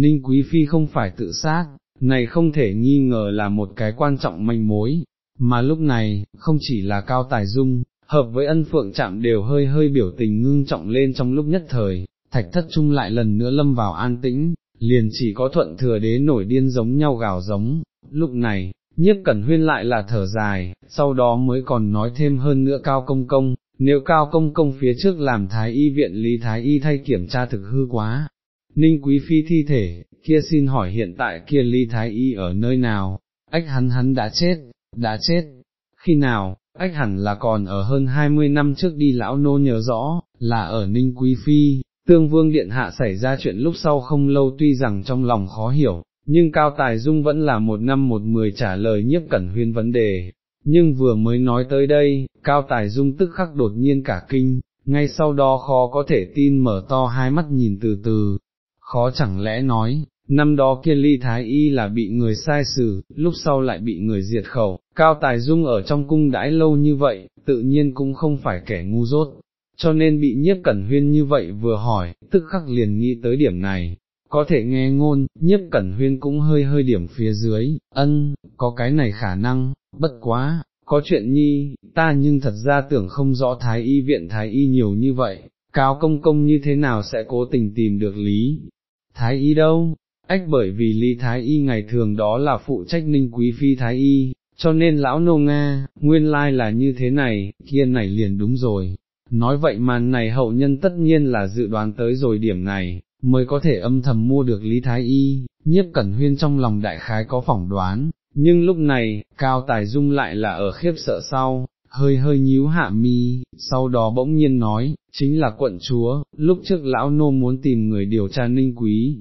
Ninh Quý Phi không phải tự sát, này không thể nghi ngờ là một cái quan trọng manh mối, mà lúc này, không chỉ là cao tài dung, hợp với ân phượng chạm đều hơi hơi biểu tình ngưng trọng lên trong lúc nhất thời, thạch thất trung lại lần nữa lâm vào an tĩnh, liền chỉ có thuận thừa đế nổi điên giống nhau gào giống, lúc này, nhiếp cẩn huyên lại là thở dài, sau đó mới còn nói thêm hơn nữa cao công công, nếu cao công công phía trước làm thái y viện lý thái y thay kiểm tra thực hư quá. Ninh quý phi thi thể, kia xin hỏi hiện tại kia Ly thái y ở nơi nào, ách hắn hắn đã chết, đã chết, khi nào, ách hẳn là còn ở hơn 20 năm trước đi lão nô nhớ rõ, là ở Ninh Quý Phi, tương vương điện hạ xảy ra chuyện lúc sau không lâu tuy rằng trong lòng khó hiểu, nhưng Cao Tài Dung vẫn là một năm một mười trả lời nhiếp cẩn huyên vấn đề, nhưng vừa mới nói tới đây, Cao Tài Dung tức khắc đột nhiên cả kinh, ngay sau đó khó có thể tin mở to hai mắt nhìn từ từ, khó chẳng lẽ nói, năm đó kia ly thái y là bị người sai xử, lúc sau lại bị người diệt khẩu, Cao Tài Dung ở trong cung đãi lâu như vậy, tự nhiên cũng không phải kẻ ngu dốt, cho nên bị nhiếp cẩn huyên như vậy vừa hỏi, tức khắc liền nghĩ tới điểm này, có thể nghe ngôn, nhiếp cẩn huyên cũng hơi hơi điểm phía dưới, ân, có cái này khả năng, bất quá, có chuyện nhi, ta nhưng thật ra tưởng không rõ thái y viện thái y nhiều như vậy, cao công công như thế nào sẽ cố tình tìm được lý. Thái y đâu? Ách bởi vì lý thái y ngày thường đó là phụ trách ninh quý phi thái y, cho nên lão nô Nga, nguyên lai là như thế này, kia này liền đúng rồi. Nói vậy màn này hậu nhân tất nhiên là dự đoán tới rồi điểm này, mới có thể âm thầm mua được Lý Thái Y, nhiếp cẩn huyên trong lòng đại khái có phỏng đoán, nhưng lúc này, Cao Tài Dung lại là ở khiếp sợ sau, hơi hơi nhíu hạ mi, sau đó bỗng nhiên nói, chính là quận chúa, lúc trước lão nô muốn tìm người điều tra ninh quý,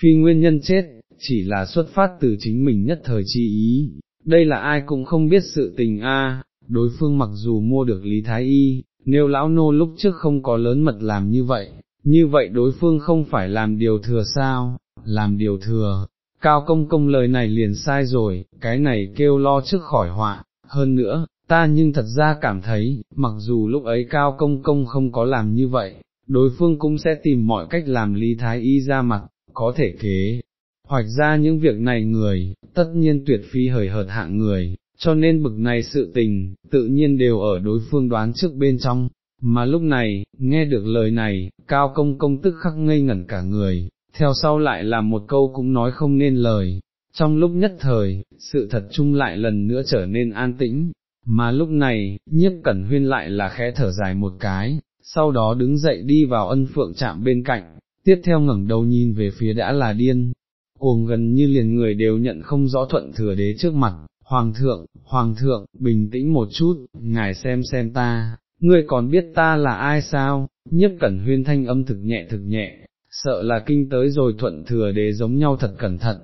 phi nguyên nhân chết, chỉ là xuất phát từ chính mình nhất thời chi ý, đây là ai cũng không biết sự tình a. đối phương mặc dù mua được Lý Thái Y, nếu lão nô lúc trước không có lớn mật làm như vậy, như vậy đối phương không phải làm điều thừa sao, làm điều thừa, cao công công lời này liền sai rồi, cái này kêu lo trước khỏi họa, hơn nữa, ta nhưng thật ra cảm thấy, mặc dù lúc ấy cao công công không có làm như vậy, đối phương cũng sẽ tìm mọi cách làm lý thái y ra mặt, có thể kế, hoạch ra những việc này người, tất nhiên tuyệt phi hời hợt hạng người, cho nên bực này sự tình, tự nhiên đều ở đối phương đoán trước bên trong, mà lúc này, nghe được lời này, cao công công tức khắc ngây ngẩn cả người, theo sau lại là một câu cũng nói không nên lời, trong lúc nhất thời, sự thật chung lại lần nữa trở nên an tĩnh, mà lúc này, nhiếp cẩn huyên lại là khẽ thở dài một cái, sau đó đứng dậy đi vào ân phượng chạm bên cạnh, tiếp theo ngẩng đầu nhìn về phía đã là điên, cuồng gần như liền người đều nhận không rõ thuận thừa đế trước mặt, Hoàng thượng, Hoàng thượng, bình tĩnh một chút, ngài xem xem ta, ngươi còn biết ta là ai sao, nhiếp cẩn huyên thanh âm thực nhẹ thực nhẹ, sợ là kinh tới rồi thuận thừa đế giống nhau thật cẩn thận,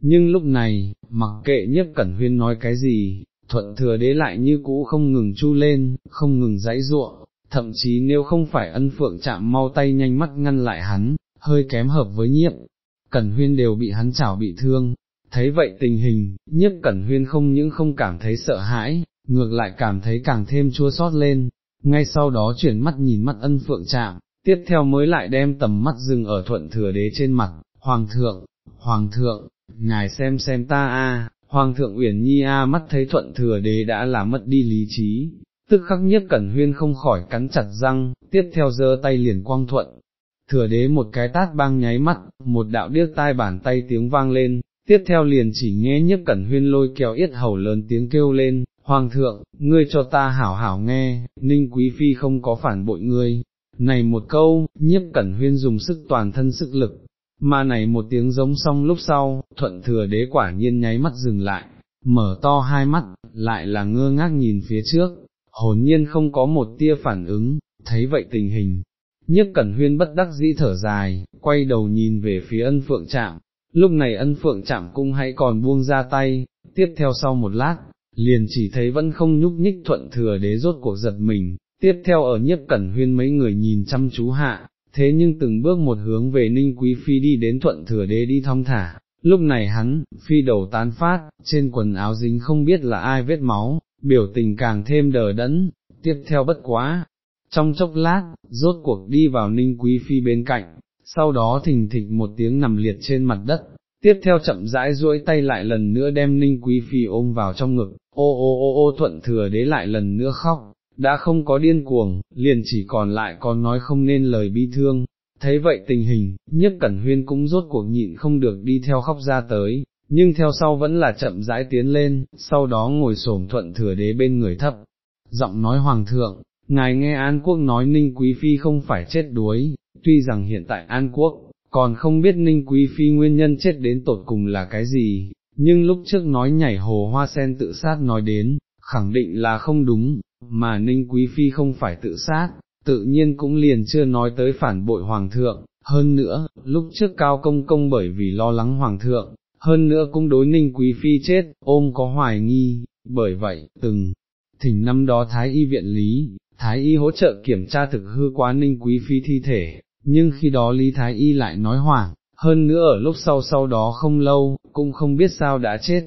nhưng lúc này, mặc kệ nhiếp cẩn huyên nói cái gì, thuận thừa đế lại như cũ không ngừng chu lên, không ngừng giãy ruộng, thậm chí nếu không phải ân phượng chạm mau tay nhanh mắt ngăn lại hắn, hơi kém hợp với nhiếp, cẩn huyên đều bị hắn chảo bị thương. Thấy vậy tình hình, nhiếp cẩn huyên không những không cảm thấy sợ hãi, ngược lại cảm thấy càng thêm chua sót lên, ngay sau đó chuyển mắt nhìn mắt ân phượng chạm, tiếp theo mới lại đem tầm mắt dừng ở thuận thừa đế trên mặt, Hoàng thượng, Hoàng thượng, ngài xem xem ta a, Hoàng thượng Uyển Nhi a mắt thấy thuận thừa đế đã là mất đi lý trí, tức khắc nhất cẩn huyên không khỏi cắn chặt răng, tiếp theo giơ tay liền quang thuận. Thừa đế một cái tát băng nháy mắt, một đạo điếc tai bàn tay tiếng vang lên, tiếp theo liền chỉ nghe nhất cẩn huyên lôi kéo yết hầu lớn tiếng kêu lên, Hoàng thượng, ngươi cho ta hảo hảo nghe, ninh quý phi không có phản bội ngươi. Này một câu, nhiếp cẩn huyên dùng sức toàn thân sức lực, mà này một tiếng giống xong lúc sau, thuận thừa đế quả nhiên nháy mắt dừng lại, mở to hai mắt, lại là ngơ ngác nhìn phía trước, hồn nhiên không có một tia phản ứng, thấy vậy tình hình. nhất cẩn huyên bất đắc dĩ thở dài, quay đầu nhìn về phía ân phượng trạm, lúc này ân phượng chạm cung hãy còn buông ra tay, tiếp theo sau một lát, liền chỉ thấy vẫn không nhúc nhích thuận thừa đế rốt cuộc giật mình, tiếp theo ở nhiếp cẩn huyên mấy người nhìn chăm chú hạ, thế nhưng từng bước một hướng về ninh quý phi đi đến thuận thừa đế đi thong thả, lúc này hắn, phi đầu tán phát, trên quần áo dính không biết là ai vết máu, biểu tình càng thêm đờ đẫn, tiếp theo bất quá. Trong chốc lát, rốt cuộc đi vào ninh quý phi bên cạnh, sau đó thình thịch một tiếng nằm liệt trên mặt đất, tiếp theo chậm rãi duỗi tay lại lần nữa đem ninh quý phi ôm vào trong ngực, ô ô ô ô thuận thừa đế lại lần nữa khóc, đã không có điên cuồng, liền chỉ còn lại còn nói không nên lời bi thương. Thấy vậy tình hình, nhất cẩn huyên cũng rốt cuộc nhịn không được đi theo khóc ra tới, nhưng theo sau vẫn là chậm rãi tiến lên, sau đó ngồi xổm thuận thừa đế bên người thấp, giọng nói hoàng thượng, ngài nghe An Quốc nói Ninh Quý Phi không phải chết đuối, tuy rằng hiện tại An Quốc, còn không biết Ninh Quý Phi nguyên nhân chết đến tột cùng là cái gì, nhưng lúc trước nói nhảy hồ hoa sen tự sát nói đến, khẳng định là không đúng, mà Ninh Quý Phi không phải tự sát, tự nhiên cũng liền chưa nói tới phản bội Hoàng thượng, hơn nữa, lúc trước Cao Công Công bởi vì lo lắng Hoàng thượng, hơn nữa cũng đối Ninh Quý Phi chết, ôm có hoài nghi, bởi vậy, từng, thỉnh năm đó Thái Y viện lý, Thái Y hỗ trợ kiểm tra thực hư quá Ninh Quý Phi thi thể, nhưng khi đó Lý Thái Y lại nói hoảng, hơn nữa ở lúc sau sau đó không lâu, cũng không biết sao đã chết.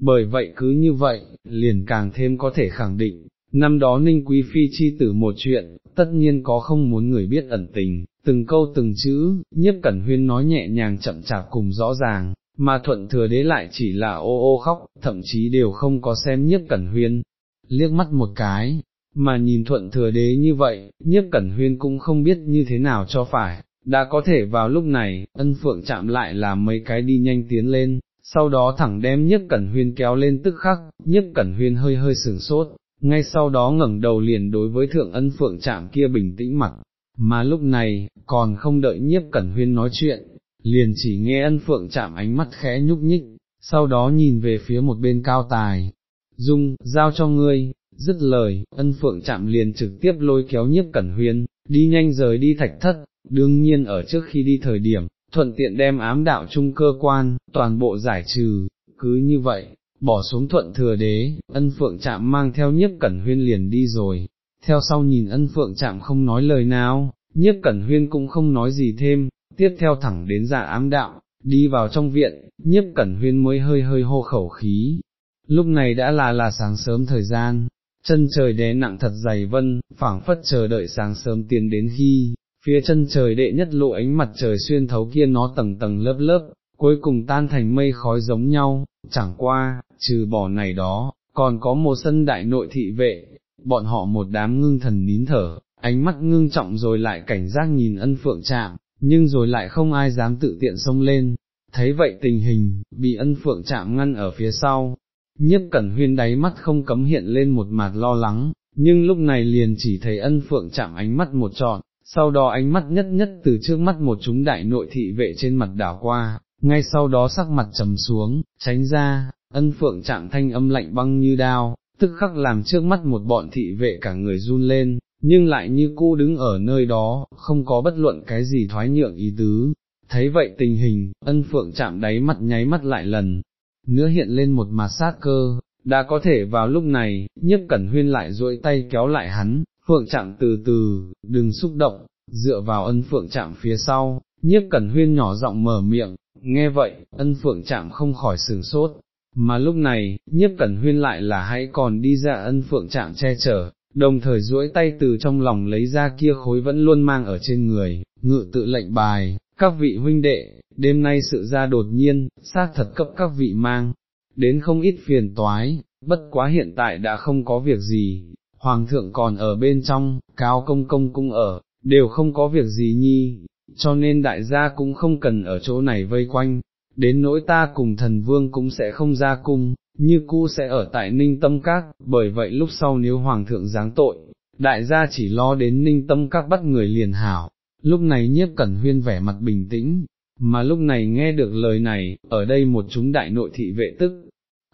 Bởi vậy cứ như vậy, liền càng thêm có thể khẳng định, năm đó Ninh Quý Phi chi tử một chuyện, tất nhiên có không muốn người biết ẩn tình, từng câu từng chữ, nhiếp cẩn huyên nói nhẹ nhàng chậm chạp cùng rõ ràng, mà thuận thừa đế lại chỉ là ô ô khóc, thậm chí đều không có xem nhiếp cẩn huyên, liếc mắt một cái, mà nhìn thuận thừa đế như vậy, nhiếp cẩn huyên cũng không biết như thế nào cho phải, đã có thể vào lúc này, ân phượng chạm lại là mấy cái đi nhanh tiến lên, sau đó thẳng đem nhất cẩn huyên kéo lên tức khắc, nhất cẩn huyên hơi hơi sừng sốt, ngay sau đó ngẩng đầu liền đối với thượng ân phượng chạm kia bình tĩnh mặt, mà lúc này, còn không đợi nhiếp cẩn huyên nói chuyện, liền chỉ nghe ân phượng chạm ánh mắt khẽ nhúc nhích, sau đó nhìn về phía một bên cao tài, dung, giao cho ngươi, dứt lời, ân phượng chạm liền trực tiếp lôi kéo nhiếp cẩn huyên, đi nhanh rời đi thạch thất, đương nhiên ở trước khi đi thời điểm, thuận tiện đem ám đạo chung cơ quan, toàn bộ giải trừ, cứ như vậy, bỏ xuống thuận thừa đế, ân phượng chạm mang theo nhiếp cẩn huyên liền đi rồi, theo sau nhìn ân phượng chạm không nói lời nào, nhiếp cẩn huyên cũng không nói gì thêm, tiếp theo thẳng đến dạ ám đạo, đi vào trong viện, nhiếp cẩn huyên mới hơi hơi hô khẩu khí. Lúc này đã là là sáng sớm thời gian, chân trời đế nặng thật dày vân, phảng phất chờ đợi sáng sớm tiến đến khi, phía chân trời đệ nhất lộ ánh mặt trời xuyên thấu kia nó tầng tầng lớp lớp, cuối cùng tan thành mây khói giống nhau, chẳng qua, trừ bỏ này đó, còn có một sân đại nội thị vệ, bọn họ một đám ngưng thần nín thở, ánh mắt ngưng trọng rồi lại cảnh giác nhìn ân phượng chạm, nhưng rồi lại không ai dám tự tiện xông lên, thấy vậy tình hình, bị ân phượng chạm ngăn ở phía sau, nhiếp cẩn huyên đáy mắt không cấm hiện lên một mặt lo lắng, nhưng lúc này liền chỉ thấy ân phượng chạm ánh mắt một trọn, sau đó ánh mắt nhất nhất từ trước mắt một chúng đại nội thị vệ trên mặt đảo qua, ngay sau đó sắc mặt trầm xuống, tránh ra, ân phượng chạm thanh âm lạnh băng như đao, tức khắc làm trước mắt một bọn thị vệ cả người run lên, nhưng lại như cô đứng ở nơi đó, không có bất luận cái gì thoái nhượng ý tứ. Thấy vậy tình hình, ân phượng chạm đáy mặt nháy mắt lại lần, nữa hiện lên một mặt sát cơ, đã có thể vào lúc này, nhất cẩn huyên lại duỗi tay kéo lại hắn, phượng chạm từ từ, đừng xúc động, dựa vào ân phượng chạm phía sau, nhiếp cẩn huyên nhỏ giọng mở miệng, nghe vậy, ân phượng chạm không khỏi sừng sốt, mà lúc này, nhiếp cẩn huyên lại là hãy còn đi ra ân phượng chạm che chở, đồng thời duỗi tay từ trong lòng lấy ra kia khối vẫn luôn mang ở trên người, ngự tự lệnh bài, các vị huynh đệ, đêm nay sự ra đột nhiên, xác thật cấp các vị mang, đến không ít phiền toái, bất quá hiện tại đã không có việc gì, hoàng thượng còn ở bên trong, cao công công cũng ở, đều không có việc gì nhi, cho nên đại gia cũng không cần ở chỗ này vây quanh, đến nỗi ta cùng thần vương cũng sẽ không ra cung, như cu sẽ ở tại ninh tâm các, bởi vậy lúc sau nếu hoàng thượng giáng tội, đại gia chỉ lo đến ninh tâm các bắt người liền hảo, lúc này nhiếp cẩn huyên vẻ mặt bình tĩnh, mà lúc này nghe được lời này, ở đây một chúng đại nội thị vệ tức,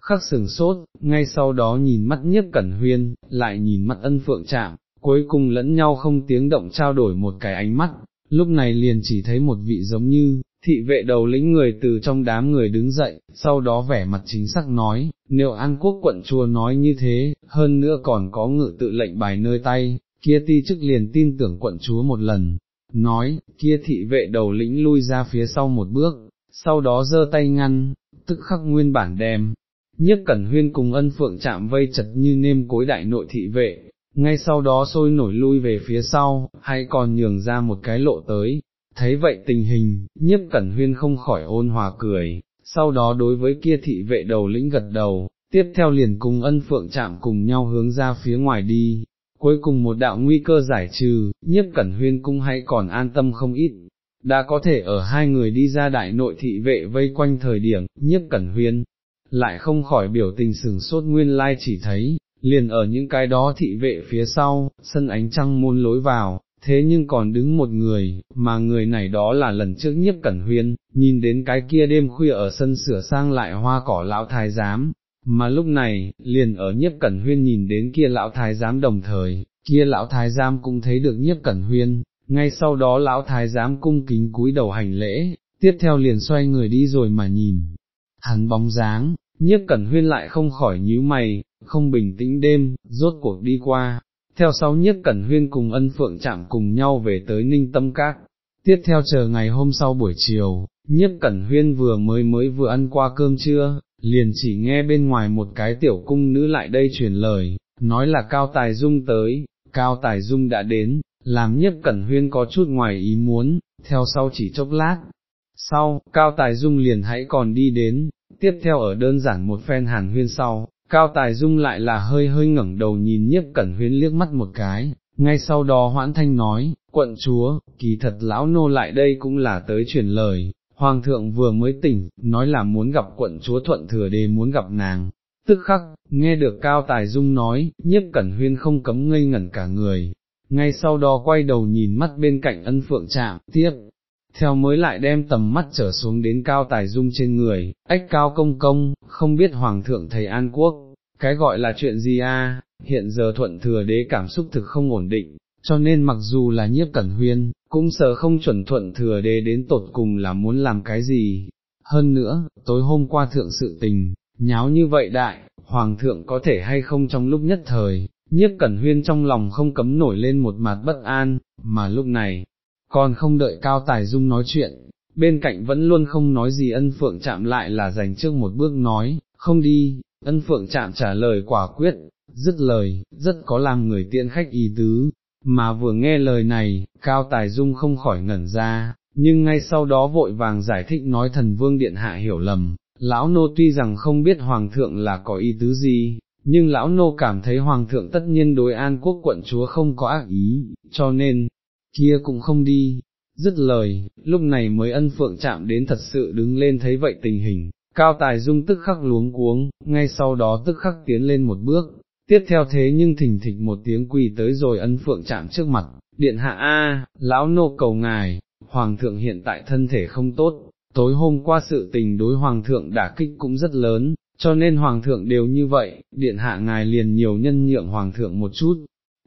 khắc sừng sốt, ngay sau đó nhìn mắt nhiếp cẩn huyên, lại nhìn mắt ân phượng chạm, cuối cùng lẫn nhau không tiếng động trao đổi một cái ánh mắt, lúc này liền chỉ thấy một vị giống như, thị vệ đầu lĩnh người từ trong đám người đứng dậy, sau đó vẻ mặt chính xác nói, nếu An Quốc quận chùa nói như thế, hơn nữa còn có ngự tự lệnh bài nơi tay, kia ti chức liền tin tưởng quận chúa một lần, nói, kia thị vệ đầu lĩnh lui ra phía sau một bước, sau đó giơ tay ngăn, tức khắc nguyên bản đem, nhất cẩn huyên cùng ân phượng chạm vây chật như nêm cối đại nội thị vệ, ngay sau đó sôi nổi lui về phía sau, hay còn nhường ra một cái lộ tới, thấy vậy tình hình, nhiếp cẩn huyên không khỏi ôn hòa cười, sau đó đối với kia thị vệ đầu lĩnh gật đầu, tiếp theo liền cùng ân phượng chạm cùng nhau hướng ra phía ngoài đi, cuối cùng một đạo nguy cơ giải trừ, nhiếp cẩn huyên cũng hãy còn an tâm không ít, đã có thể ở hai người đi ra đại nội thị vệ vây quanh thời điểm, nhiếp cẩn huyên, lại không khỏi biểu tình sừng sốt nguyên lai chỉ thấy, liền ở những cái đó thị vệ phía sau, sân ánh trăng môn lối vào, thế nhưng còn đứng một người, mà người này đó là lần trước nhiếp cẩn huyên, nhìn đến cái kia đêm khuya ở sân sửa sang lại hoa cỏ lão thái giám, mà lúc này, liền ở nhiếp cẩn huyên nhìn đến kia lão thái giám đồng thời, kia lão thái giám cũng thấy được nhiếp cẩn huyên, ngay sau đó lão thái giám cung kính cúi đầu hành lễ, tiếp theo liền xoay người đi rồi mà nhìn, hắn bóng dáng, nhiếp cẩn huyên lại không khỏi nhíu mày, không bình tĩnh đêm, rốt cuộc đi qua, theo sau nhiếp cẩn huyên cùng ân phượng chạm cùng nhau về tới ninh tâm các, tiếp theo chờ ngày hôm sau buổi chiều, nhiếp cẩn huyên vừa mới mới vừa ăn qua cơm trưa, liền chỉ nghe bên ngoài một cái tiểu cung nữ lại đây truyền lời, nói là Cao Tài Dung tới, Cao Tài Dung đã đến, làm nhiếp cẩn huyên có chút ngoài ý muốn, theo sau chỉ chốc lát. Sau, Cao Tài Dung liền hãy còn đi đến, tiếp theo ở đơn giản một phen hàn huyên sau, Cao Tài Dung lại là hơi hơi ngẩng đầu nhìn nhiếp cẩn huyên liếc mắt một cái, ngay sau đó hoãn thanh nói, quận chúa, kỳ thật lão nô lại đây cũng là tới truyền lời, hoàng thượng vừa mới tỉnh, nói là muốn gặp quận chúa thuận thừa đề muốn gặp nàng. Tức khắc, nghe được Cao Tài Dung nói, nhiếp cẩn huyên không cấm ngây ngẩn cả người, ngay sau đó quay đầu nhìn mắt bên cạnh ân phượng chạm, tiếp, theo mới lại đem tầm mắt trở xuống đến cao tài dung trên người, ách cao công công, không biết hoàng thượng thầy An Quốc, cái gọi là chuyện gì a? hiện giờ thuận thừa đế cảm xúc thực không ổn định, cho nên mặc dù là nhiếp cẩn huyên, cũng sợ không chuẩn thuận thừa đế đến tột cùng là muốn làm cái gì. Hơn nữa, tối hôm qua thượng sự tình, nháo như vậy đại, hoàng thượng có thể hay không trong lúc nhất thời, nhiếp cẩn huyên trong lòng không cấm nổi lên một mặt bất an, mà lúc này, còn không đợi Cao Tài Dung nói chuyện, bên cạnh vẫn luôn không nói gì ân phượng chạm lại là dành trước một bước nói, không đi, ân phượng chạm trả lời quả quyết, dứt lời, rất có làm người tiện khách ý tứ, mà vừa nghe lời này, Cao Tài Dung không khỏi ngẩn ra, nhưng ngay sau đó vội vàng giải thích nói thần vương điện hạ hiểu lầm, lão nô tuy rằng không biết hoàng thượng là có ý tứ gì, nhưng lão nô cảm thấy hoàng thượng tất nhiên đối an quốc quận chúa không có ác ý, cho nên, kia cũng không đi, dứt lời, lúc này mới ân phượng chạm đến thật sự đứng lên thấy vậy tình hình, cao tài dung tức khắc luống cuống, ngay sau đó tức khắc tiến lên một bước, tiếp theo thế nhưng thỉnh thịch một tiếng quỳ tới rồi ân phượng chạm trước mặt, điện hạ A, lão nô cầu ngài, hoàng thượng hiện tại thân thể không tốt, tối hôm qua sự tình đối hoàng thượng đả kích cũng rất lớn, cho nên hoàng thượng đều như vậy, điện hạ ngài liền nhiều nhân nhượng hoàng thượng một chút,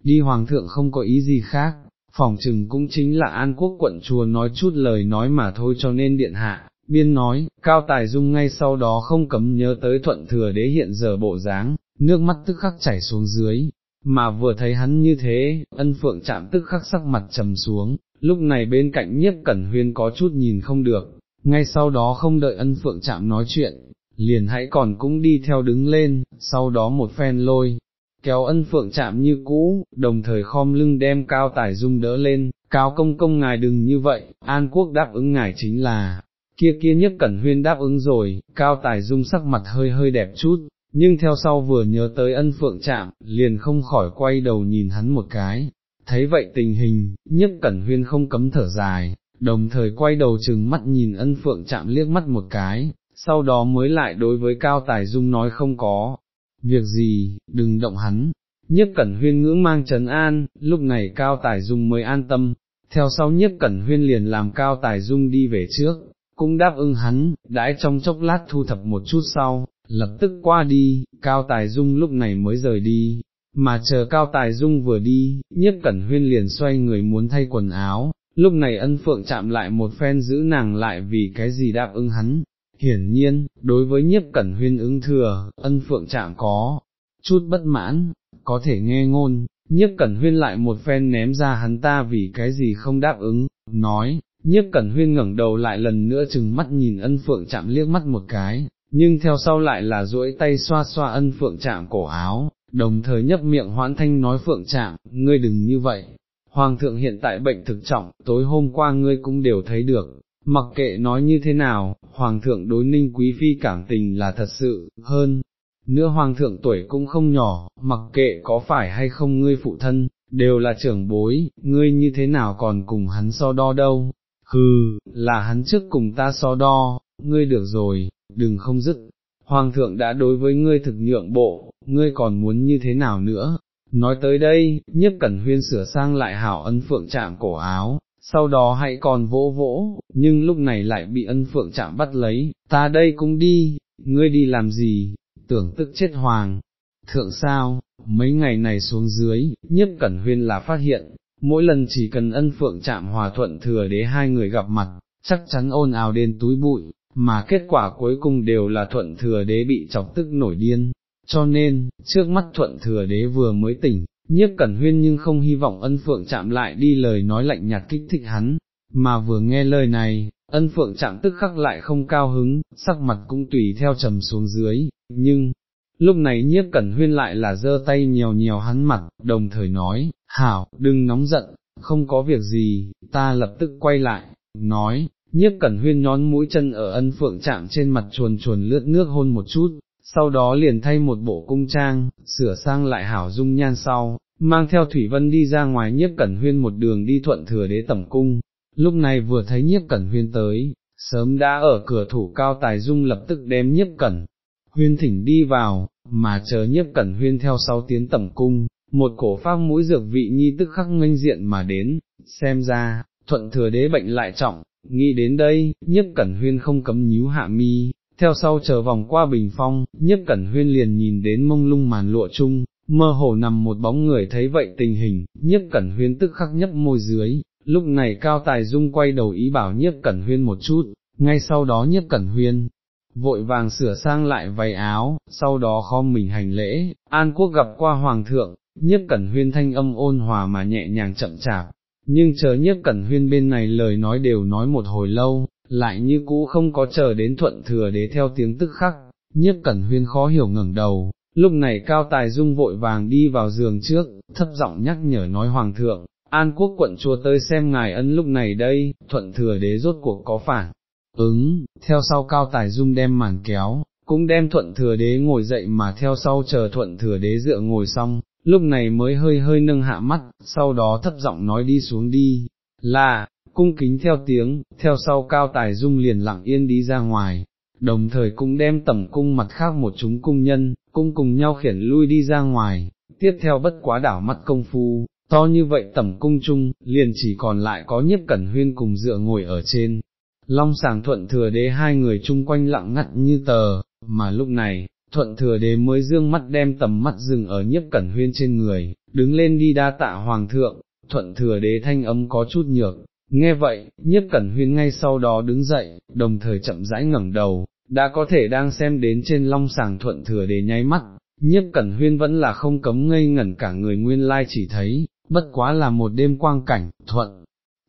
đi hoàng thượng không có ý gì khác, phòng trừng cũng chính là an quốc quận chùa nói chút lời nói mà thôi cho nên điện hạ, biên nói, cao tài dung ngay sau đó không cấm nhớ tới thuận thừa đế hiện giờ bộ dáng, nước mắt tức khắc chảy xuống dưới, mà vừa thấy hắn như thế, ân phượng chạm tức khắc sắc mặt trầm xuống, lúc này bên cạnh nhiếp cẩn huyên có chút nhìn không được, ngay sau đó không đợi ân phượng chạm nói chuyện, liền hãy còn cũng đi theo đứng lên, sau đó một phen lôi, kéo ân phượng chạm như cũ, đồng thời khom lưng đem cao tài dung đỡ lên, cao công công ngài đừng như vậy, an quốc đáp ứng ngài chính là, kia kia nhất cẩn huyên đáp ứng rồi, cao tài dung sắc mặt hơi hơi đẹp chút, nhưng theo sau vừa nhớ tới ân phượng chạm, liền không khỏi quay đầu nhìn hắn một cái, thấy vậy tình hình, nhất cẩn huyên không cấm thở dài, đồng thời quay đầu chừng mắt nhìn ân phượng chạm liếc mắt một cái, sau đó mới lại đối với cao tài dung nói không có, việc gì, đừng động hắn, nhiếp cẩn huyên ngưỡng mang trấn an, lúc này cao tài dung mới an tâm, theo sau nhiếp cẩn huyên liền làm cao tài dung đi về trước, cũng đáp ứng hắn, đãi trong chốc lát thu thập một chút sau, lập tức qua đi, cao tài dung lúc này mới rời đi, mà chờ cao tài dung vừa đi, nhiếp cẩn huyên liền xoay người muốn thay quần áo, lúc này ân phượng chạm lại một phen giữ nàng lại vì cái gì đáp ứng hắn, Hiển nhiên, đối với nhiếp cẩn huyên ứng thừa, ân phượng chạm có, chút bất mãn, có thể nghe ngôn, nhiếp cẩn huyên lại một phen ném ra hắn ta vì cái gì không đáp ứng, nói, nhiếp cẩn huyên ngẩng đầu lại lần nữa chừng mắt nhìn ân phượng chạm liếc mắt một cái, nhưng theo sau lại là duỗi tay xoa xoa ân phượng chạm cổ áo, đồng thời nhấp miệng hoãn thanh nói phượng chạm, ngươi đừng như vậy, hoàng thượng hiện tại bệnh thực trọng, tối hôm qua ngươi cũng đều thấy được, mặc kệ nói như thế nào, hoàng thượng đối ninh quý phi cảm tình là thật sự, hơn, nữa hoàng thượng tuổi cũng không nhỏ, mặc kệ có phải hay không ngươi phụ thân, đều là trưởng bối, ngươi như thế nào còn cùng hắn so đo đâu, hừ, là hắn trước cùng ta so đo, ngươi được rồi, đừng không dứt, hoàng thượng đã đối với ngươi thực nhượng bộ, ngươi còn muốn như thế nào nữa, nói tới đây, nhiếp cẩn huyên sửa sang lại hảo ân phượng chạm cổ áo, sau đó hãy còn vỗ vỗ, nhưng lúc này lại bị ân phượng chạm bắt lấy, ta đây cũng đi, ngươi đi làm gì, tưởng tức chết hoàng. Thượng sao, mấy ngày này xuống dưới, nhất cẩn huyên là phát hiện, mỗi lần chỉ cần ân phượng chạm hòa thuận thừa đế hai người gặp mặt, chắc chắn ôn ào đến túi bụi, mà kết quả cuối cùng đều là thuận thừa đế bị chọc tức nổi điên, cho nên, trước mắt thuận thừa đế vừa mới tỉnh, nhiếp cẩn huyên nhưng không hy vọng ân phượng chạm lại đi lời nói lạnh nhạt kích thích hắn, mà vừa nghe lời này, ân phượng chạm tức khắc lại không cao hứng, sắc mặt cũng tùy theo trầm xuống dưới, nhưng, lúc này nhiếp cẩn huyên lại là giơ tay nhiều nhiều hắn mặt, đồng thời nói, hảo, đừng nóng giận, không có việc gì, ta lập tức quay lại, nói, nhiếp cẩn huyên nhón mũi chân ở ân phượng chạm trên mặt chuồn chuồn lướt nước hôn một chút, sau đó liền thay một bộ cung trang, sửa sang lại hảo dung nhan sau, mang theo Thủy Vân đi ra ngoài nhiếp cẩn huyên một đường đi thuận thừa đế tẩm cung, lúc này vừa thấy nhiếp cẩn huyên tới, sớm đã ở cửa thủ cao tài dung lập tức đem nhiếp cẩn huyên thỉnh đi vào, mà chờ nhiếp cẩn huyên theo sau tiến tẩm cung, một cổ pháp mũi dược vị nhi tức khắc nganh diện mà đến, xem ra, thuận thừa đế bệnh lại trọng, nghĩ đến đây, nhiếp cẩn huyên không cấm nhíu hạ mi, theo sau chờ vòng qua bình phong, nhất cẩn huyên liền nhìn đến mông lung màn lụa chung, mơ hồ nằm một bóng người thấy vậy tình hình, nhất cẩn huyên tức khắc nhấp môi dưới, lúc này cao tài dung quay đầu ý bảo nhất cẩn huyên một chút, ngay sau đó nhất cẩn huyên, vội vàng sửa sang lại váy áo, sau đó kho mình hành lễ, an quốc gặp qua hoàng thượng, nhiếp cẩn huyên thanh âm ôn hòa mà nhẹ nhàng chậm chạp, nhưng chờ nhiếp cẩn huyên bên này lời nói đều nói một hồi lâu, lại như cũ không có chờ đến thuận thừa đế theo tiếng tức khắc, nhiếp cẩn huyên khó hiểu ngẩng đầu, lúc này cao tài dung vội vàng đi vào giường trước, thấp giọng nhắc nhở nói hoàng thượng, an quốc quận chúa tới xem ngài ân lúc này đây, thuận thừa đế rốt cuộc có phản, ứng, theo sau cao tài dung đem màn kéo, cũng đem thuận thừa đế ngồi dậy mà theo sau chờ thuận thừa đế dựa ngồi xong, lúc này mới hơi hơi nâng hạ mắt, sau đó thấp giọng nói đi xuống đi, là, cung kính theo tiếng, theo sau cao tài dung liền lặng yên đi ra ngoài, đồng thời cũng đem tẩm cung mặt khác một chúng cung nhân, cung cùng nhau khiển lui đi ra ngoài, tiếp theo bất quá đảo mắt công phu, to như vậy tẩm cung chung, liền chỉ còn lại có nhiếp cẩn huyên cùng dựa ngồi ở trên. Long sàng thuận thừa đế hai người chung quanh lặng ngắt như tờ, mà lúc này, thuận thừa đế mới dương mắt đem tầm mắt dừng ở nhiếp cẩn huyên trên người, đứng lên đi đa tạ hoàng thượng, thuận thừa đế thanh âm có chút nhược, nghe vậy, nhiếp cẩn huyên ngay sau đó đứng dậy, đồng thời chậm rãi ngẩng đầu, đã có thể đang xem đến trên long sàng thuận thừa đế nháy mắt, nhiếp cẩn huyên vẫn là không cấm ngây ngẩn cả người nguyên lai chỉ thấy, bất quá là một đêm quang cảnh, thuận,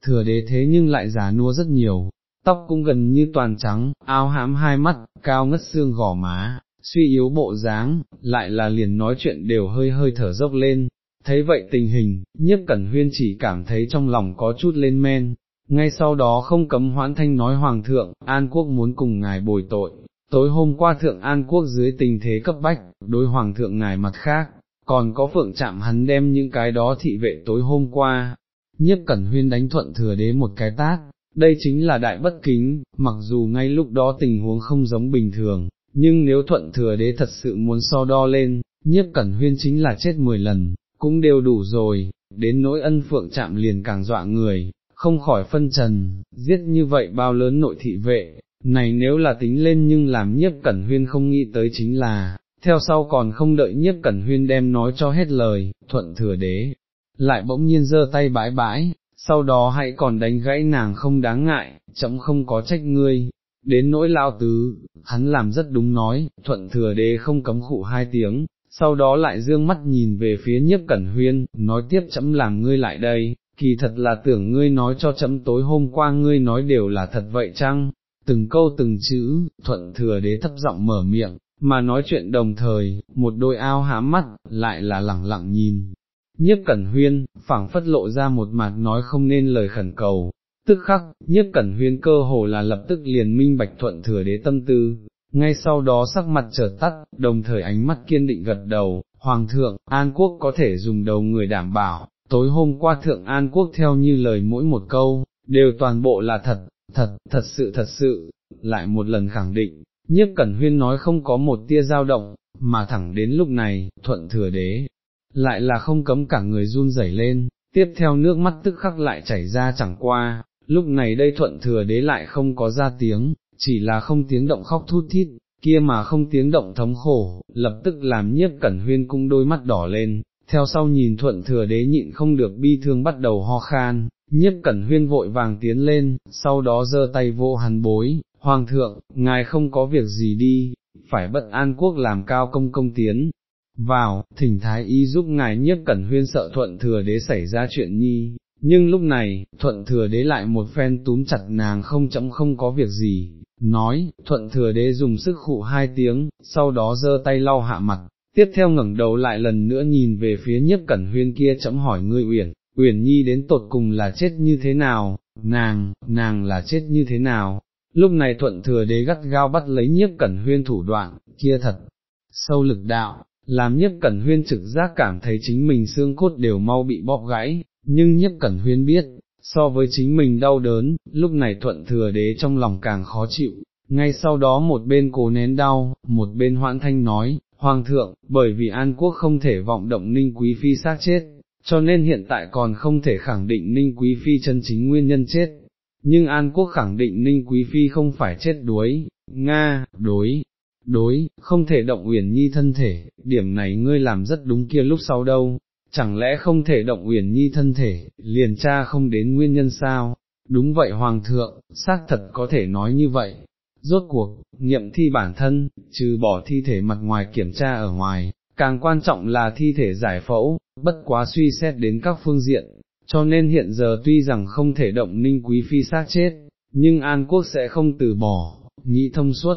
thừa đế thế nhưng lại già nua rất nhiều, tóc cũng gần như toàn trắng, áo hãm hai mắt, cao ngất xương gò má, suy yếu bộ dáng, lại là liền nói chuyện đều hơi hơi thở dốc lên. Thấy vậy tình hình, nhiếp cẩn huyên chỉ cảm thấy trong lòng có chút lên men, ngay sau đó không cấm hoãn thanh nói Hoàng thượng, An Quốc muốn cùng ngài bồi tội, tối hôm qua thượng An Quốc dưới tình thế cấp bách, đối Hoàng thượng ngài mặt khác, còn có phượng chạm hắn đem những cái đó thị vệ tối hôm qua, nhiếp cẩn huyên đánh thuận thừa đế một cái tát, đây chính là đại bất kính, mặc dù ngay lúc đó tình huống không giống bình thường, nhưng nếu thuận thừa đế thật sự muốn so đo lên, nhiếp cẩn huyên chính là chết 10 lần, cũng đều đủ rồi, đến nỗi ân phượng chạm liền càng dọa người, không khỏi phân trần, giết như vậy bao lớn nội thị vệ, này nếu là tính lên nhưng làm nhiếp cẩn huyên không nghĩ tới chính là, theo sau còn không đợi nhiếp cẩn huyên đem nói cho hết lời, thuận thừa đế, lại bỗng nhiên giơ tay bãi bãi, sau đó hãy còn đánh gãy nàng không đáng ngại, chậm không có trách ngươi, đến nỗi lao tứ, hắn làm rất đúng nói, thuận thừa đế không cấm khụ hai tiếng, sau đó lại dương mắt nhìn về phía nhiếp cẩn huyên, nói tiếp chấm làm ngươi lại đây, kỳ thật là tưởng ngươi nói cho chấm tối hôm qua ngươi nói đều là thật vậy chăng, từng câu từng chữ, thuận thừa đế thấp giọng mở miệng, mà nói chuyện đồng thời, một đôi ao há mắt, lại là lẳng lặng nhìn. nhiếp cẩn huyên, phảng phất lộ ra một mặt nói không nên lời khẩn cầu, tức khắc, nhiếp cẩn huyên cơ hồ là lập tức liền minh bạch thuận thừa đế tâm tư, ngay sau đó sắc mặt chợt tắt, đồng thời ánh mắt kiên định gật đầu, Hoàng thượng, An Quốc có thể dùng đầu người đảm bảo, tối hôm qua thượng An Quốc theo như lời mỗi một câu, đều toàn bộ là thật, thật, thật sự thật sự, lại một lần khẳng định, nhiếp cẩn huyên nói không có một tia dao động, mà thẳng đến lúc này, thuận thừa đế, lại là không cấm cả người run rẩy lên, tiếp theo nước mắt tức khắc lại chảy ra chẳng qua, lúc này đây thuận thừa đế lại không có ra tiếng, chỉ là không tiếng động khóc thút thít, kia mà không tiếng động thống khổ, lập tức làm nhiếp cẩn huyên cung đôi mắt đỏ lên, theo sau nhìn thuận thừa đế nhịn không được bi thương bắt đầu ho khan, nhiếp cẩn huyên vội vàng tiến lên, sau đó giơ tay vô hắn bối, hoàng thượng, ngài không có việc gì đi, phải bận an quốc làm cao công công tiến. Vào, thỉnh thái y giúp ngài nhiếp cẩn huyên sợ thuận thừa đế xảy ra chuyện nhi, nhưng lúc này, thuận thừa đế lại một phen túm chặt nàng không chậm không có việc gì, nói, thuận thừa đế dùng sức khụ hai tiếng, sau đó giơ tay lau hạ mặt, tiếp theo ngẩng đầu lại lần nữa nhìn về phía nhất cẩn huyên kia chấm hỏi ngươi uyển, uyển nhi đến tột cùng là chết như thế nào, nàng, nàng là chết như thế nào, lúc này thuận thừa đế gắt gao bắt lấy nhiếp cẩn huyên thủ đoạn, kia thật, sâu lực đạo, làm nhiếp cẩn huyên trực giác cảm thấy chính mình xương cốt đều mau bị bóp gãy, nhưng nhiếp cẩn huyên biết, so với chính mình đau đớn, lúc này thuận thừa đế trong lòng càng khó chịu, ngay sau đó một bên cố nén đau, một bên hoãn thanh nói, Hoàng thượng, bởi vì An Quốc không thể vọng động Ninh Quý Phi xác chết, cho nên hiện tại còn không thể khẳng định Ninh Quý Phi chân chính nguyên nhân chết, nhưng An Quốc khẳng định Ninh Quý Phi không phải chết đuối, Nga, đối, đối, không thể động Uyển Nhi thân thể, điểm này ngươi làm rất đúng kia lúc sau đâu, chẳng lẽ không thể động Uyển Nhi thân thể, liền cha không đến nguyên nhân sao? Đúng vậy Hoàng thượng, xác thật có thể nói như vậy. Rốt cuộc, nghiệm thi bản thân, trừ bỏ thi thể mặt ngoài kiểm tra ở ngoài, càng quan trọng là thi thể giải phẫu, bất quá suy xét đến các phương diện, cho nên hiện giờ tuy rằng không thể động ninh quý phi xác chết, nhưng An Quốc sẽ không từ bỏ, nghĩ thông suốt,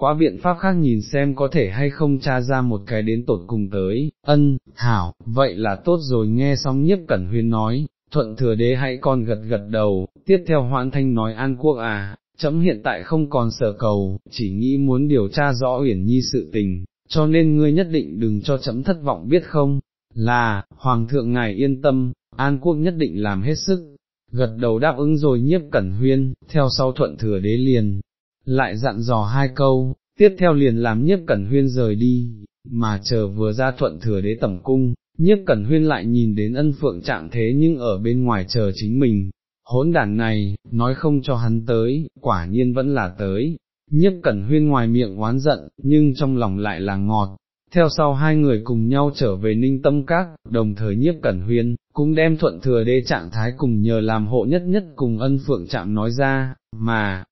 quá biện pháp khác nhìn xem có thể hay không tra ra một cái đến tột cùng tới, ân, hảo, vậy là tốt rồi nghe xong nhiếp cẩn huyên nói, thuận thừa đế hãy còn gật gật đầu, tiếp theo hoãn thanh nói an quốc à, chấm hiện tại không còn sở cầu, chỉ nghĩ muốn điều tra rõ uyển nhi sự tình, cho nên ngươi nhất định đừng cho chấm thất vọng biết không, là, hoàng thượng ngài yên tâm, an quốc nhất định làm hết sức. Gật đầu đáp ứng rồi nhiếp cẩn huyên, theo sau thuận thừa đế liền, lại dặn dò hai câu, tiếp theo liền làm nhiếp cẩn huyên rời đi, mà chờ vừa ra thuận thừa đế tẩm cung, nhiếp cẩn huyên lại nhìn đến ân phượng trạng thế nhưng ở bên ngoài chờ chính mình, hỗn đàn này, nói không cho hắn tới, quả nhiên vẫn là tới, nhiếp cẩn huyên ngoài miệng oán giận, nhưng trong lòng lại là ngọt. Theo sau hai người cùng nhau trở về ninh tâm các, đồng thời nhiếp cẩn huyên, cũng đem thuận thừa đê trạng thái cùng nhờ làm hộ nhất nhất cùng ân phượng chạm nói ra, mà,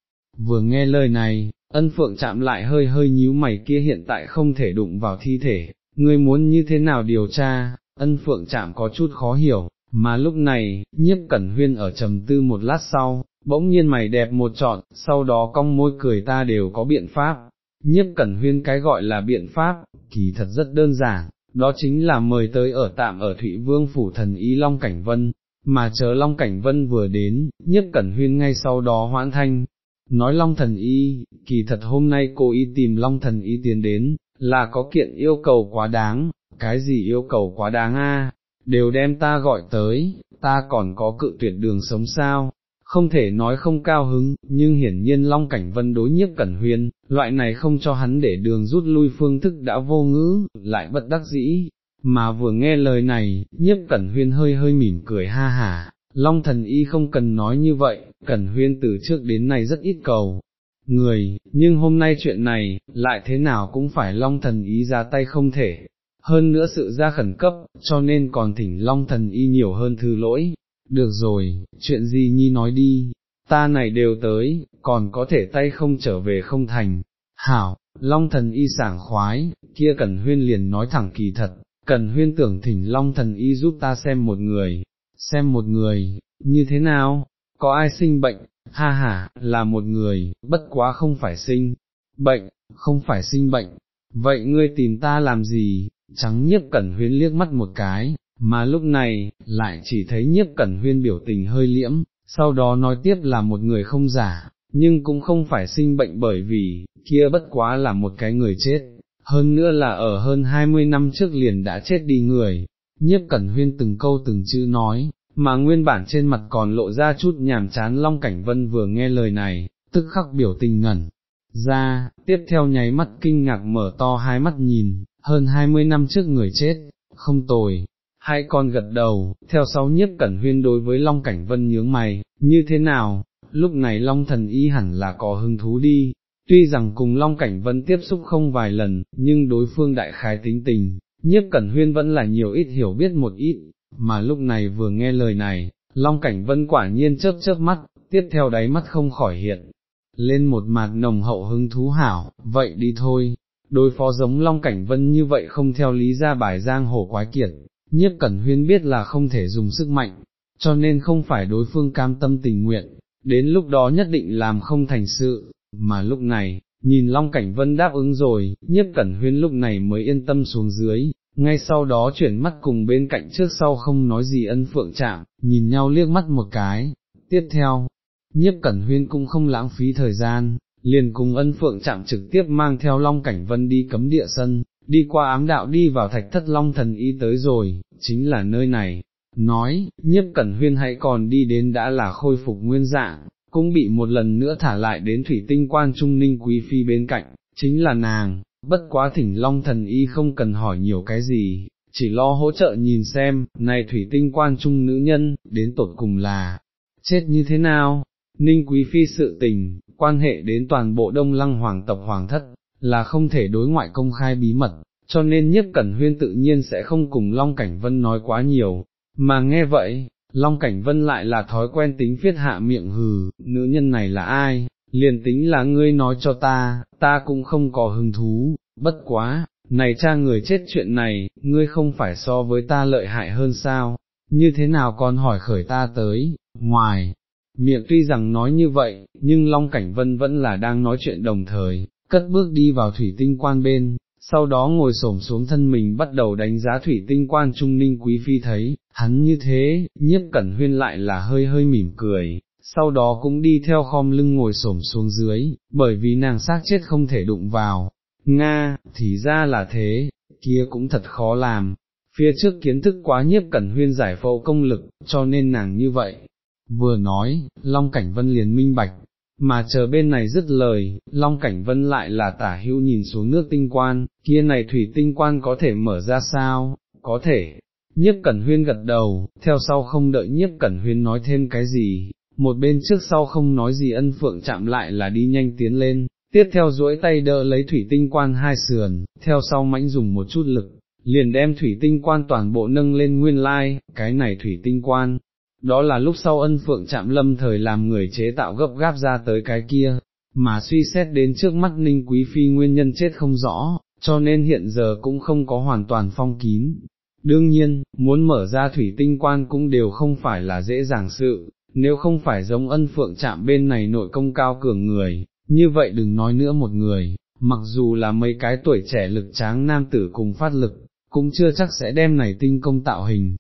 vừa nghe lời này, ân phượng chạm lại hơi hơi nhíu mày kia hiện tại không thể đụng vào thi thể, ngươi muốn như thế nào điều tra, ân phượng chạm có chút khó hiểu, mà lúc này, nhiếp cẩn huyên ở trầm tư một lát sau, bỗng nhiên mày đẹp một trọn, sau đó cong môi cười ta đều có biện pháp, nhiếp cẩn huyên cái gọi là biện pháp, kỳ thật rất đơn giản, đó chính là mời tới ở tạm ở Thụy Vương Phủ Thần Ý Long Cảnh Vân, mà chờ Long Cảnh Vân vừa đến, nhất cẩn huyên ngay sau đó hoãn thanh, nói Long Thần Y, kỳ thật hôm nay cô y tìm Long Thần Y tiến đến, là có kiện yêu cầu quá đáng, cái gì yêu cầu quá đáng a? đều đem ta gọi tới, ta còn có cự tuyệt đường sống sao, không thể nói không cao hứng, nhưng hiển nhiên Long Cảnh Vân đối nhiếp Cẩn Huyên, loại này không cho hắn để đường rút lui phương thức đã vô ngữ, lại bất đắc dĩ, mà vừa nghe lời này, nhiếp Cẩn Huyên hơi hơi mỉm cười ha hà, Long thần y không cần nói như vậy, Cẩn Huyên từ trước đến nay rất ít cầu. Người, nhưng hôm nay chuyện này, lại thế nào cũng phải Long thần y ra tay không thể, hơn nữa sự ra khẩn cấp, cho nên còn thỉnh Long thần y nhiều hơn thư lỗi. Được rồi, chuyện gì nhi nói đi, ta này đều tới, còn có thể tay không trở về không thành. Hảo, Long thần y sảng khoái, kia Cẩn Huyên liền nói thẳng kỳ thật, Cẩn Huyên tưởng thỉnh Long thần y giúp ta xem một người, xem một người, như thế nào, có ai sinh bệnh, ha ha, là một người, bất quá không phải sinh, bệnh, không phải sinh bệnh, vậy ngươi tìm ta làm gì, trắng nhiếp cẩn huyến liếc mắt một cái, mà lúc này, lại chỉ thấy nhiếp cẩn huyên biểu tình hơi liễm, sau đó nói tiếp là một người không giả, nhưng cũng không phải sinh bệnh bởi vì, kia bất quá là một cái người chết, hơn nữa là ở hơn 20 năm trước liền đã chết đi người, nhiếp cẩn huyên từng câu từng chữ nói, mà nguyên bản trên mặt còn lộ ra chút nhàm chán Long Cảnh Vân vừa nghe lời này, tức khắc biểu tình ngẩn ra, tiếp theo nháy mắt kinh ngạc mở to hai mắt nhìn, hơn 20 năm trước người chết, không tồi. Hai con gật đầu, theo sau nhiếp cẩn huyên đối với Long Cảnh Vân nhướng mày, như thế nào, lúc này Long thần y hẳn là có hứng thú đi, tuy rằng cùng Long Cảnh Vân tiếp xúc không vài lần, nhưng đối phương đại khái tính tình, nhiếp cẩn huyên vẫn là nhiều ít hiểu biết một ít, mà lúc này vừa nghe lời này, Long Cảnh Vân quả nhiên chớp chớp mắt, tiếp theo đáy mắt không khỏi hiện, lên một mặt nồng hậu hứng thú hảo, vậy đi thôi, đối phó giống Long Cảnh Vân như vậy không theo lý ra bài giang hồ quái kiệt, nhiếp cẩn huyên biết là không thể dùng sức mạnh, cho nên không phải đối phương cam tâm tình nguyện, đến lúc đó nhất định làm không thành sự, mà lúc này, nhìn Long Cảnh Vân đáp ứng rồi, nhiếp cẩn huyên lúc này mới yên tâm xuống dưới, ngay sau đó chuyển mắt cùng bên cạnh trước sau không nói gì ân phượng chạm, nhìn nhau liếc mắt một cái, tiếp theo, nhiếp cẩn huyên cũng không lãng phí thời gian, liền cùng ân phượng chạm trực tiếp mang theo Long Cảnh Vân đi cấm địa sân, đi qua ám đạo đi vào thạch thất Long thần y tới rồi, chính là nơi này. Nói, nhiếp cẩn huyên hãy còn đi đến đã là khôi phục nguyên dạng, cũng bị một lần nữa thả lại đến thủy tinh quan trung ninh quý phi bên cạnh, chính là nàng, bất quá thỉnh long thần y không cần hỏi nhiều cái gì, chỉ lo hỗ trợ nhìn xem, này thủy tinh quan trung nữ nhân, đến tột cùng là, chết như thế nào, ninh quý phi sự tình, quan hệ đến toàn bộ đông lăng hoàng tộc hoàng thất, là không thể đối ngoại công khai bí mật, cho nên nhất cẩn huyên tự nhiên sẽ không cùng Long Cảnh Vân nói quá nhiều, mà nghe vậy, Long Cảnh Vân lại là thói quen tính viết hạ miệng hừ, nữ nhân này là ai, liền tính là ngươi nói cho ta, ta cũng không có hứng thú, bất quá, này cha người chết chuyện này, ngươi không phải so với ta lợi hại hơn sao, như thế nào còn hỏi khởi ta tới, ngoài, miệng tuy rằng nói như vậy, nhưng Long Cảnh Vân vẫn là đang nói chuyện đồng thời, cất bước đi vào thủy tinh quan bên, sau đó ngồi xổm xuống thân mình bắt đầu đánh giá thủy tinh quan trung ninh quý phi thấy, hắn như thế, nhiếp cẩn huyên lại là hơi hơi mỉm cười, sau đó cũng đi theo khom lưng ngồi xổm xuống dưới, bởi vì nàng xác chết không thể đụng vào, Nga, thì ra là thế, kia cũng thật khó làm, phía trước kiến thức quá nhiếp cẩn huyên giải phẫu công lực, cho nên nàng như vậy. Vừa nói, Long Cảnh Vân liền minh bạch, mà chờ bên này dứt lời, Long Cảnh Vân lại là tả hữu nhìn xuống nước tinh quan, kia này thủy tinh quan có thể mở ra sao, có thể, nhiếp cẩn huyên gật đầu, theo sau không đợi nhiếp cẩn huyên nói thêm cái gì, một bên trước sau không nói gì ân phượng chạm lại là đi nhanh tiến lên, tiếp theo duỗi tay đỡ lấy thủy tinh quan hai sườn, theo sau mãnh dùng một chút lực, liền đem thủy tinh quan toàn bộ nâng lên nguyên lai, cái này thủy tinh quan, đó là lúc sau ân phượng chạm lâm thời làm người chế tạo gấp gáp ra tới cái kia, mà suy xét đến trước mắt ninh quý phi nguyên nhân chết không rõ, cho nên hiện giờ cũng không có hoàn toàn phong kín. Đương nhiên, muốn mở ra thủy tinh quan cũng đều không phải là dễ dàng sự, nếu không phải giống ân phượng chạm bên này nội công cao cường người, như vậy đừng nói nữa một người, mặc dù là mấy cái tuổi trẻ lực tráng nam tử cùng phát lực, cũng chưa chắc sẽ đem này tinh công tạo hình.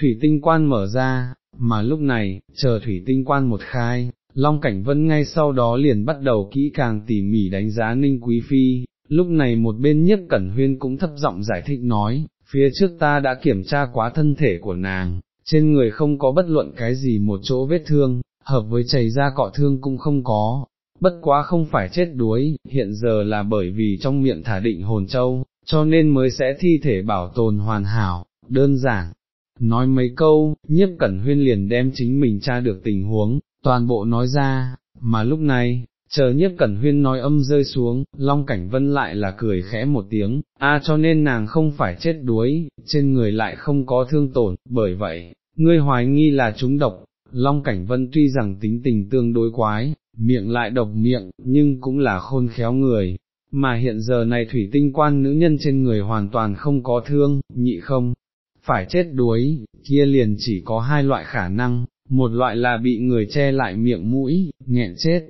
Thủy tinh quan mở ra, mà lúc này, chờ thủy tinh quan một khai, Long Cảnh Vân ngay sau đó liền bắt đầu kỹ càng tỉ mỉ đánh giá Ninh Quý Phi, lúc này một bên nhất Cẩn Huyên cũng thấp giọng giải thích nói, phía trước ta đã kiểm tra quá thân thể của nàng, trên người không có bất luận cái gì một chỗ vết thương, hợp với chảy ra cọ thương cũng không có, bất quá không phải chết đuối, hiện giờ là bởi vì trong miệng thả định hồn châu, cho nên mới sẽ thi thể bảo tồn hoàn hảo, đơn giản. Nói mấy câu, nhiếp cẩn huyên liền đem chính mình tra được tình huống, toàn bộ nói ra, mà lúc này, chờ nhiếp cẩn huyên nói âm rơi xuống, Long Cảnh Vân lại là cười khẽ một tiếng, a cho nên nàng không phải chết đuối, trên người lại không có thương tổn, bởi vậy, ngươi hoài nghi là chúng độc, Long Cảnh Vân tuy rằng tính tình tương đối quái, miệng lại độc miệng, nhưng cũng là khôn khéo người, mà hiện giờ này thủy tinh quan nữ nhân trên người hoàn toàn không có thương, nhị không, phải chết đuối, kia liền chỉ có hai loại khả năng, một loại là bị người che lại miệng mũi, nghẹn chết,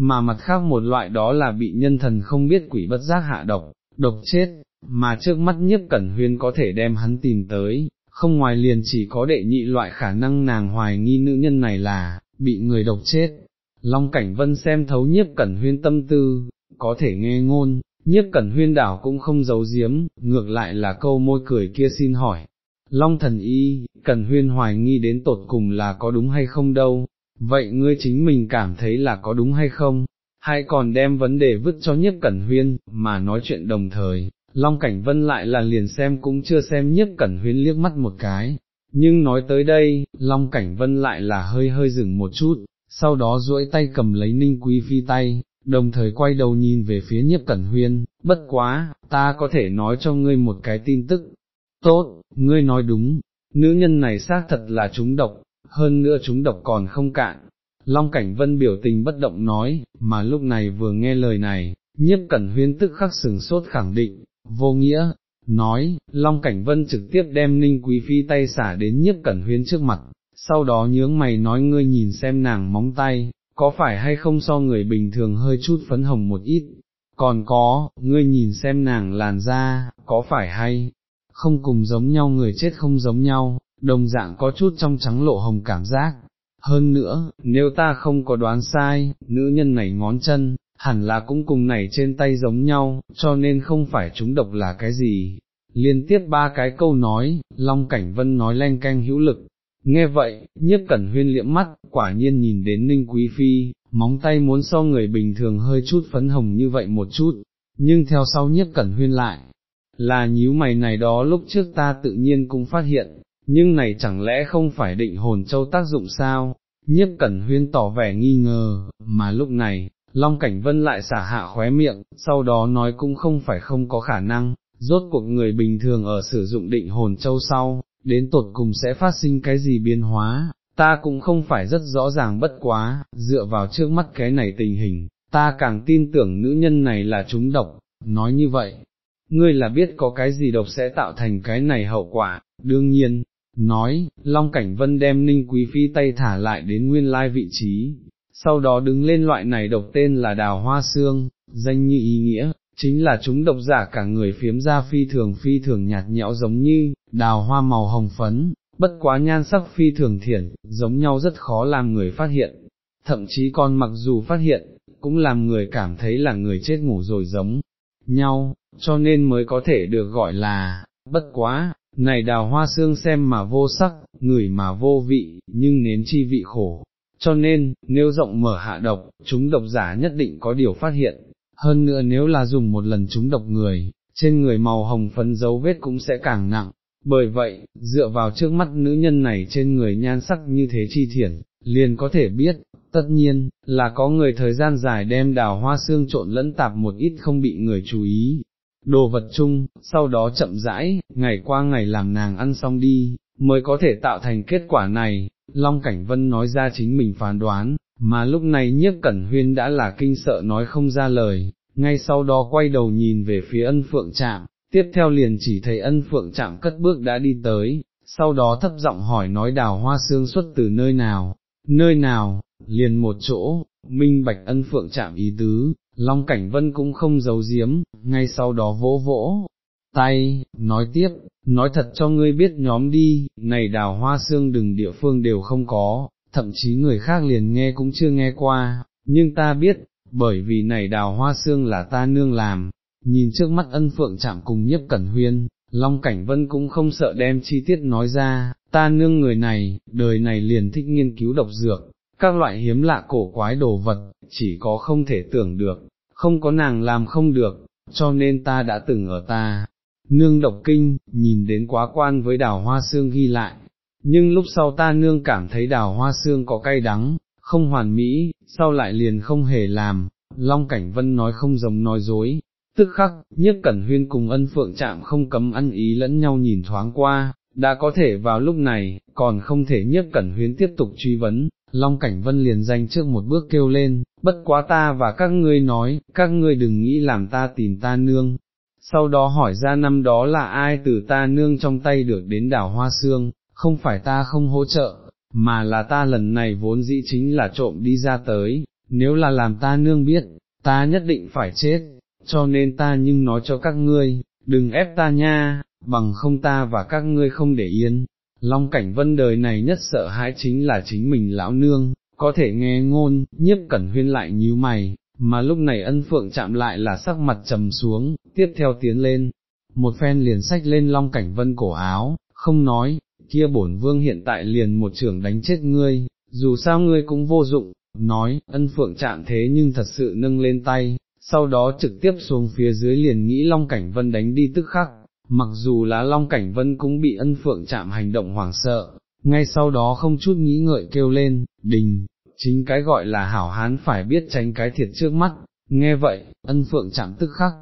mà mặt khác một loại đó là bị nhân thần không biết quỷ bất giác hạ độc, độc chết, mà trước mắt nhiếp cẩn huyên có thể đem hắn tìm tới, không ngoài liền chỉ có đệ nhị loại khả năng nàng hoài nghi nữ nhân này là, bị người độc chết. Long Cảnh Vân xem thấu nhiếp cẩn huyên tâm tư, có thể nghe ngôn, nhiếp cẩn huyên đảo cũng không giấu giếm, ngược lại là câu môi cười kia xin hỏi. Long thần y, cẩn huyên hoài nghi đến tột cùng là có đúng hay không đâu, vậy ngươi chính mình cảm thấy là có đúng hay không, hay còn đem vấn đề vứt cho nhiếp cẩn huyên, mà nói chuyện đồng thời, Long Cảnh Vân lại là liền xem cũng chưa xem nhiếp cẩn huyên liếc mắt một cái, nhưng nói tới đây, Long Cảnh Vân lại là hơi hơi dừng một chút, sau đó duỗi tay cầm lấy Ninh Quý Phi tay, đồng thời quay đầu nhìn về phía nhiếp cẩn huyên, bất quá, ta có thể nói cho ngươi một cái tin tức, tốt, ngươi nói đúng, nữ nhân này xác thật là chúng độc, hơn nữa chúng độc còn không cạn. Long Cảnh Vân biểu tình bất động nói, mà lúc này vừa nghe lời này, nhiếp cẩn huyên tức khắc sừng sốt khẳng định, vô nghĩa, nói, Long Cảnh Vân trực tiếp đem Ninh Quý Phi tay xả đến nhiếp cẩn huyên trước mặt, sau đó nhướng mày nói ngươi nhìn xem nàng móng tay, có phải hay không so người bình thường hơi chút phấn hồng một ít, còn có, ngươi nhìn xem nàng làn da, có phải hay, không cùng giống nhau người chết không giống nhau, đồng dạng có chút trong trắng lộ hồng cảm giác. Hơn nữa, nếu ta không có đoán sai, nữ nhân này ngón chân, hẳn là cũng cùng này trên tay giống nhau, cho nên không phải chúng độc là cái gì. Liên tiếp ba cái câu nói, Long Cảnh Vân nói len canh hữu lực. Nghe vậy, nhiếp cẩn huyên liễm mắt, quả nhiên nhìn đến Ninh Quý Phi, móng tay muốn so người bình thường hơi chút phấn hồng như vậy một chút, nhưng theo sau nhiếp cẩn huyên lại, là nhíu mày này đó lúc trước ta tự nhiên cũng phát hiện, nhưng này chẳng lẽ không phải định hồn châu tác dụng sao, nhiếp cẩn huyên tỏ vẻ nghi ngờ, mà lúc này, Long Cảnh Vân lại xả hạ khóe miệng, sau đó nói cũng không phải không có khả năng, rốt cuộc người bình thường ở sử dụng định hồn châu sau, đến tột cùng sẽ phát sinh cái gì biến hóa, ta cũng không phải rất rõ ràng bất quá, dựa vào trước mắt cái này tình hình, ta càng tin tưởng nữ nhân này là chúng độc, nói như vậy, ngươi là biết có cái gì độc sẽ tạo thành cái này hậu quả, đương nhiên, nói, Long Cảnh Vân đem Ninh Quý Phi tay thả lại đến nguyên lai vị trí, sau đó đứng lên loại này độc tên là đào hoa xương, danh như ý nghĩa, chính là chúng độc giả cả người phiếm ra phi thường phi thường nhạt nhẽo giống như, đào hoa màu hồng phấn, bất quá nhan sắc phi thường thiển, giống nhau rất khó làm người phát hiện, thậm chí còn mặc dù phát hiện, cũng làm người cảm thấy là người chết ngủ rồi giống nhau, cho nên mới có thể được gọi là, bất quá, này đào hoa xương xem mà vô sắc, người mà vô vị, nhưng nếm chi vị khổ, cho nên, nếu rộng mở hạ độc, chúng độc giả nhất định có điều phát hiện, hơn nữa nếu là dùng một lần chúng độc người, trên người màu hồng phấn dấu vết cũng sẽ càng nặng, bởi vậy, dựa vào trước mắt nữ nhân này trên người nhan sắc như thế chi thiển, liền có thể biết, tất nhiên, là có người thời gian dài đem đào hoa xương trộn lẫn tạp một ít không bị người chú ý. Đồ vật chung, sau đó chậm rãi, ngày qua ngày làm nàng ăn xong đi, mới có thể tạo thành kết quả này, Long Cảnh Vân nói ra chính mình phán đoán, mà lúc này nhiếp cẩn huyên đã là kinh sợ nói không ra lời, ngay sau đó quay đầu nhìn về phía ân phượng trạm, tiếp theo liền chỉ thấy ân phượng trạm cất bước đã đi tới, sau đó thấp giọng hỏi nói đào hoa xương xuất từ nơi nào, nơi nào, liền một chỗ, minh bạch ân phượng Trạm ý tứ, Long Cảnh Vân cũng không giấu giếm, ngay sau đó vỗ vỗ, tay, nói tiếp, nói thật cho ngươi biết nhóm đi, này đào hoa xương đừng địa phương đều không có, thậm chí người khác liền nghe cũng chưa nghe qua, nhưng ta biết, bởi vì này đào hoa xương là ta nương làm, nhìn trước mắt ân phượng chạm cùng nhiếp cẩn huyên, Long Cảnh Vân cũng không sợ đem chi tiết nói ra, ta nương người này, đời này liền thích nghiên cứu độc dược, các loại hiếm lạ cổ quái đồ vật, chỉ có không thể tưởng được, không có nàng làm không được, cho nên ta đã từng ở ta, nương độc kinh, nhìn đến quá quan với đào hoa xương ghi lại, nhưng lúc sau ta nương cảm thấy đào hoa xương có cay đắng, không hoàn mỹ, sau lại liền không hề làm, Long Cảnh Vân nói không giống nói dối, tức khắc, nhất cẩn huyên cùng ân phượng chạm không cấm ăn ý lẫn nhau nhìn thoáng qua, đã có thể vào lúc này, còn không thể nhất cẩn huyên tiếp tục truy vấn, Long Cảnh Vân liền danh trước một bước kêu lên, bất quá ta và các ngươi nói, các ngươi đừng nghĩ làm ta tìm ta nương. Sau đó hỏi ra năm đó là ai từ ta nương trong tay được đến đảo Hoa Sương, không phải ta không hỗ trợ, mà là ta lần này vốn dĩ chính là trộm đi ra tới, nếu là làm ta nương biết, ta nhất định phải chết, cho nên ta nhưng nói cho các ngươi, đừng ép ta nha, bằng không ta và các ngươi không để yên. Long cảnh vân đời này nhất sợ hãi chính là chính mình lão nương, có thể nghe ngôn, nhiếp cẩn huyên lại nhíu mày, mà lúc này ân phượng chạm lại là sắc mặt trầm xuống, tiếp theo tiến lên, một phen liền sách lên long cảnh vân cổ áo, không nói, kia bổn vương hiện tại liền một trưởng đánh chết ngươi, dù sao ngươi cũng vô dụng, nói, ân phượng chạm thế nhưng thật sự nâng lên tay, sau đó trực tiếp xuống phía dưới liền nghĩ long cảnh vân đánh đi tức khắc, mặc dù lá long cảnh vân cũng bị ân phượng chạm hành động hoảng sợ, ngay sau đó không chút nghĩ ngợi kêu lên, đình, chính cái gọi là hảo hán phải biết tránh cái thiệt trước mắt, nghe vậy, ân phượng chạm tức khắc,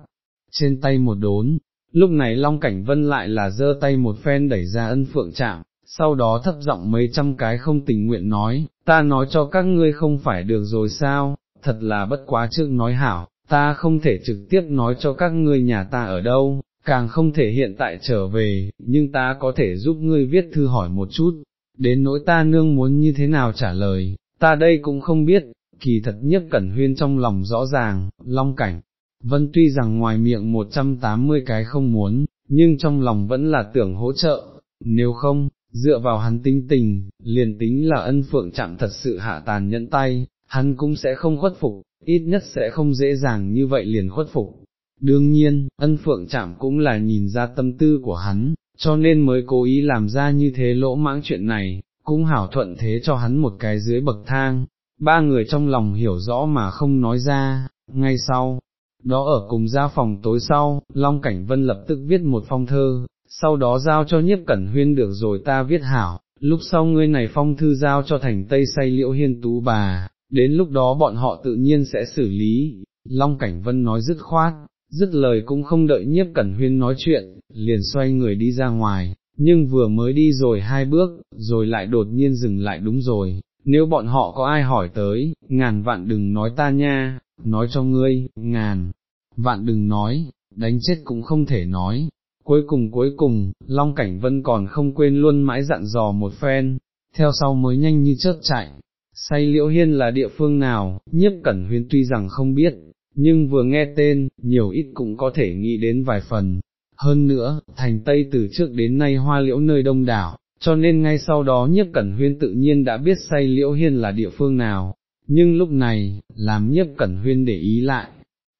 trên tay một đốn, lúc này Long Cảnh Vân lại là giơ tay một phen đẩy ra ân phượng chạm, sau đó thấp giọng mấy trăm cái không tình nguyện nói, ta nói cho các ngươi không phải được rồi sao, thật là bất quá trước nói hảo, ta không thể trực tiếp nói cho các ngươi nhà ta ở đâu, càng không thể hiện tại trở về, nhưng ta có thể giúp ngươi viết thư hỏi một chút, đến nỗi ta nương muốn như thế nào trả lời, ta đây cũng không biết, kỳ thật nhất cẩn huyên trong lòng rõ ràng, long cảnh, vân tuy rằng ngoài miệng 180 cái không muốn, nhưng trong lòng vẫn là tưởng hỗ trợ, nếu không, dựa vào hắn tinh tình, liền tính là ân phượng chạm thật sự hạ tàn nhẫn tay, hắn cũng sẽ không khuất phục, ít nhất sẽ không dễ dàng như vậy liền khuất phục. Đương nhiên, ân phượng chạm cũng là nhìn ra tâm tư của hắn, cho nên mới cố ý làm ra như thế lỗ mãng chuyện này, cũng hảo thuận thế cho hắn một cái dưới bậc thang, ba người trong lòng hiểu rõ mà không nói ra, ngay sau, đó ở cùng ra phòng tối sau, Long Cảnh Vân lập tức viết một phong thơ, sau đó giao cho nhiếp cẩn huyên được rồi ta viết hảo, lúc sau ngươi này phong thư giao cho thành Tây say liễu hiên tú bà, đến lúc đó bọn họ tự nhiên sẽ xử lý, Long Cảnh Vân nói dứt khoát, dứt lời cũng không đợi nhiếp cẩn huyên nói chuyện, liền xoay người đi ra ngoài, nhưng vừa mới đi rồi hai bước, rồi lại đột nhiên dừng lại đúng rồi, nếu bọn họ có ai hỏi tới, ngàn vạn đừng nói ta nha, nói cho ngươi, ngàn, vạn đừng nói, đánh chết cũng không thể nói. Cuối cùng cuối cùng, Long Cảnh Vân còn không quên luôn mãi dặn dò một phen, theo sau mới nhanh như chớp chạy. Say Liễu Hiên là địa phương nào, nhiếp cẩn huyên tuy rằng không biết, nhưng vừa nghe tên, nhiều ít cũng có thể nghĩ đến vài phần. Hơn nữa, thành Tây từ trước đến nay hoa liễu nơi đông đảo, cho nên ngay sau đó nhiếp cẩn huyên tự nhiên đã biết say Liễu Hiên là địa phương nào, nhưng lúc này, làm nhiếp cẩn huyên để ý lại,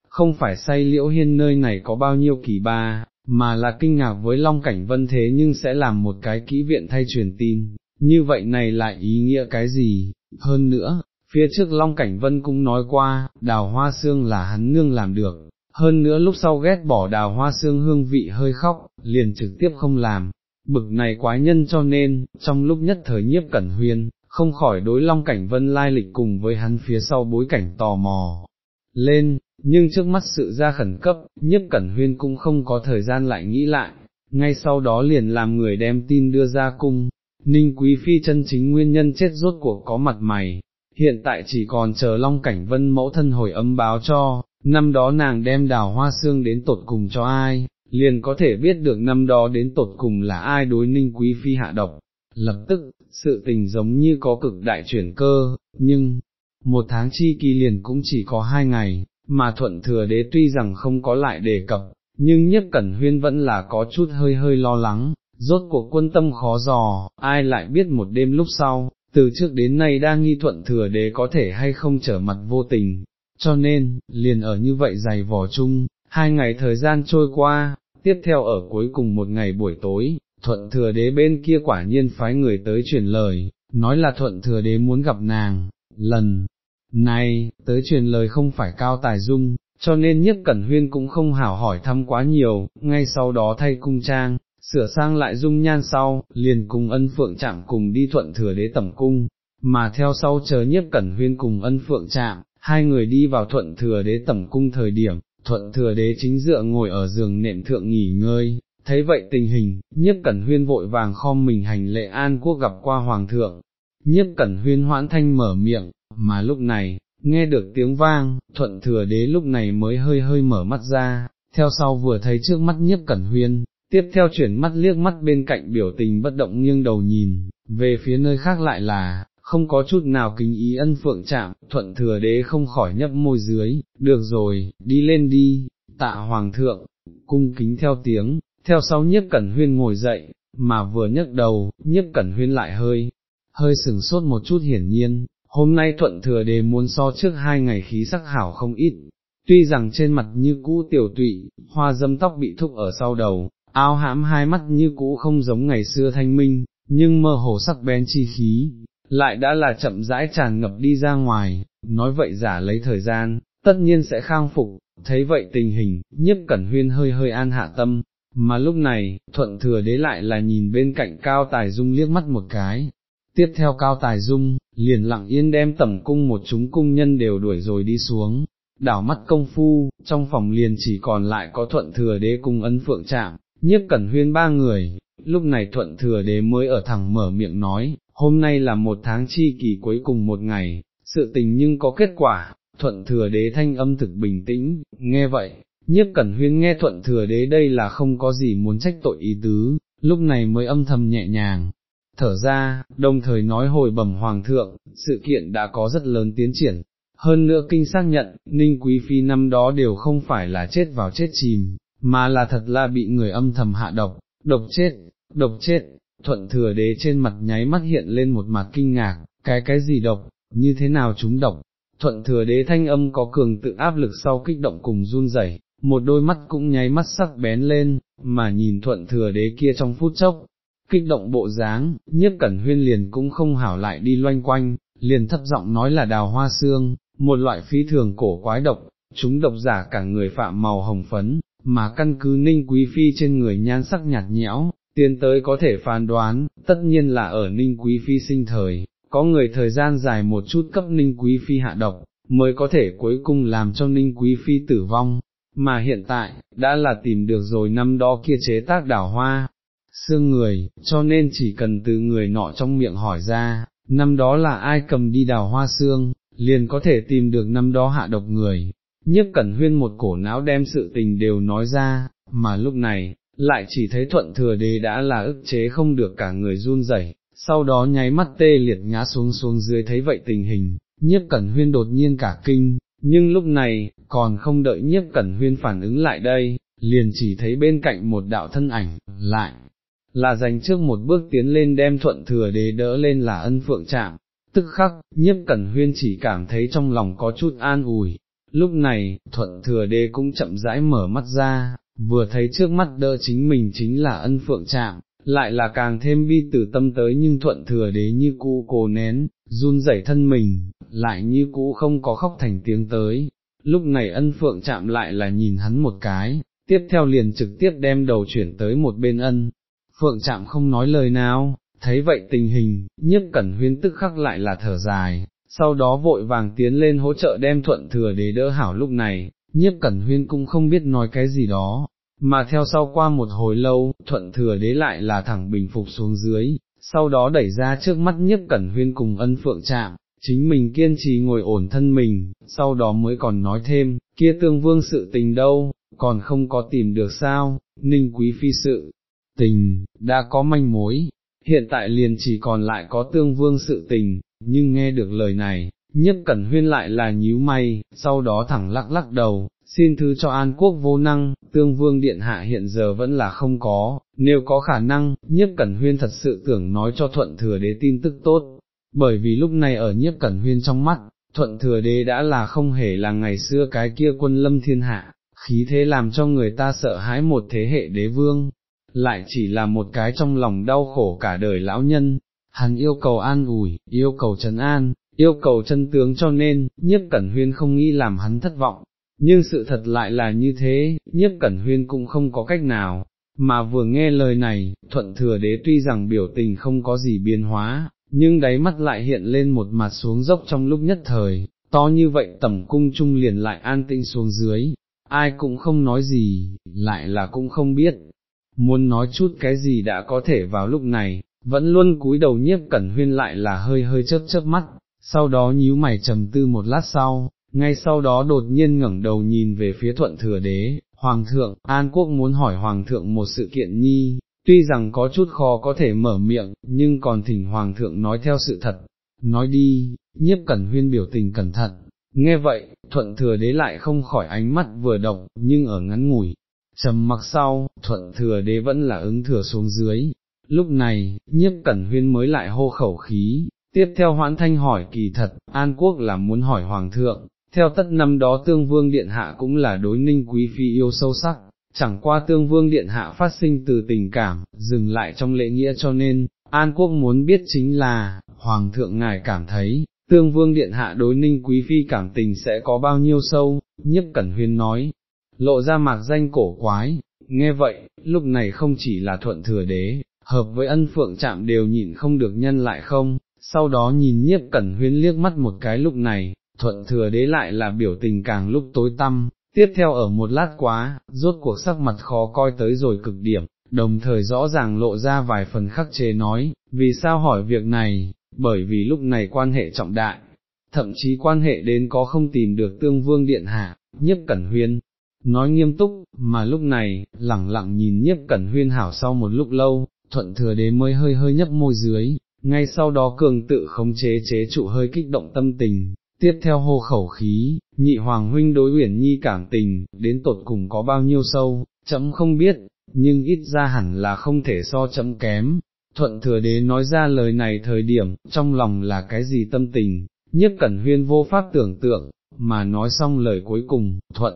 không phải say liễu hiên nơi này có bao nhiêu kỳ ba, mà là kinh ngạc với Long Cảnh Vân thế nhưng sẽ làm một cái kỹ viện thay truyền tin, như vậy này lại ý nghĩa cái gì, hơn nữa, phía trước Long Cảnh Vân cũng nói qua, đào hoa xương là hắn nương làm được, hơn nữa lúc sau ghét bỏ đào hoa xương hương vị hơi khóc, liền trực tiếp không làm, bực này quái nhân cho nên, trong lúc nhất thời nhiếp cẩn huyên, không khỏi đối Long Cảnh Vân lai lịch cùng với hắn phía sau bối cảnh tò mò. Lên, nhưng trước mắt sự ra khẩn cấp, nhiếp cẩn huyên cũng không có thời gian lại nghĩ lại, ngay sau đó liền làm người đem tin đưa ra cung, ninh quý phi chân chính nguyên nhân chết rốt cuộc có mặt mày, hiện tại chỉ còn chờ long cảnh vân mẫu thân hồi ấm báo cho, năm đó nàng đem đào hoa xương đến tột cùng cho ai, liền có thể biết được năm đó đến tột cùng là ai đối ninh quý phi hạ độc. Lập tức, sự tình giống như có cực đại chuyển cơ, nhưng, một tháng chi kỳ liền cũng chỉ có hai ngày, mà thuận thừa đế tuy rằng không có lại đề cập, nhưng nhất cẩn huyên vẫn là có chút hơi hơi lo lắng, rốt cuộc quân tâm khó dò, ai lại biết một đêm lúc sau, từ trước đến nay đang nghi thuận thừa đế có thể hay không trở mặt vô tình, cho nên, liền ở như vậy dày vò chung, hai ngày thời gian trôi qua, tiếp theo ở cuối cùng một ngày buổi tối, thuận thừa đế bên kia quả nhiên phái người tới truyền lời, nói là thuận thừa đế muốn gặp nàng, lần này, tới truyền lời không phải cao tài dung, cho nên nhất cẩn huyên cũng không hảo hỏi thăm quá nhiều, ngay sau đó thay cung trang, sửa sang lại dung nhan sau, liền cùng ân phượng chạm cùng đi thuận thừa đế tẩm cung, mà theo sau chờ nhiếp cẩn huyên cùng ân phượng chạm, hai người đi vào thuận thừa đế tẩm cung thời điểm, thuận thừa đế chính dựa ngồi ở giường nệm thượng nghỉ ngơi, thấy vậy tình hình, nhiếp cẩn huyên vội vàng khom mình hành lệ an quốc gặp qua hoàng thượng, nhiếp cẩn huyên hoãn thanh mở miệng, mà lúc này, nghe được tiếng vang, thuận thừa đế lúc này mới hơi hơi mở mắt ra, theo sau vừa thấy trước mắt nhiếp cẩn huyên, tiếp theo chuyển mắt liếc mắt bên cạnh biểu tình bất động nghiêng đầu nhìn, về phía nơi khác lại là, không có chút nào kính ý ân phượng chạm, thuận thừa đế không khỏi nhấp môi dưới, được rồi, đi lên đi, tạ hoàng thượng, cung kính theo tiếng, theo sau nhiếp cẩn huyên ngồi dậy, mà vừa nhấc đầu, nhiếp cẩn huyên lại hơi, hơi sừng sốt một chút hiển nhiên, hôm nay thuận thừa đế muốn so trước hai ngày khí sắc hảo không ít, tuy rằng trên mặt như cũ tiểu tụy, hoa dâm tóc bị thúc ở sau đầu, áo hãm hai mắt như cũ không giống ngày xưa thanh minh, nhưng mơ hồ sắc bén chi khí, lại đã là chậm rãi tràn ngập đi ra ngoài, nói vậy giả lấy thời gian, tất nhiên sẽ khang phục, thấy vậy tình hình, nhiếp cẩn huyên hơi hơi an hạ tâm, mà lúc này, thuận thừa đế lại là nhìn bên cạnh cao tài dung liếc mắt một cái. Tiếp theo cao tài dung, liền lặng yên đem tẩm cung một chúng cung nhân đều đuổi rồi đi xuống, đảo mắt công phu, trong phòng liền chỉ còn lại có thuận thừa đế cùng ấn phượng chạm, nhiếp cẩn huyên ba người, lúc này thuận thừa đế mới ở thẳng mở miệng nói, hôm nay là một tháng chi kỳ cuối cùng một ngày, sự tình nhưng có kết quả, thuận thừa đế thanh âm thực bình tĩnh, nghe vậy, nhiếp cẩn huyên nghe thuận thừa đế đây là không có gì muốn trách tội ý tứ, lúc này mới âm thầm nhẹ nhàng, thở ra, đồng thời nói hồi bẩm hoàng thượng, sự kiện đã có rất lớn tiến triển. Hơn nữa kinh xác nhận, Ninh Quý Phi năm đó đều không phải là chết vào chết chìm, mà là thật là bị người âm thầm hạ độc, độc chết, độc chết, thuận thừa đế trên mặt nháy mắt hiện lên một mặt kinh ngạc, cái cái gì độc, như thế nào chúng độc, thuận thừa đế thanh âm có cường tự áp lực sau kích động cùng run rẩy, một đôi mắt cũng nháy mắt sắc bén lên, mà nhìn thuận thừa đế kia trong phút chốc, kích động bộ dáng, nhất cẩn huyên liền cũng không hảo lại đi loanh quanh, liền thấp giọng nói là đào hoa xương, một loại phi thường cổ quái độc, chúng độc giả cả người phạm màu hồng phấn, mà căn cứ ninh quý phi trên người nhan sắc nhạt nhẽo, tiến tới có thể phán đoán, tất nhiên là ở ninh quý phi sinh thời, có người thời gian dài một chút cấp ninh quý phi hạ độc, mới có thể cuối cùng làm cho ninh quý phi tử vong, mà hiện tại, đã là tìm được rồi năm đó kia chế tác đảo hoa, xương người, cho nên chỉ cần từ người nọ trong miệng hỏi ra, năm đó là ai cầm đi đào hoa xương, liền có thể tìm được năm đó hạ độc người. Nhiếp cẩn huyên một cổ não đem sự tình đều nói ra, mà lúc này, lại chỉ thấy thuận thừa đế đã là ức chế không được cả người run rẩy, sau đó nháy mắt tê liệt ngã xuống xuống dưới thấy vậy tình hình, nhiếp cẩn huyên đột nhiên cả kinh, nhưng lúc này, còn không đợi nhiếp cẩn huyên phản ứng lại đây, liền chỉ thấy bên cạnh một đạo thân ảnh, lại, là dành trước một bước tiến lên đem thuận thừa đế đỡ lên là ân phượng chạm, tức khắc, nhiếp cẩn huyên chỉ cảm thấy trong lòng có chút an ủi, lúc này, thuận thừa đế cũng chậm rãi mở mắt ra, vừa thấy trước mắt đỡ chính mình chính là ân phượng chạm, lại là càng thêm bi tử tâm tới nhưng thuận thừa đế như cũ cố nén, run rẩy thân mình, lại như cũ không có khóc thành tiếng tới, lúc này ân phượng chạm lại là nhìn hắn một cái, tiếp theo liền trực tiếp đem đầu chuyển tới một bên ân, phượng chạm không nói lời nào, thấy vậy tình hình, nhất cẩn huyên tức khắc lại là thở dài, sau đó vội vàng tiến lên hỗ trợ đem thuận thừa đế đỡ hảo lúc này, nhiếp cẩn huyên cũng không biết nói cái gì đó, mà theo sau qua một hồi lâu, thuận thừa đế lại là thẳng bình phục xuống dưới, sau đó đẩy ra trước mắt nhiếp cẩn huyên cùng ân phượng chạm, chính mình kiên trì ngồi ổn thân mình, sau đó mới còn nói thêm, kia tương vương sự tình đâu, còn không có tìm được sao, ninh quý phi sự tình, đã có manh mối, hiện tại liền chỉ còn lại có tương vương sự tình, nhưng nghe được lời này, nhất cẩn huyên lại là nhíu may, sau đó thẳng lắc lắc đầu, xin thứ cho An Quốc vô năng, tương vương điện hạ hiện giờ vẫn là không có, nếu có khả năng, nhiếp cẩn huyên thật sự tưởng nói cho thuận thừa đế tin tức tốt, bởi vì lúc này ở nhiếp cẩn huyên trong mắt, thuận thừa đế đã là không hề là ngày xưa cái kia quân lâm thiên hạ, khí thế làm cho người ta sợ hãi một thế hệ đế vương, lại chỉ là một cái trong lòng đau khổ cả đời lão nhân, hắn yêu cầu an ủi, yêu cầu trấn an, yêu cầu chân tướng cho nên, nhiếp cẩn huyên không nghĩ làm hắn thất vọng, nhưng sự thật lại là như thế, nhiếp cẩn huyên cũng không có cách nào, mà vừa nghe lời này, thuận thừa đế tuy rằng biểu tình không có gì biến hóa, nhưng đáy mắt lại hiện lên một mặt xuống dốc trong lúc nhất thời, to như vậy tẩm cung trung liền lại an tinh xuống dưới, ai cũng không nói gì, lại là cũng không biết, muốn nói chút cái gì đã có thể vào lúc này, vẫn luôn cúi đầu nhiếp cẩn huyên lại là hơi hơi chớp chớp mắt, sau đó nhíu mày trầm tư một lát sau, ngay sau đó đột nhiên ngẩng đầu nhìn về phía thuận thừa đế, Hoàng thượng, An Quốc muốn hỏi Hoàng thượng một sự kiện nhi, tuy rằng có chút khó có thể mở miệng, nhưng còn thỉnh Hoàng thượng nói theo sự thật, nói đi, nhiếp cẩn huyên biểu tình cẩn thận, nghe vậy, thuận thừa đế lại không khỏi ánh mắt vừa động, nhưng ở ngắn ngủi, trầm mặc sau, thuận thừa đế vẫn là ứng thừa xuống dưới. Lúc này, nhiếp cẩn huyên mới lại hô khẩu khí, tiếp theo hoãn thanh hỏi kỳ thật, An Quốc là muốn hỏi Hoàng thượng, theo tất năm đó tương vương điện hạ cũng là đối ninh quý phi yêu sâu sắc, chẳng qua tương vương điện hạ phát sinh từ tình cảm, dừng lại trong lễ nghĩa cho nên, An Quốc muốn biết chính là, Hoàng thượng ngài cảm thấy, tương vương điện hạ đối ninh quý phi cảm tình sẽ có bao nhiêu sâu, nhất cẩn huyên nói, lộ ra mạc danh cổ quái, nghe vậy, lúc này không chỉ là thuận thừa đế, hợp với ân phượng chạm đều nhịn không được nhân lại không, sau đó nhìn nhiếp cẩn huyên liếc mắt một cái lúc này, thuận thừa đế lại là biểu tình càng lúc tối tăm, tiếp theo ở một lát quá, rốt cuộc sắc mặt khó coi tới rồi cực điểm, đồng thời rõ ràng lộ ra vài phần khắc chế nói, vì sao hỏi việc này, bởi vì lúc này quan hệ trọng đại, thậm chí quan hệ đến có không tìm được tương vương điện hạ, nhiếp cẩn huyên. Nói nghiêm túc, mà lúc này, lẳng lặng nhìn nhiếp cẩn huyên hảo sau một lúc lâu, thuận thừa đế mới hơi hơi nhấp môi dưới, ngay sau đó cường tự khống chế chế trụ hơi kích động tâm tình, tiếp theo hô khẩu khí, nhị hoàng huynh đối uyển nhi cảm tình, đến tột cùng có bao nhiêu sâu, chấm không biết, nhưng ít ra hẳn là không thể so chấm kém. Thuận thừa đế nói ra lời này thời điểm, trong lòng là cái gì tâm tình, nhất cẩn huyên vô pháp tưởng tượng, mà nói xong lời cuối cùng, thuận,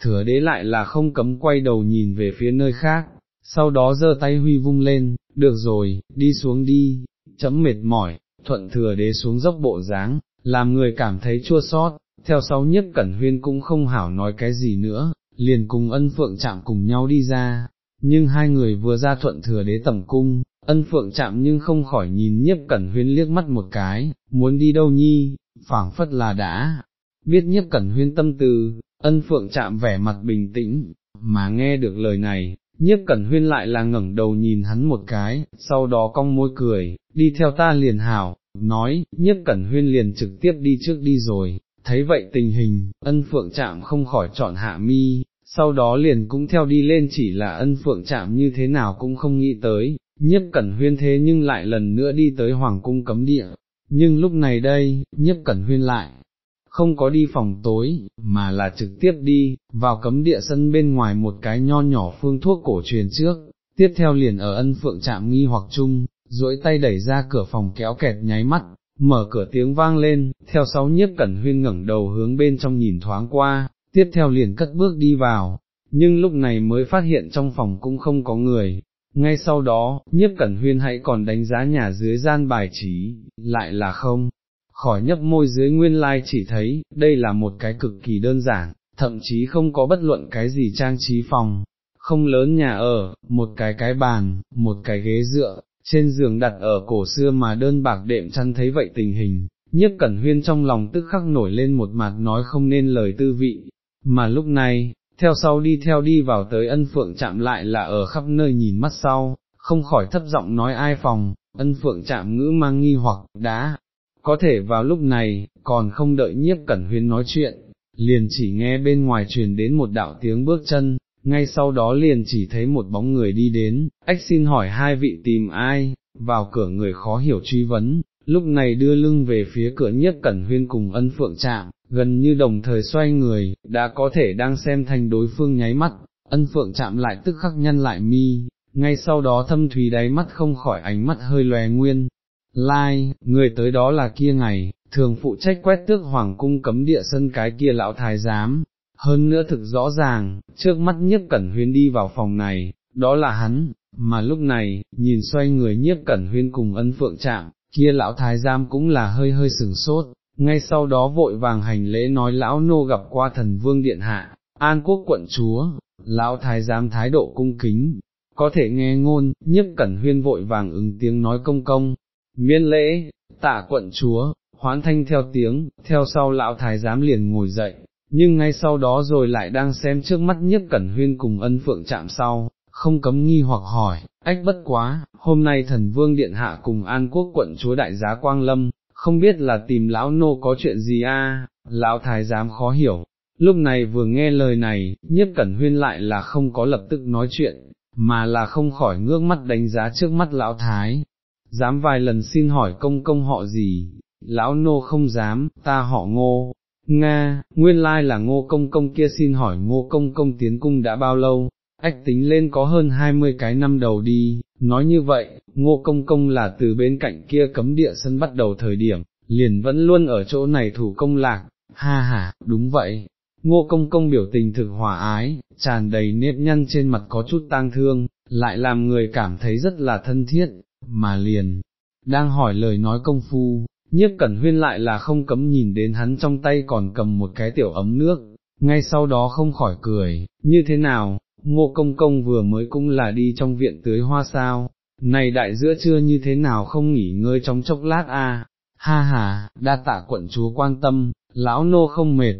thừa đế lại là không cấm quay đầu nhìn về phía nơi khác, sau đó giơ tay huy vung lên, được rồi, đi xuống đi, chấm mệt mỏi, thuận thừa đế xuống dốc bộ dáng, làm người cảm thấy chua sót, theo sau nhất cẩn huyên cũng không hảo nói cái gì nữa, liền cùng ân phượng chạm cùng nhau đi ra, nhưng hai người vừa ra thuận thừa đế tẩm cung, ân phượng chạm nhưng không khỏi nhìn nhiếp cẩn huyên liếc mắt một cái, muốn đi đâu nhi, phảng phất là đã, biết nhiếp cẩn huyên tâm tư, ân phượng chạm vẻ mặt bình tĩnh, mà nghe được lời này, nhiếp cẩn huyên lại là ngẩng đầu nhìn hắn một cái, sau đó cong môi cười, đi theo ta liền hảo, nói, nhiếp cẩn huyên liền trực tiếp đi trước đi rồi, thấy vậy tình hình, ân phượng chạm không khỏi chọn hạ mi, sau đó liền cũng theo đi lên chỉ là ân phượng chạm như thế nào cũng không nghĩ tới, nhiếp cẩn huyên thế nhưng lại lần nữa đi tới hoàng cung cấm địa, nhưng lúc này đây, nhiếp cẩn huyên lại, không có đi phòng tối, mà là trực tiếp đi, vào cấm địa sân bên ngoài một cái nho nhỏ phương thuốc cổ truyền trước, tiếp theo liền ở ân phượng chạm nghi hoặc chung, duỗi tay đẩy ra cửa phòng kéo kẹt nháy mắt, mở cửa tiếng vang lên, theo sáu nhiếp cẩn huyên ngẩng đầu hướng bên trong nhìn thoáng qua, tiếp theo liền cất bước đi vào, nhưng lúc này mới phát hiện trong phòng cũng không có người. Ngay sau đó, nhiếp cẩn huyên hãy còn đánh giá nhà dưới gian bài trí, lại là không, khỏi nhấp môi dưới nguyên lai chỉ thấy, đây là một cái cực kỳ đơn giản, thậm chí không có bất luận cái gì trang trí phòng, không lớn nhà ở, một cái cái bàn, một cái ghế dựa, trên giường đặt ở cổ xưa mà đơn bạc đệm chăn thấy vậy tình hình, nhiếp cẩn huyên trong lòng tức khắc nổi lên một mặt nói không nên lời tư vị, mà lúc này, theo sau đi theo đi vào tới ân phượng chạm lại là ở khắp nơi nhìn mắt sau, không khỏi thấp giọng nói ai phòng, ân phượng chạm ngữ mang nghi hoặc, đã, có thể vào lúc này, còn không đợi nhiếp cẩn huyên nói chuyện, liền chỉ nghe bên ngoài truyền đến một đạo tiếng bước chân, ngay sau đó liền chỉ thấy một bóng người đi đến, ách xin hỏi hai vị tìm ai, vào cửa người khó hiểu truy vấn, lúc này đưa lưng về phía cửa nhiếp cẩn huyên cùng ân phượng chạm, gần như đồng thời xoay người, đã có thể đang xem thành đối phương nháy mắt, ân phượng chạm lại tức khắc nhân lại mi, ngay sau đó thâm thúy đáy mắt không khỏi ánh mắt hơi lòe nguyên. Lai, người tới đó là kia ngày, thường phụ trách quét tước hoàng cung cấm địa sân cái kia lão thái giám, hơn nữa thực rõ ràng, trước mắt nhiếp cẩn huyên đi vào phòng này, đó là hắn, mà lúc này, nhìn xoay người nhiếp cẩn huyên cùng ân phượng chạm, kia lão thái giám cũng là hơi hơi sừng sốt, ngay sau đó vội vàng hành lễ nói lão nô gặp qua thần vương điện hạ, an quốc quận chúa, lão thái giám thái độ cung kính, có thể nghe ngôn, nhiếp cẩn huyên vội vàng ứng tiếng nói công công, miên lễ, tạ quận chúa, hoán thanh theo tiếng, theo sau lão thái giám liền ngồi dậy, nhưng ngay sau đó rồi lại đang xem trước mắt nhất cẩn huyên cùng ân phượng chạm sau, không cấm nghi hoặc hỏi, ách bất quá, hôm nay thần vương điện hạ cùng an quốc quận chúa đại giá Quang Lâm, không biết là tìm lão nô có chuyện gì a? lão thái giám khó hiểu. Lúc này vừa nghe lời này, nhất cẩn huyên lại là không có lập tức nói chuyện, mà là không khỏi ngước mắt đánh giá trước mắt lão thái, dám vài lần xin hỏi công công họ gì, lão nô không dám, ta họ ngô, Nga, nguyên lai là ngô công công kia xin hỏi ngô công công tiến cung đã bao lâu, ách tính lên có hơn hai mươi cái năm đầu đi, nói như vậy, ngô công công là từ bên cạnh kia cấm địa sân bắt đầu thời điểm, liền vẫn luôn ở chỗ này thủ công lạc, ha ha, đúng vậy. Ngô công công biểu tình thực hòa ái, tràn đầy nếp nhăn trên mặt có chút tang thương, lại làm người cảm thấy rất là thân thiết, mà liền, đang hỏi lời nói công phu, nhiếp cẩn huyên lại là không cấm nhìn đến hắn trong tay còn cầm một cái tiểu ấm nước, ngay sau đó không khỏi cười, như thế nào, ngô công công vừa mới cũng là đi trong viện tưới hoa sao, này đại giữa trưa như thế nào không nghỉ ngơi trong chốc lát a? Ha ha, đa tạ quận chúa quan tâm, lão nô không mệt,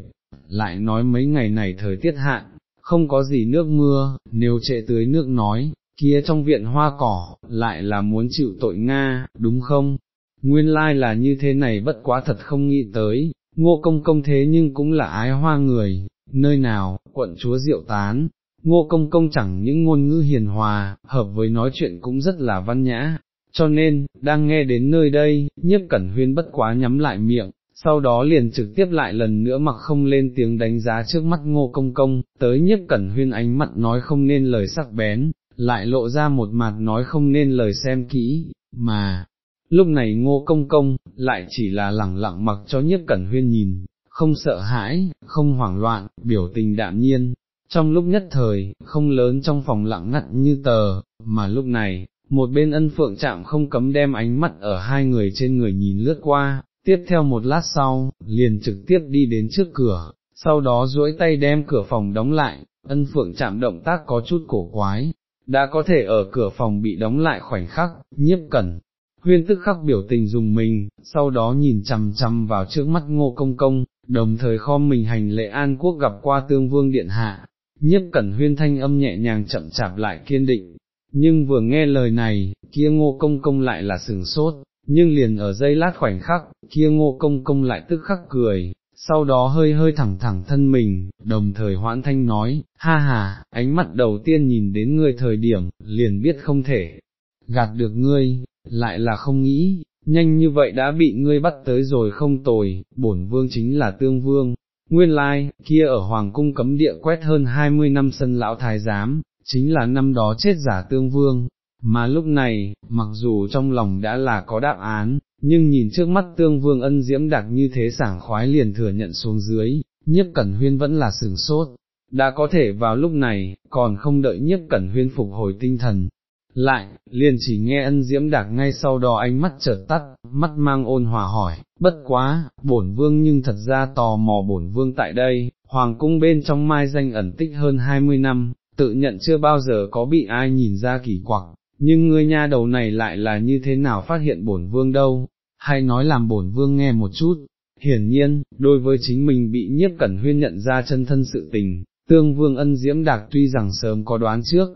lại nói mấy ngày này thời tiết hạn, không có gì nước mưa, nếu trệ tưới nước nói, kia trong viện hoa cỏ, lại là muốn chịu tội Nga, đúng không? Nguyên lai là như thế này bất quá thật không nghĩ tới, ngô công công thế nhưng cũng là ái hoa người, nơi nào, quận chúa diệu tán, ngô công công chẳng những ngôn ngữ hiền hòa, hợp với nói chuyện cũng rất là văn nhã, cho nên, đang nghe đến nơi đây, nhiếp cẩn huyên bất quá nhắm lại miệng, sau đó liền trực tiếp lại lần nữa mặc không lên tiếng đánh giá trước mắt ngô công công, tới nhiếp cẩn huyên ánh mặt nói không nên lời sắc bén, lại lộ ra một mặt nói không nên lời xem kỹ, mà, lúc này ngô công công, lại chỉ là lẳng lặng mặc cho Nhất cẩn huyên nhìn, không sợ hãi, không hoảng loạn, biểu tình đạm nhiên, trong lúc nhất thời, không lớn trong phòng lặng ngắt như tờ, mà lúc này, một bên ân phượng chạm không cấm đem ánh mắt ở hai người trên người nhìn lướt qua, tiếp theo một lát sau, liền trực tiếp đi đến trước cửa, sau đó duỗi tay đem cửa phòng đóng lại, ân phượng chạm động tác có chút cổ quái, đã có thể ở cửa phòng bị đóng lại khoảnh khắc, nhiếp cẩn. Huyên tức khắc biểu tình dùng mình, sau đó nhìn chằm chằm vào trước mắt ngô công công, đồng thời kho mình hành lễ an quốc gặp qua tương vương điện hạ, nhiếp cẩn huyên thanh âm nhẹ nhàng chậm chạp lại kiên định, nhưng vừa nghe lời này, kia ngô công công lại là sừng sốt, nhưng liền ở giây lát khoảnh khắc, kia ngô công công lại tức khắc cười, sau đó hơi hơi thẳng thẳng thân mình, đồng thời hoãn thanh nói, ha ha, ánh mắt đầu tiên nhìn đến ngươi thời điểm, liền biết không thể, gạt được ngươi, lại là không nghĩ, nhanh như vậy đã bị ngươi bắt tới rồi không tồi, bổn vương chính là tương vương. Nguyên lai, kia ở Hoàng cung cấm địa quét hơn 20 năm sân lão thái giám, chính là năm đó chết giả tương vương, mà lúc này, mặc dù trong lòng đã là có đáp án, nhưng nhìn trước mắt tương vương ân diễm đặc như thế sảng khoái liền thừa nhận xuống dưới, nhiếp cẩn huyên vẫn là sừng sốt, đã có thể vào lúc này, còn không đợi nhiếp cẩn huyên phục hồi tinh thần. Lại, liền chỉ nghe ân diễm đặc ngay sau đó ánh mắt chợt tắt, mắt mang ôn hòa hỏi, bất quá, bổn vương nhưng thật ra tò mò bổn vương tại đây, hoàng cung bên trong mai danh ẩn tích hơn 20 năm, tự nhận chưa bao giờ có bị ai nhìn ra kỳ quặc, nhưng ngươi nha đầu này lại là như thế nào phát hiện bổn vương đâu, hay nói làm bổn vương nghe một chút. Hiển nhiên, đối với chính mình bị nhiếp cẩn huyên nhận ra chân thân sự tình, tương vương ân diễm đạc tuy rằng sớm có đoán trước,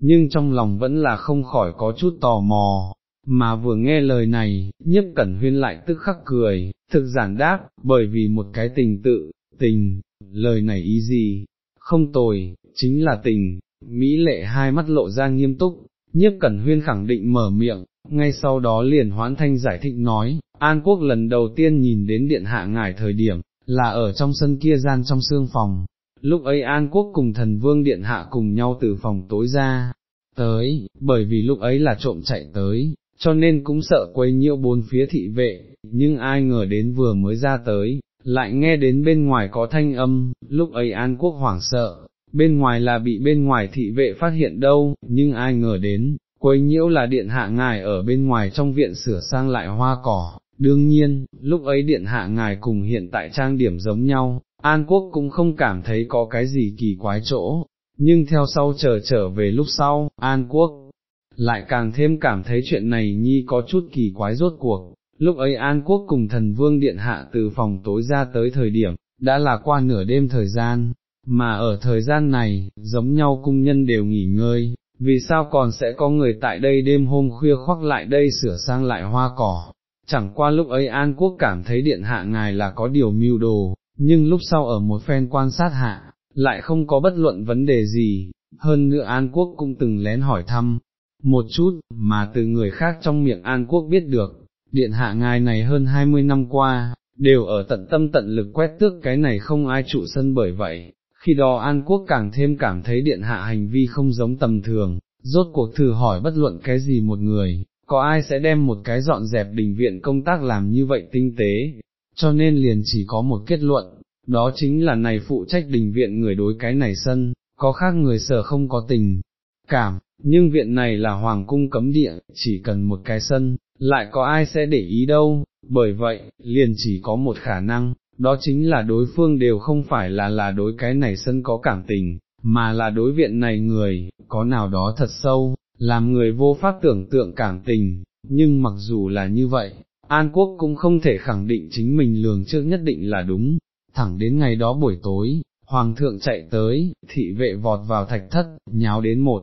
nhưng trong lòng vẫn là không khỏi có chút tò mò, mà vừa nghe lời này, nhiếp cẩn huyên lại tức khắc cười, thực giản đáp, bởi vì một cái tình tự, tình, lời này ý gì, không tồi, chính là tình, Mỹ lệ hai mắt lộ ra nghiêm túc, nhiếp cẩn huyên khẳng định mở miệng, ngay sau đó liền hoãn thanh giải thích nói, An Quốc lần đầu tiên nhìn đến điện hạ ngải thời điểm, là ở trong sân kia gian trong xương phòng, lúc ấy An Quốc cùng thần vương điện hạ cùng nhau từ phòng tối ra, tới, bởi vì lúc ấy là trộm chạy tới, cho nên cũng sợ quấy nhiễu bốn phía thị vệ, nhưng ai ngờ đến vừa mới ra tới, lại nghe đến bên ngoài có thanh âm, lúc ấy An Quốc hoảng sợ, bên ngoài là bị bên ngoài thị vệ phát hiện đâu, nhưng ai ngờ đến, quấy nhiễu là điện hạ ngài ở bên ngoài trong viện sửa sang lại hoa cỏ, đương nhiên, lúc ấy điện hạ ngài cùng hiện tại trang điểm giống nhau, An Quốc cũng không cảm thấy có cái gì kỳ quái chỗ, nhưng theo sau chờ trở về lúc sau, An Quốc lại càng thêm cảm thấy chuyện này nhi có chút kỳ quái rốt cuộc. Lúc ấy An Quốc cùng thần vương điện hạ từ phòng tối ra tới thời điểm, đã là qua nửa đêm thời gian, mà ở thời gian này, giống nhau cung nhân đều nghỉ ngơi, vì sao còn sẽ có người tại đây đêm hôm khuya khoác lại đây sửa sang lại hoa cỏ. Chẳng qua lúc ấy An Quốc cảm thấy điện hạ ngài là có điều mưu đồ, nhưng lúc sau ở một phen quan sát hạ, lại không có bất luận vấn đề gì, hơn nữa An Quốc cũng từng lén hỏi thăm, một chút, mà từ người khác trong miệng An Quốc biết được, điện hạ ngài này hơn 20 năm qua, đều ở tận tâm tận lực quét tước cái này không ai trụ sân bởi vậy, khi đó An Quốc càng thêm cảm thấy điện hạ hành vi không giống tầm thường, rốt cuộc thử hỏi bất luận cái gì một người, có ai sẽ đem một cái dọn dẹp đình viện công tác làm như vậy tinh tế, cho nên liền chỉ có một kết luận, đó chính là này phụ trách đình viện người đối cái này sân, có khác người sở không có tình, cảm, nhưng viện này là hoàng cung cấm địa, chỉ cần một cái sân, lại có ai sẽ để ý đâu, bởi vậy, liền chỉ có một khả năng, đó chính là đối phương đều không phải là là đối cái này sân có cảm tình, mà là đối viện này người, có nào đó thật sâu, làm người vô pháp tưởng tượng cảm tình, nhưng mặc dù là như vậy, An Quốc cũng không thể khẳng định chính mình lường trước nhất định là đúng, thẳng đến ngày đó buổi tối, Hoàng thượng chạy tới, thị vệ vọt vào thạch thất, nháo đến một.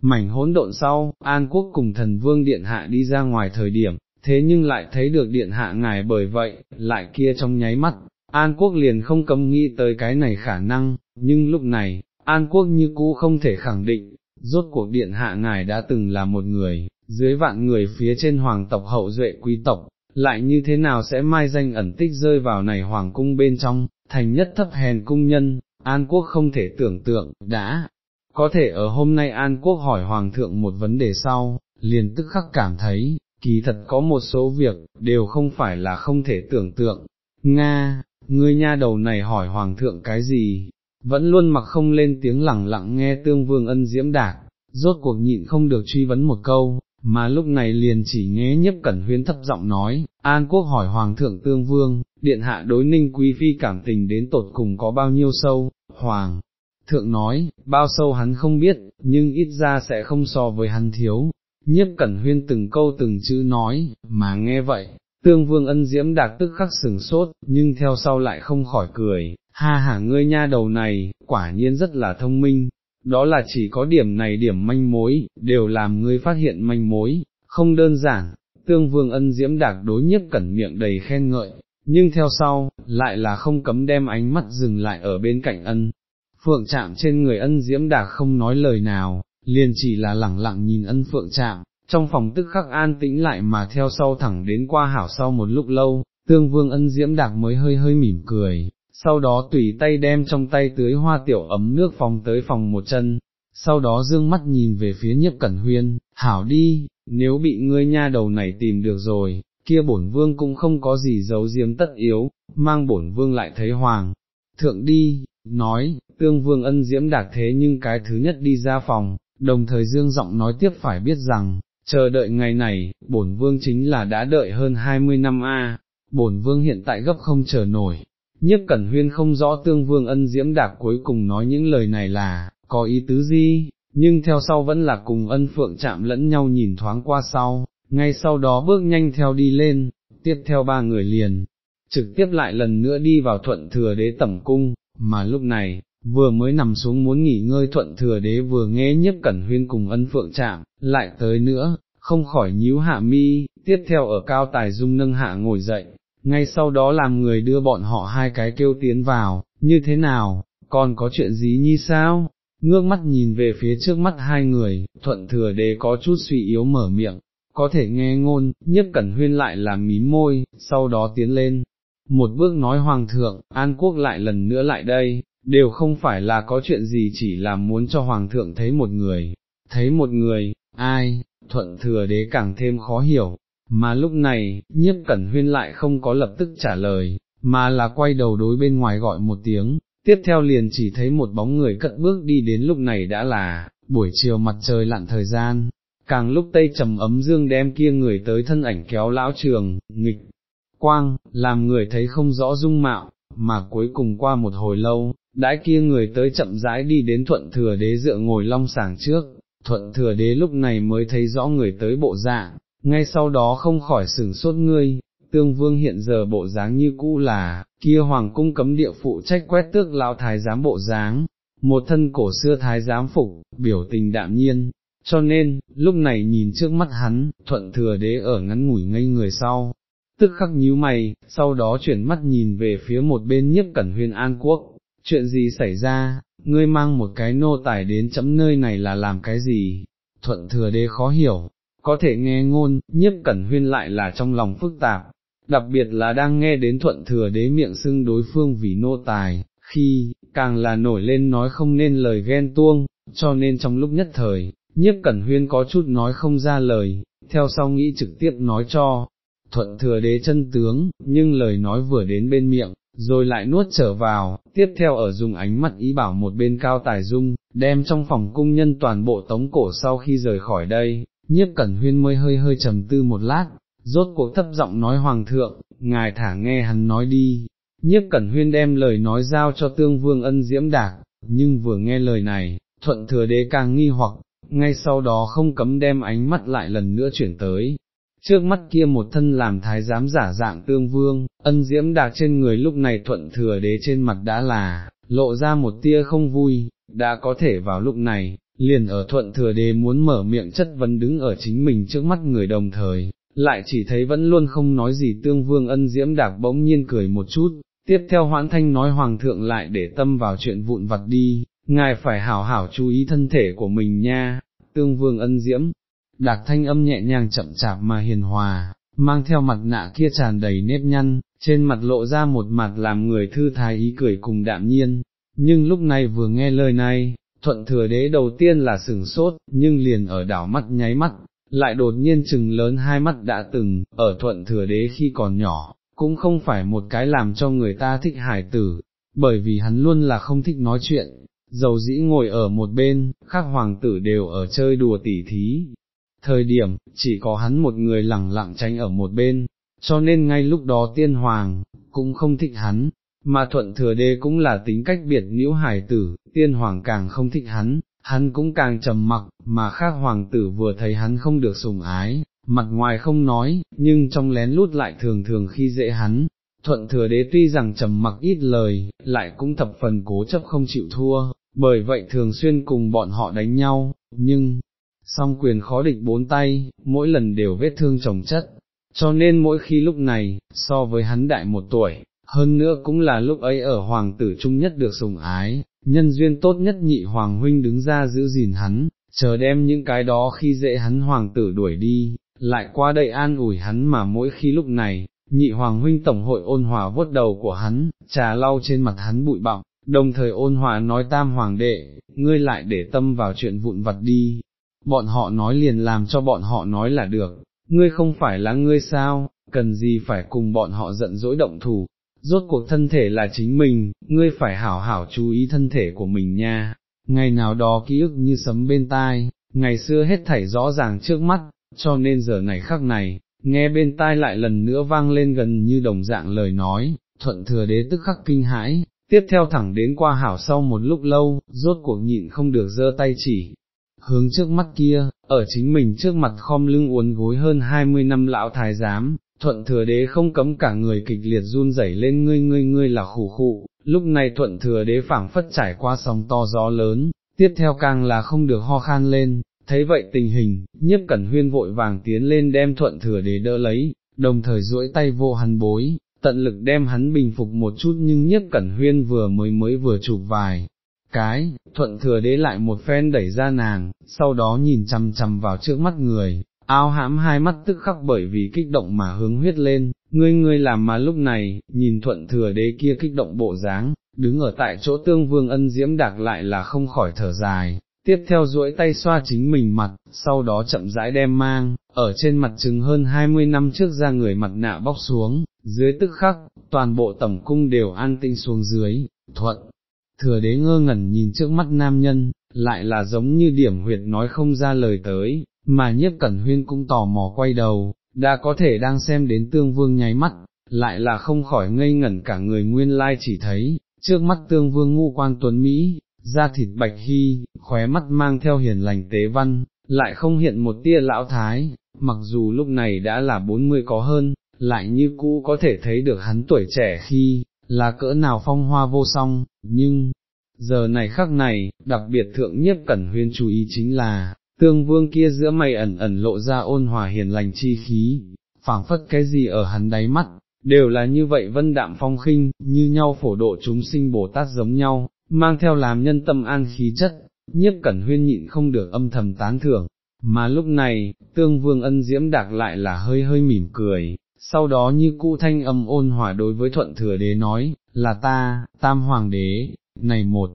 Mảnh hỗn độn sau, An Quốc cùng thần vương điện hạ đi ra ngoài thời điểm, thế nhưng lại thấy được điện hạ ngài bởi vậy, lại kia trong nháy mắt, An Quốc liền không cấm nghĩ tới cái này khả năng, nhưng lúc này, An Quốc như cũ không thể khẳng định, rốt cuộc điện hạ ngài đã từng là một người, dưới vạn người phía trên hoàng tộc hậu duệ quý tộc, lại như thế nào sẽ mai danh ẩn tích rơi vào này hoàng cung bên trong, thành nhất thấp hèn cung nhân, An Quốc không thể tưởng tượng, đã, có thể ở hôm nay An Quốc hỏi hoàng thượng một vấn đề sau, liền tức khắc cảm thấy, kỳ thật có một số việc, đều không phải là không thể tưởng tượng. Nga, ngươi nha đầu này hỏi hoàng thượng cái gì, vẫn luôn mặc không lên tiếng lẳng lặng nghe tương vương ân diễm đạc, rốt cuộc nhịn không được truy vấn một câu, mà lúc này liền chỉ nghe nhấp cẩn huyến thấp giọng nói, An Quốc hỏi Hoàng thượng tương vương, điện hạ đối ninh quý phi cảm tình đến tột cùng có bao nhiêu sâu, Hoàng thượng nói, bao sâu hắn không biết, nhưng ít ra sẽ không so với hắn thiếu, nhiếp cẩn huyên từng câu từng chữ nói, mà nghe vậy, tương vương ân diễm đạc tức khắc sừng sốt, nhưng theo sau lại không khỏi cười, ha hả ngươi nha đầu này, quả nhiên rất là thông minh, đó là chỉ có điểm này điểm manh mối, đều làm ngươi phát hiện manh mối, không đơn giản, tương vương ân diễm đạc đối nhiếp cẩn miệng đầy khen ngợi, nhưng theo sau, lại là không cấm đem ánh mắt dừng lại ở bên cạnh ân. Phượng chạm trên người ân diễm đạc không nói lời nào, liền chỉ là lẳng lặng nhìn ân phượng chạm, trong phòng tức khắc an tĩnh lại mà theo sau thẳng đến qua hảo sau một lúc lâu, tương vương ân diễm đạc mới hơi hơi mỉm cười, sau đó tùy tay đem trong tay tưới hoa tiểu ấm nước phòng tới phòng một chân, sau đó dương mắt nhìn về phía nhiếp cẩn huyên, hảo đi, nếu bị ngươi nha đầu này tìm được rồi, kia bổn vương cũng không có gì giấu giếm tất yếu, mang bổn vương lại thấy hoàng. Thượng đi, nói, tương vương ân diễm đạc thế nhưng cái thứ nhất đi ra phòng, đồng thời dương giọng nói tiếp phải biết rằng, chờ đợi ngày này, bổn vương chính là đã đợi hơn 20 năm a. bổn vương hiện tại gấp không chờ nổi. Nhất Cẩn Huyên không rõ tương vương ân diễm đạc cuối cùng nói những lời này là, có ý tứ gì, nhưng theo sau vẫn là cùng ân phượng chạm lẫn nhau nhìn thoáng qua sau, ngay sau đó bước nhanh theo đi lên, tiếp theo ba người liền, trực tiếp lại lần nữa đi vào thuận thừa đế tẩm cung, mà lúc này, vừa mới nằm xuống muốn nghỉ ngơi thuận thừa đế vừa nghe nhiếp cẩn huyên cùng ân phượng chạm, lại tới nữa, không khỏi nhíu hạ mi, tiếp theo ở cao tài dung nâng hạ ngồi dậy, ngay sau đó làm người đưa bọn họ hai cái kêu tiến vào, như thế nào, còn có chuyện gì như sao? Ngước mắt nhìn về phía trước mắt hai người, thuận thừa đế có chút suy yếu mở miệng, có thể nghe ngôn, nhất cẩn huyên lại làm mí môi, sau đó tiến lên. Một bước nói hoàng thượng, An Quốc lại lần nữa lại đây, đều không phải là có chuyện gì chỉ là muốn cho hoàng thượng thấy một người, thấy một người, ai, thuận thừa đế càng thêm khó hiểu, mà lúc này, nhiếp cẩn huyên lại không có lập tức trả lời, mà là quay đầu đối bên ngoài gọi một tiếng, tiếp theo liền chỉ thấy một bóng người cận bước đi đến lúc này đã là, buổi chiều mặt trời lặn thời gian, càng lúc tây trầm ấm dương đem kia người tới thân ảnh kéo lão trường, nghịch, quang, làm người thấy không rõ dung mạo, mà cuối cùng qua một hồi lâu, đãi kia người tới chậm rãi đi đến thuận thừa đế dựa ngồi long sàng trước, thuận thừa đế lúc này mới thấy rõ người tới bộ dạng, ngay sau đó không khỏi sửng sốt ngươi, tương vương hiện giờ bộ dáng như cũ là, kia hoàng cung cấm địa phụ trách quét tước lão thái giám bộ dáng, một thân cổ xưa thái giám phục, biểu tình đạm nhiên, cho nên, lúc này nhìn trước mắt hắn, thuận thừa đế ở ngắn ngủi ngây người sau, tức khắc nhíu mày, sau đó chuyển mắt nhìn về phía một bên nhiếp cẩn huyên an quốc, chuyện gì xảy ra, ngươi mang một cái nô tài đến chấm nơi này là làm cái gì, thuận thừa đế khó hiểu, có thể nghe ngôn, nhiếp cẩn huyên lại là trong lòng phức tạp, đặc biệt là đang nghe đến thuận thừa đế miệng xưng đối phương vì nô tài, khi, càng là nổi lên nói không nên lời ghen tuông, cho nên trong lúc nhất thời, nhiếp cẩn huyên có chút nói không ra lời, theo sau nghĩ trực tiếp nói cho, thuận thừa đế chân tướng, nhưng lời nói vừa đến bên miệng, rồi lại nuốt trở vào, tiếp theo ở dùng ánh mắt ý bảo một bên cao tài dung, đem trong phòng cung nhân toàn bộ tống cổ sau khi rời khỏi đây, nhiếp cẩn huyên mới hơi hơi trầm tư một lát, rốt cuộc thấp giọng nói hoàng thượng, ngài thả nghe hắn nói đi, nhiếp cẩn huyên đem lời nói giao cho tương vương ân diễm đạc, nhưng vừa nghe lời này, thuận thừa đế càng nghi hoặc, ngay sau đó không cấm đem ánh mắt lại lần nữa chuyển tới. Trước mắt kia một thân làm thái giám giả dạng tương vương, ân diễm đạc trên người lúc này thuận thừa đế trên mặt đã là, lộ ra một tia không vui, đã có thể vào lúc này, liền ở thuận thừa đế muốn mở miệng chất vấn đứng ở chính mình trước mắt người đồng thời, lại chỉ thấy vẫn luôn không nói gì tương vương ân diễm đạc bỗng nhiên cười một chút, tiếp theo hoãn thanh nói hoàng thượng lại để tâm vào chuyện vụn vặt đi, ngài phải hảo hảo chú ý thân thể của mình nha, tương vương ân diễm, đạc thanh âm nhẹ nhàng chậm chạp mà hiền hòa, mang theo mặt nạ kia tràn đầy nếp nhăn, trên mặt lộ ra một mặt làm người thư thái ý cười cùng đạm nhiên, nhưng lúc này vừa nghe lời này, thuận thừa đế đầu tiên là sừng sốt, nhưng liền ở đảo mắt nháy mắt, lại đột nhiên chừng lớn hai mắt đã từng, ở thuận thừa đế khi còn nhỏ, cũng không phải một cái làm cho người ta thích hải tử, bởi vì hắn luôn là không thích nói chuyện, dầu dĩ ngồi ở một bên, các hoàng tử đều ở chơi đùa tỉ thí. Thời điểm, chỉ có hắn một người lẳng lặng tránh ở một bên, cho nên ngay lúc đó tiên hoàng, cũng không thích hắn, mà thuận thừa đế cũng là tính cách biệt nhiễu hải tử, tiên hoàng càng không thích hắn, hắn cũng càng trầm mặc, mà khác hoàng tử vừa thấy hắn không được sủng ái, mặt ngoài không nói, nhưng trong lén lút lại thường thường khi dễ hắn. Thuận thừa đế tuy rằng trầm mặc ít lời, lại cũng thập phần cố chấp không chịu thua, bởi vậy thường xuyên cùng bọn họ đánh nhau, nhưng, song quyền khó địch bốn tay, mỗi lần đều vết thương chồng chất, cho nên mỗi khi lúc này, so với hắn đại một tuổi, hơn nữa cũng là lúc ấy ở hoàng tử trung nhất được sủng ái, nhân duyên tốt nhất nhị hoàng huynh đứng ra giữ gìn hắn, chờ đem những cái đó khi dễ hắn hoàng tử đuổi đi, lại qua đây an ủi hắn mà mỗi khi lúc này, nhị hoàng huynh tổng hội ôn hòa vuốt đầu của hắn, trà lau trên mặt hắn bụi bặm đồng thời ôn hòa nói tam hoàng đệ, ngươi lại để tâm vào chuyện vụn vặt đi, bọn họ nói liền làm cho bọn họ nói là được, ngươi không phải là ngươi sao, cần gì phải cùng bọn họ giận dỗi động thủ, rốt cuộc thân thể là chính mình, ngươi phải hảo hảo chú ý thân thể của mình nha, ngày nào đó ký ức như sấm bên tai, ngày xưa hết thảy rõ ràng trước mắt, cho nên giờ này khắc này, nghe bên tai lại lần nữa vang lên gần như đồng dạng lời nói, thuận thừa đế tức khắc kinh hãi, tiếp theo thẳng đến qua hảo sau một lúc lâu, rốt cuộc nhịn không được giơ tay chỉ. Hướng trước mắt kia, ở chính mình trước mặt khom lưng uốn gối hơn 20 năm lão thái giám, thuận thừa đế không cấm cả người kịch liệt run rẩy lên ngươi ngươi ngươi là khủ khụ, lúc này thuận thừa đế phảng phất trải qua sóng to gió lớn, tiếp theo càng là không được ho khan lên, thấy vậy tình hình, nhiếp cẩn huyên vội vàng tiến lên đem thuận thừa đế đỡ lấy, đồng thời duỗi tay vô hắn bối, tận lực đem hắn bình phục một chút nhưng nhiếp cẩn huyên vừa mới mới vừa chụp vài. Cái, thuận thừa đế lại một phen đẩy ra nàng, sau đó nhìn chằm chằm vào trước mắt người, ao hãm hai mắt tức khắc bởi vì kích động mà hướng huyết lên, ngươi ngươi làm mà lúc này, nhìn thuận thừa đế kia kích động bộ dáng, đứng ở tại chỗ tương vương ân diễm đạc lại là không khỏi thở dài, tiếp theo duỗi tay xoa chính mình mặt, sau đó chậm rãi đem mang, ở trên mặt chừng hơn 20 năm trước ra người mặt nạ bóc xuống, dưới tức khắc, toàn bộ tổng cung đều an tinh xuống dưới, thuận. Thừa đế ngơ ngẩn nhìn trước mắt nam nhân, lại là giống như điểm huyệt nói không ra lời tới, mà nhiếp cẩn huyên cũng tò mò quay đầu, đã có thể đang xem đến tương vương nháy mắt, lại là không khỏi ngây ngẩn cả người nguyên lai chỉ thấy, trước mắt tương vương ngũ quan tuấn Mỹ, da thịt bạch hy, khóe mắt mang theo hiền lành tế văn, lại không hiện một tia lão thái, mặc dù lúc này đã là bốn mươi có hơn, lại như cũ có thể thấy được hắn tuổi trẻ khi, là cỡ nào phong hoa vô song, nhưng, giờ này khắc này, đặc biệt thượng nhiếp cẩn huyên chú ý chính là, tương vương kia giữa mày ẩn ẩn lộ ra ôn hòa hiền lành chi khí, phảng phất cái gì ở hắn đáy mắt, đều là như vậy vân đạm phong khinh, như nhau phổ độ chúng sinh Bồ Tát giống nhau, mang theo làm nhân tâm an khí chất, nhiếp cẩn huyên nhịn không được âm thầm tán thưởng, mà lúc này, tương vương ân diễm đạc lại là hơi hơi mỉm cười, sau đó như cũ thanh âm ôn hòa đối với thuận thừa đế nói, là ta, tam hoàng đế, này một,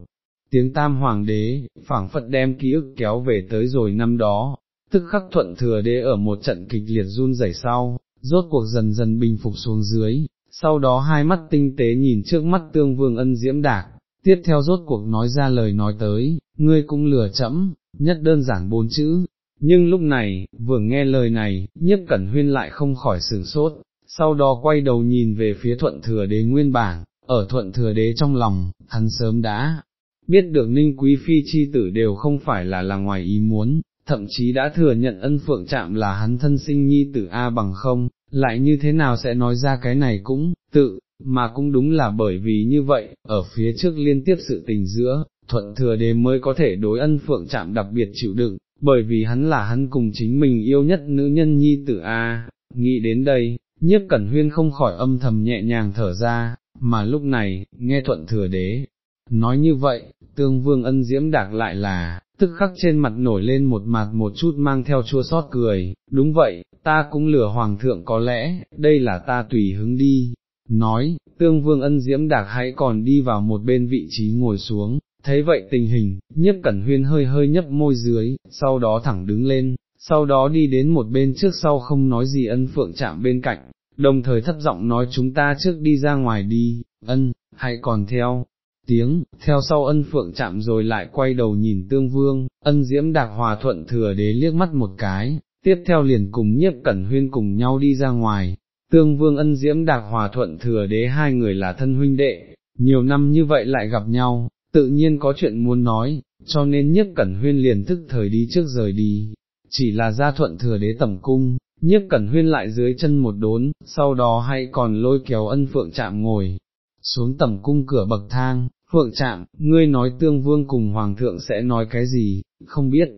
tiếng tam hoàng đế, phảng phất đem ký ức kéo về tới rồi năm đó, tức khắc thuận thừa đế ở một trận kịch liệt run rẩy sau, rốt cuộc dần dần bình phục xuống dưới, sau đó hai mắt tinh tế nhìn trước mắt tương vương ân diễm đạc, tiếp theo rốt cuộc nói ra lời nói tới, ngươi cũng lừa chẫm, nhất đơn giản bốn chữ, nhưng lúc này, vừa nghe lời này, nhiếp cẩn huyên lại không khỏi sửng sốt, sau đó quay đầu nhìn về phía thuận thừa đế nguyên bản, ở thuận thừa đế trong lòng, hắn sớm đã biết được ninh quý phi chi tử đều không phải là là ngoài ý muốn, thậm chí đã thừa nhận ân phượng chạm là hắn thân sinh nhi tử A bằng không, lại như thế nào sẽ nói ra cái này cũng, tự, mà cũng đúng là bởi vì như vậy, ở phía trước liên tiếp sự tình giữa, thuận thừa đế mới có thể đối ân phượng chạm đặc biệt chịu đựng, bởi vì hắn là hắn cùng chính mình yêu nhất nữ nhân nhi tử A, nghĩ đến đây, nhiếp cẩn huyên không khỏi âm thầm nhẹ nhàng thở ra, mà lúc này, nghe thuận thừa đế, nói như vậy, tương vương ân diễm đạc lại là, tức khắc trên mặt nổi lên một mặt một chút mang theo chua sót cười, đúng vậy, ta cũng lừa hoàng thượng có lẽ, đây là ta tùy hứng đi, nói, tương vương ân diễm đạc hãy còn đi vào một bên vị trí ngồi xuống, thấy vậy tình hình, nhiếp cẩn huyên hơi hơi nhấp môi dưới, sau đó thẳng đứng lên, sau đó đi đến một bên trước sau không nói gì ân phượng chạm bên cạnh, đồng thời thấp giọng nói chúng ta trước đi ra ngoài đi, ân, hãy còn theo, tiếng, theo sau ân phượng chạm rồi lại quay đầu nhìn tương vương, ân diễm đạc hòa thuận thừa đế liếc mắt một cái, tiếp theo liền cùng nhiếp cẩn huyên cùng nhau đi ra ngoài, tương vương ân diễm đạc hòa thuận thừa đế hai người là thân huynh đệ, nhiều năm như vậy lại gặp nhau, tự nhiên có chuyện muốn nói, cho nên nhiếp cẩn huyên liền thức thời đi trước rời đi, chỉ là ra thuận thừa đế tẩm cung, nhiếp cẩn huyên lại dưới chân một đốn, sau đó hay còn lôi kéo ân phượng chạm ngồi, xuống tẩm cung cửa bậc thang, phượng chạm, ngươi nói tương vương cùng hoàng thượng sẽ nói cái gì, không biết,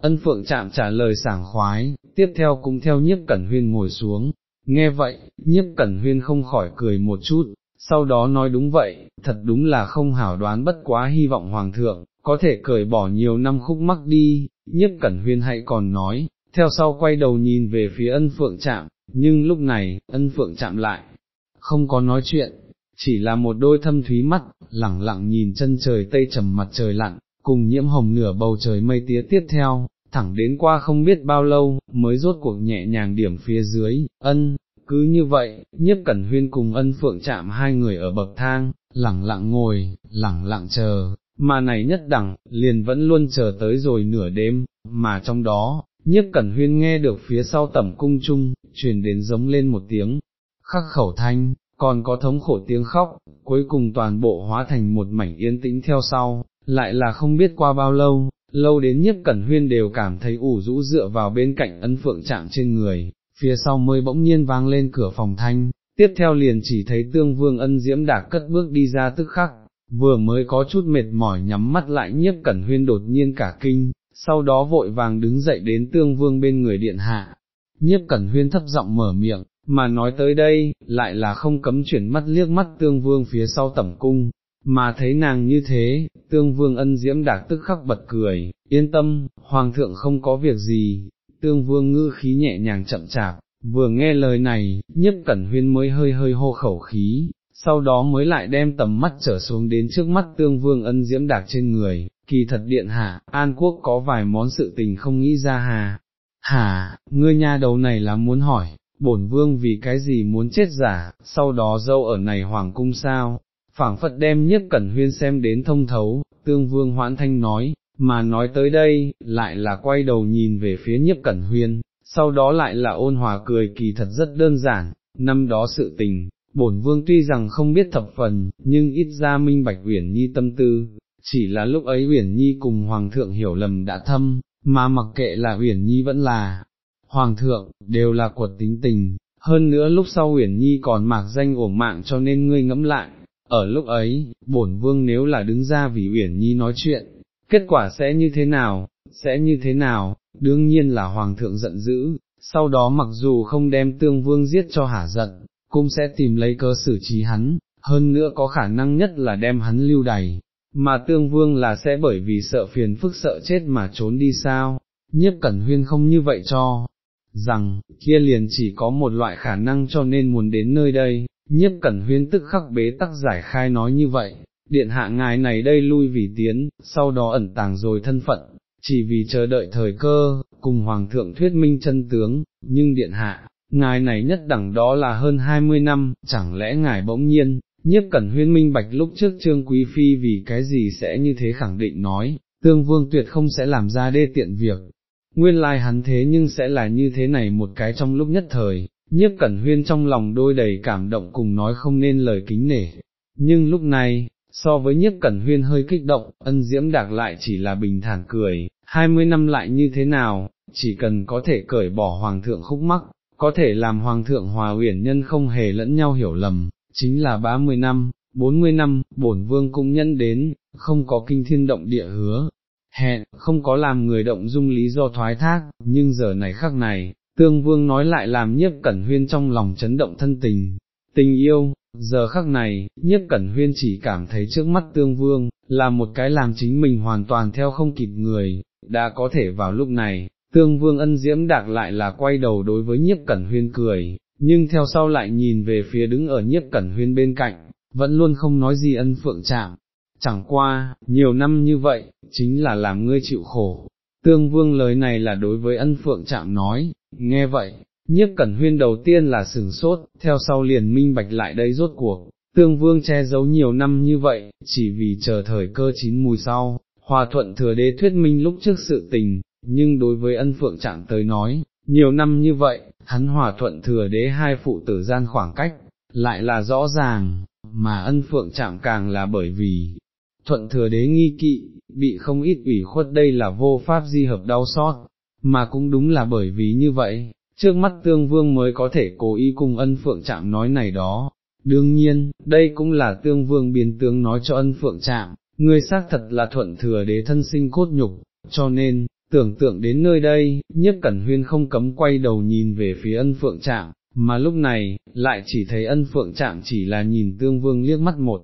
ân phượng chạm trả lời sảng khoái, tiếp theo cũng theo nhiếp cẩn huyên ngồi xuống, nghe vậy, nhiếp cẩn huyên không khỏi cười một chút, sau đó nói đúng vậy, thật đúng là không hảo đoán bất quá hy vọng hoàng thượng, có thể cởi bỏ nhiều năm khúc mắc đi, nhiếp cẩn huyên hãy còn nói, theo sau quay đầu nhìn về phía ân phượng chạm, nhưng lúc này, ân phượng chạm lại, không có nói chuyện, chỉ là một đôi thâm thúy mắt, lẳng lặng nhìn chân trời tây trầm mặt trời lặn, cùng nhiễm hồng nửa bầu trời mây tía tiếp theo, thẳng đến qua không biết bao lâu, mới rốt cuộc nhẹ nhàng điểm phía dưới, ân, cứ như vậy, nhiếp cẩn huyên cùng ân phượng chạm hai người ở bậc thang, lẳng lặng ngồi, lẳng lặng chờ, mà này nhất đẳng, liền vẫn luôn chờ tới rồi nửa đêm, mà trong đó, nhiếp cẩn huyên nghe được phía sau tẩm cung chung, truyền đến giống lên một tiếng, khắc khẩu thanh, còn có thống khổ tiếng khóc, cuối cùng toàn bộ hóa thành một mảnh yên tĩnh theo sau, lại là không biết qua bao lâu, lâu đến nhiếp cẩn huyên đều cảm thấy ủ rũ dựa vào bên cạnh ân phượng chạm trên người, phía sau mới bỗng nhiên vang lên cửa phòng thanh, tiếp theo liền chỉ thấy tương vương ân diễm đã cất bước đi ra tức khắc, vừa mới có chút mệt mỏi nhắm mắt lại nhiếp cẩn huyên đột nhiên cả kinh, sau đó vội vàng đứng dậy đến tương vương bên người điện hạ. Nhiếp cẩn huyên thấp giọng mở miệng, mà nói tới đây, lại là không cấm chuyển mắt liếc mắt tương vương phía sau tẩm cung, mà thấy nàng như thế, tương vương ân diễm đạc tức khắc bật cười, yên tâm, hoàng thượng không có việc gì, tương vương ngữ khí nhẹ nhàng chậm chạp, vừa nghe lời này, nhất cẩn huyên mới hơi hơi hô khẩu khí, sau đó mới lại đem tầm mắt trở xuống đến trước mắt tương vương ân diễm đạc trên người, kỳ thật điện hạ, An Quốc có vài món sự tình không nghĩ ra hà, hà, ngươi nha đầu này là muốn hỏi, bổn vương vì cái gì muốn chết giả, sau đó dâu ở này hoàng cung sao, phảng phật đem nhất cẩn huyên xem đến thông thấu, tương vương hoãn thanh nói, mà nói tới đây, lại là quay đầu nhìn về phía nhiếp cẩn huyên, sau đó lại là ôn hòa cười kỳ thật rất đơn giản, năm đó sự tình, bổn vương tuy rằng không biết thập phần, nhưng ít ra minh bạch uyển nhi tâm tư, chỉ là lúc ấy uyển nhi cùng hoàng thượng hiểu lầm đã thâm, mà mặc kệ là uyển nhi vẫn là hoàng thượng, đều là cuộc tính tình, hơn nữa lúc sau uyển nhi còn mạc danh ổn mạng cho nên ngươi ngẫm lại, ở lúc ấy, bổn vương nếu là đứng ra vì uyển nhi nói chuyện, kết quả sẽ như thế nào, sẽ như thế nào, đương nhiên là hoàng thượng giận dữ, sau đó mặc dù không đem tương vương giết cho hả giận, cũng sẽ tìm lấy cơ xử trí hắn, hơn nữa có khả năng nhất là đem hắn lưu đày, mà tương vương là sẽ bởi vì sợ phiền phức sợ chết mà trốn đi sao, nhiếp cẩn huyên không như vậy cho, rằng, kia liền chỉ có một loại khả năng cho nên muốn đến nơi đây, nhiếp cẩn huyên tức khắc bế tắc giải khai nói như vậy, điện hạ ngài này đây lui vì tiến, sau đó ẩn tàng rồi thân phận, chỉ vì chờ đợi thời cơ, cùng Hoàng thượng thuyết minh chân tướng, nhưng điện hạ, ngài này nhất đẳng đó là hơn 20 năm, chẳng lẽ ngài bỗng nhiên, nhiếp cẩn huyên minh bạch lúc trước trương quý phi vì cái gì sẽ như thế khẳng định nói, tương vương tuyệt không sẽ làm ra đê tiện việc. Nguyên lai hắn thế nhưng sẽ là như thế này một cái trong lúc nhất thời, nhiếp cẩn huyên trong lòng đôi đầy cảm động cùng nói không nên lời kính nể. Nhưng lúc này, so với nhiếp cẩn huyên hơi kích động, ân diễm đạc lại chỉ là bình thản cười, hai mươi năm lại như thế nào, chỉ cần có thể cởi bỏ hoàng thượng khúc mắc, có thể làm hoàng thượng hòa uyển nhân không hề lẫn nhau hiểu lầm, chính là ba mươi năm, bốn mươi năm, bổn vương cũng nhân đến, không có kinh thiên động địa hứa, hẹn, không có làm người động dung lý do thoái thác, nhưng giờ này khắc này, tương vương nói lại làm nhiếp cẩn huyên trong lòng chấn động thân tình, tình yêu, giờ khắc này, nhiếp cẩn huyên chỉ cảm thấy trước mắt tương vương, là một cái làm chính mình hoàn toàn theo không kịp người, đã có thể vào lúc này, tương vương ân diễm đạc lại là quay đầu đối với nhiếp cẩn huyên cười, nhưng theo sau lại nhìn về phía đứng ở nhiếp cẩn huyên bên cạnh, vẫn luôn không nói gì ân phượng chạm. Chẳng qua, nhiều năm như vậy, chính là làm ngươi chịu khổ. Tương vương lời này là đối với ân phượng chạm nói, nghe vậy, nhiếp cẩn huyên đầu tiên là sừng sốt, theo sau liền minh bạch lại đây rốt cuộc, tương vương che giấu nhiều năm như vậy, chỉ vì chờ thời cơ chín mùi sau, hòa thuận thừa đế thuyết minh lúc trước sự tình, nhưng đối với ân phượng trạng tới nói, nhiều năm như vậy, hắn hòa thuận thừa đế hai phụ tử gian khoảng cách, lại là rõ ràng, mà ân phượng trạng càng là bởi vì, thuận thừa đế nghi kỵ, bị không ít ủy khuất đây là vô pháp di hợp đau xót, mà cũng đúng là bởi vì như vậy, trước mắt tương vương mới có thể cố ý cùng ân phượng chạm nói này đó. Đương nhiên, đây cũng là tương vương biến tướng nói cho ân phượng chạm, ngươi xác thật là thuận thừa đế thân sinh cốt nhục, cho nên, tưởng tượng đến nơi đây, nhất cẩn huyên không cấm quay đầu nhìn về phía ân phượng chạm, mà lúc này, lại chỉ thấy ân phượng chạm chỉ là nhìn tương vương liếc mắt một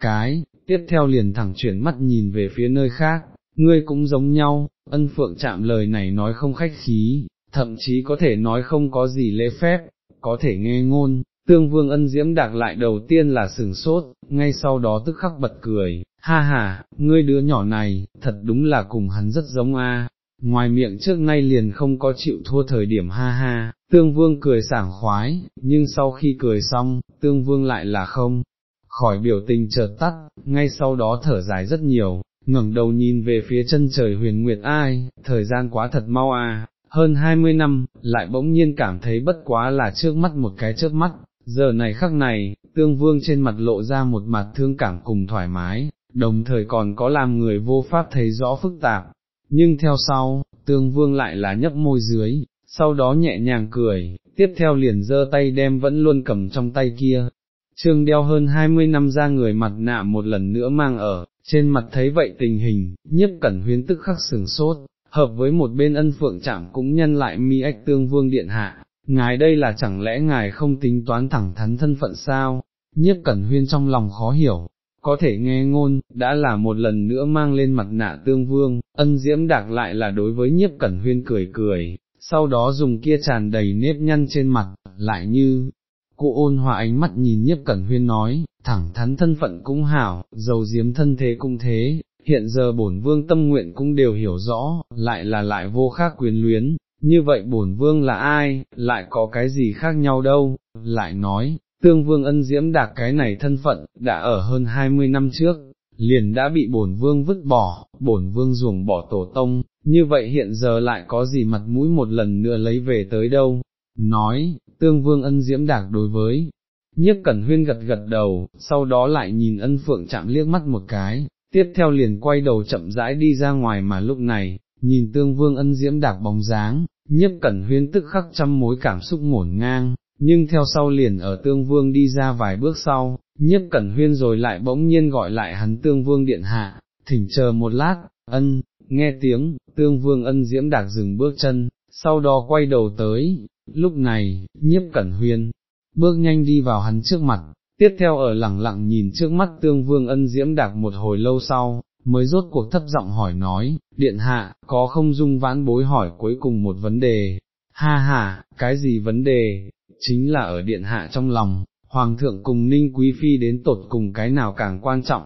cái, tiếp theo liền thẳng chuyển mắt nhìn về phía nơi khác, ngươi cũng giống nhau, ân phượng chạm lời này nói không khách khí, thậm chí có thể nói không có gì lễ phép, có thể nghe ngôn, tương vương ân diễm đạc lại đầu tiên là sừng sốt, ngay sau đó tức khắc bật cười, ha ha, ngươi đứa nhỏ này, thật đúng là cùng hắn rất giống a. Ngoài miệng trước nay liền không có chịu thua thời điểm ha ha, tương vương cười sảng khoái, nhưng sau khi cười xong, tương vương lại là không, khỏi biểu tình chợt tắt, ngay sau đó thở dài rất nhiều, ngẩng đầu nhìn về phía chân trời huyền nguyệt ai, thời gian quá thật mau à, hơn hai mươi năm, lại bỗng nhiên cảm thấy bất quá là trước mắt một cái trước mắt, giờ này khắc này, tương vương trên mặt lộ ra một mặt thương cảm cùng thoải mái, đồng thời còn có làm người vô pháp thấy rõ phức tạp, nhưng theo sau, tương vương lại là nhấp môi dưới, sau đó nhẹ nhàng cười, tiếp theo liền giơ tay đem vẫn luôn cầm trong tay kia. Trương đeo hơn hai mươi năm ra người mặt nạ một lần nữa mang ở, trên mặt thấy vậy tình hình, nhiếp cẩn huyến tức khắc sừng sốt, hợp với một bên ân phượng chạm cũng nhân lại mi ách tương vương điện hạ, ngài đây là chẳng lẽ ngài không tính toán thẳng thắn thân phận sao, nhiếp cẩn huyên trong lòng khó hiểu, có thể nghe ngôn, đã là một lần nữa mang lên mặt nạ tương vương, ân diễm đạc lại là đối với nhiếp cẩn huyên cười cười, sau đó dùng kia tràn đầy nếp nhăn trên mặt, lại như, cụ ôn hòa ánh mắt nhìn nhiếp cẩn huyên nói, thẳng thắn thân phận cũng hảo, dầu diếm thân thế cũng thế, hiện giờ bổn vương tâm nguyện cũng đều hiểu rõ, lại là lại vô khác quyến luyến, như vậy bổn vương là ai, lại có cái gì khác nhau đâu, lại nói, tương vương ân diễm đạt cái này thân phận, đã ở hơn 20 năm trước, liền đã bị bổn vương vứt bỏ, bổn vương ruồng bỏ tổ tông, như vậy hiện giờ lại có gì mặt mũi một lần nữa lấy về tới đâu, nói, tương vương ân diễm đạt đối với, nhiếp cẩn huyên gật gật đầu, sau đó lại nhìn ân phượng chạm liếc mắt một cái, tiếp theo liền quay đầu chậm rãi đi ra ngoài mà lúc này, nhìn tương vương ân diễm đạc bóng dáng, nhiếp cẩn huyên tức khắc trăm mối cảm xúc ngổn ngang, nhưng theo sau liền ở tương vương đi ra vài bước sau, nhiếp cẩn huyên rồi lại bỗng nhiên gọi lại hắn tương vương điện hạ, thỉnh chờ một lát, ân, nghe tiếng, tương vương ân diễm đạc dừng bước chân, sau đó quay đầu tới, lúc này, nhiếp cẩn huyên, bước nhanh đi vào hắn trước mặt, tiếp theo ở lẳng lặng nhìn trước mắt tương vương ân diễm đạc một hồi lâu sau, mới rốt cuộc thấp giọng hỏi nói, điện hạ, có không dung vãn bối hỏi cuối cùng một vấn đề, ha ha, cái gì vấn đề, chính là ở điện hạ trong lòng, hoàng thượng cùng ninh quý phi đến tột cùng cái nào càng quan trọng,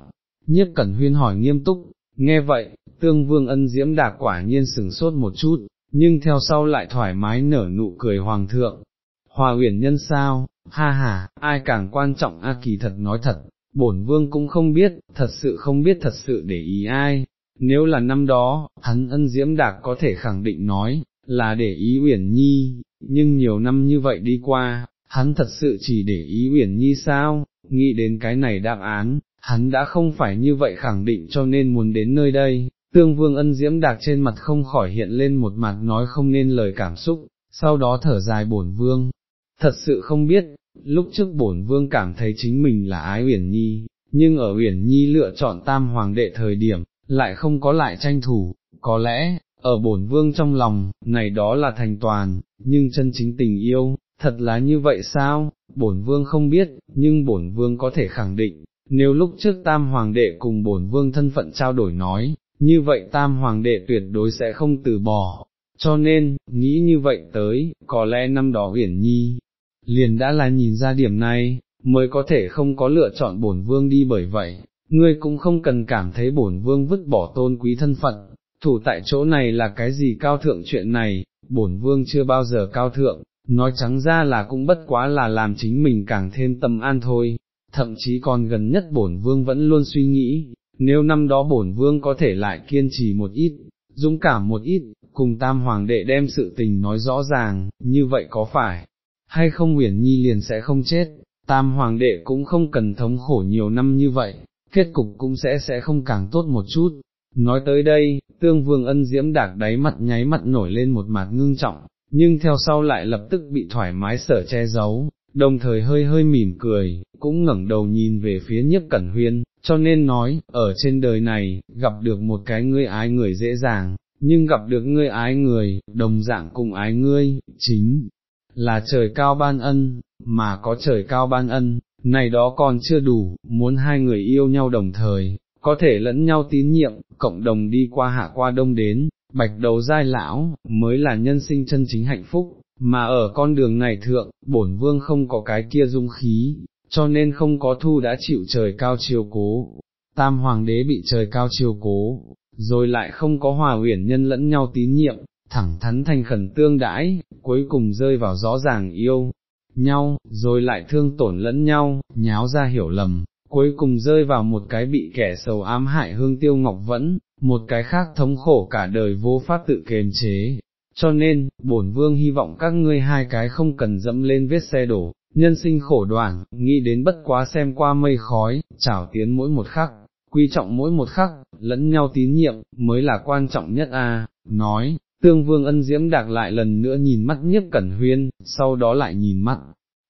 nhiếp cẩn huyên hỏi nghiêm túc, nghe vậy, tương vương ân diễm đạc quả nhiên sừng sốt một chút, nhưng theo sau lại thoải mái nở nụ cười hoàng thượng. Hòa uyển nhân sao, ha ha, ai càng quan trọng A kỳ thật nói thật, bổn vương cũng không biết, thật sự không biết thật sự để ý ai, nếu là năm đó, hắn ân diễm đạc có thể khẳng định nói, là để ý Uyển Nhi, nhưng nhiều năm như vậy đi qua, hắn thật sự chỉ để ý Uyển Nhi sao, nghĩ đến cái này đáp án, hắn đã không phải như vậy khẳng định cho nên muốn đến nơi đây, tương vương ân diễm đạc trên mặt không khỏi hiện lên một mặt nói không nên lời cảm xúc, sau đó thở dài bổn vương, thật sự không biết, lúc trước bổn vương cảm thấy chính mình là ái Uyển Nhi, nhưng ở Uyển Nhi lựa chọn tam hoàng đệ thời điểm, lại không có lại tranh thủ, có lẽ, ở bổn vương trong lòng, này đó là thành toàn, nhưng chân chính tình yêu, thật là như vậy sao, bổn vương không biết, nhưng bổn vương có thể khẳng định, nếu lúc trước tam hoàng đệ cùng bổn vương thân phận trao đổi nói, như vậy tam hoàng đệ tuyệt đối sẽ không từ bỏ, cho nên, nghĩ như vậy tới, có lẽ năm đó Uyển Nhi, liền đã là nhìn ra điểm này, mới có thể không có lựa chọn bổn vương đi bởi vậy, ngươi cũng không cần cảm thấy bổn vương vứt bỏ tôn quý thân phận, thủ tại chỗ này là cái gì cao thượng chuyện này, bổn vương chưa bao giờ cao thượng, nói trắng ra là cũng bất quá là làm chính mình càng thêm tâm an thôi, thậm chí còn gần nhất bổn vương vẫn luôn suy nghĩ, nếu năm đó bổn vương có thể lại kiên trì một ít, dũng cảm một ít, cùng tam hoàng đệ đem sự tình nói rõ ràng, như vậy có phải, hay không Uyển Nhi liền sẽ không chết, tam hoàng đệ cũng không cần thống khổ nhiều năm như vậy, kết cục cũng sẽ sẽ không càng tốt một chút. Nói tới đây, tương vương ân diễm đạc đáy mặt nháy mặt nổi lên một mặt ngưng trọng, nhưng theo sau lại lập tức bị thoải mái sở che giấu, đồng thời hơi hơi mỉm cười, cũng ngẩng đầu nhìn về phía nhiếp cẩn huyên, cho nên nói, ở trên đời này, gặp được một cái ngươi ái người dễ dàng, nhưng gặp được ngươi ái người, đồng dạng cùng ái ngươi, chính là trời cao ban ân, mà có trời cao ban ân, này đó còn chưa đủ, muốn hai người yêu nhau đồng thời, có thể lẫn nhau tín nhiệm, cộng đồng đi qua hạ qua đông đến, bạch đầu giai lão, mới là nhân sinh chân chính hạnh phúc, mà ở con đường này thượng, bổn vương không có cái kia dung khí, cho nên không có thu đã chịu trời cao chiều cố, tam hoàng đế bị trời cao chiều cố, rồi lại không có hòa uyển nhân lẫn nhau tín nhiệm, thẳng thắn thành khẩn tương đãi, cuối cùng rơi vào rõ ràng yêu nhau, rồi lại thương tổn lẫn nhau, nháo ra hiểu lầm, cuối cùng rơi vào một cái bị kẻ sầu ám hại hương tiêu ngọc vẫn, một cái khác thống khổ cả đời vô pháp tự kiềm chế. Cho nên, bổn vương hy vọng các ngươi hai cái không cần dẫm lên vết xe đổ, nhân sinh khổ đoạn, nghĩ đến bất quá xem qua mây khói, trảo tiến mỗi một khắc, quy trọng mỗi một khắc, lẫn nhau tín nhiệm, mới là quan trọng nhất a. nói, tương vương ân diễm đạc lại lần nữa nhìn mắt nhất cẩn huyên, sau đó lại nhìn mắt,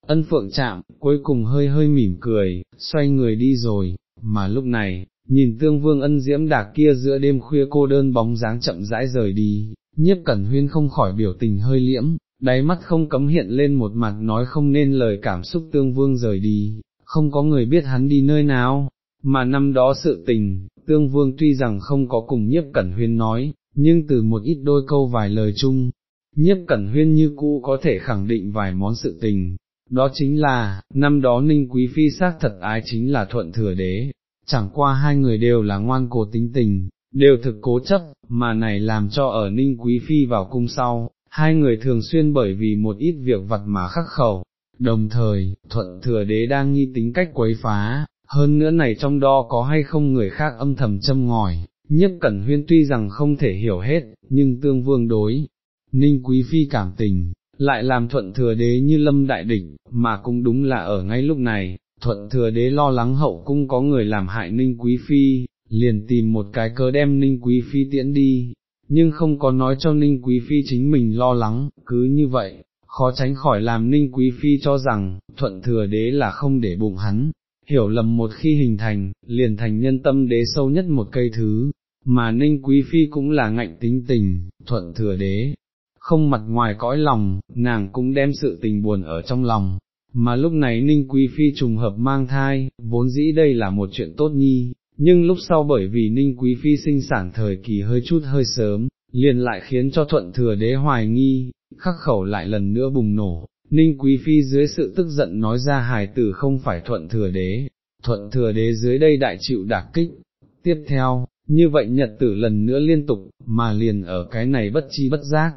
ân phượng chạm, cuối cùng hơi hơi mỉm cười, xoay người đi rồi, mà lúc này, nhìn tương vương ân diễm đạc kia giữa đêm khuya cô đơn bóng dáng chậm rãi rời đi, nhiếp cẩn huyên không khỏi biểu tình hơi liễm, đáy mắt không cấm hiện lên một mặt nói không nên lời cảm xúc tương vương rời đi, không có người biết hắn đi nơi nào, mà năm đó sự tình, tương vương tuy rằng không có cùng nhiếp cẩn huyên nói, nhưng từ một ít đôi câu vài lời chung, nhiếp cẩn huyên như cũ có thể khẳng định vài món sự tình, đó chính là, năm đó ninh quý phi xác thật ái chính là thuận thừa đế, chẳng qua hai người đều là ngoan cố tính tình, đều thực cố chấp, mà này làm cho ở ninh quý phi vào cung sau, hai người thường xuyên bởi vì một ít việc vặt mà khắc khẩu, đồng thời, thuận thừa đế đang nghi tính cách quấy phá, hơn nữa này trong đó có hay không người khác âm thầm châm ngòi, Nhất cẩn huyên tuy rằng không thể hiểu hết, nhưng tương vương đối, ninh quý phi cảm tình, lại làm thuận thừa đế như lâm đại đỉnh, mà cũng đúng là ở ngay lúc này, thuận thừa đế lo lắng hậu cung có người làm hại ninh quý phi, liền tìm một cái cớ đem ninh quý phi tiễn đi, nhưng không có nói cho ninh quý phi chính mình lo lắng, cứ như vậy, khó tránh khỏi làm ninh quý phi cho rằng, thuận thừa đế là không để bụng hắn, hiểu lầm một khi hình thành, liền thành nhân tâm đế sâu nhất một cây thứ, mà ninh quý phi cũng là ngạnh tính tình, thuận thừa đế, không mặt ngoài cõi lòng, nàng cũng đem sự tình buồn ở trong lòng, mà lúc này ninh quý phi trùng hợp mang thai, vốn dĩ đây là một chuyện tốt nhi, nhưng lúc sau bởi vì ninh quý phi sinh sản thời kỳ hơi chút hơi sớm, liền lại khiến cho thuận thừa đế hoài nghi, khắc khẩu lại lần nữa bùng nổ, Ninh Quý Phi dưới sự tức giận nói ra hài tử không phải thuận thừa đế, thuận thừa đế dưới đây đại chịu đả kích. Tiếp theo, như vậy nhật tử lần nữa liên tục, mà liền ở cái này bất chi bất giác.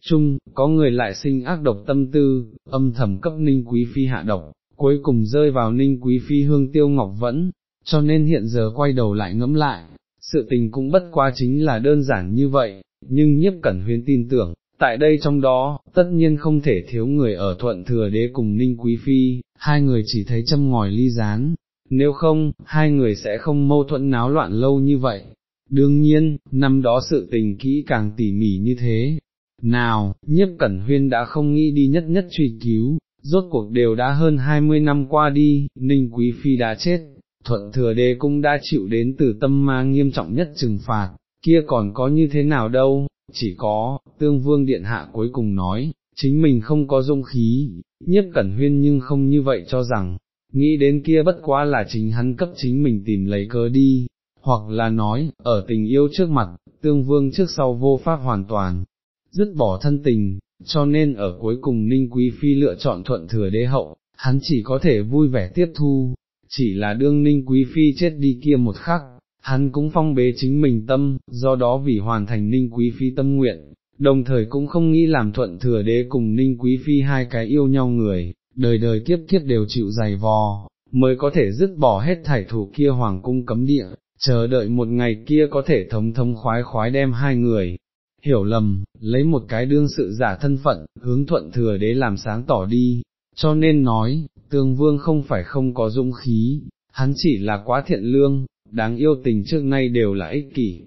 Chung, có người lại sinh ác độc tâm tư, âm thầm cấp ninh quý phi hạ độc, cuối cùng rơi vào ninh quý phi hương tiêu ngọc vẫn, cho nên hiện giờ quay đầu lại ngẫm lại, sự tình cũng bất quá chính là đơn giản như vậy, nhưng nhiếp cẩn huyên tin tưởng, tại đây trong đó, tất nhiên không thể thiếu người ở thuận thừa đế cùng ninh quý phi, hai người chỉ thấy châm ngòi ly rán, nếu không, hai người sẽ không mâu thuẫn náo loạn lâu như vậy. Đương nhiên, năm đó sự tình kỹ càng tỉ mỉ như thế. Nào, nhiếp cẩn huyên đã không nghĩ đi nhất nhất truy cứu, rốt cuộc đều đã hơn 20 năm qua đi, Ninh Quý Phi đã chết, thuận thừa đế cũng đã chịu đến từ tâm ma nghiêm trọng nhất trừng phạt, kia còn có như thế nào đâu, chỉ có, tương vương điện hạ cuối cùng nói, chính mình không có dung khí, nhiếp cẩn huyên nhưng không như vậy cho rằng, nghĩ đến kia bất quá là chính hắn cấp chính mình tìm lấy cớ đi, hoặc là nói, ở tình yêu trước mặt, tương vương trước sau vô pháp hoàn toàn, dứt bỏ thân tình, cho nên ở cuối cùng Ninh Quý Phi lựa chọn thuận thừa đế hậu, hắn chỉ có thể vui vẻ tiếp thu, chỉ là đương Ninh Quý Phi chết đi kia một khắc, hắn cũng phong bế chính mình tâm, do đó vì hoàn thành Ninh Quý Phi tâm nguyện, đồng thời cũng không nghĩ làm thuận thừa đế cùng Ninh Quý Phi hai cái yêu nhau người, đời đời kiếp kiếp đều chịu dày vò, mới có thể dứt bỏ hết thải thủ kia hoàng cung cấm địa, chờ đợi một ngày kia có thể thống thống khoái khoái đem hai người, hiểu lầm, lấy một cái đương sự giả thân phận, hướng thuận thừa đế làm sáng tỏ đi, cho nên nói, tương vương không phải không có dũng khí, hắn chỉ là quá thiện lương, đáng yêu tình trước nay đều là ích kỷ.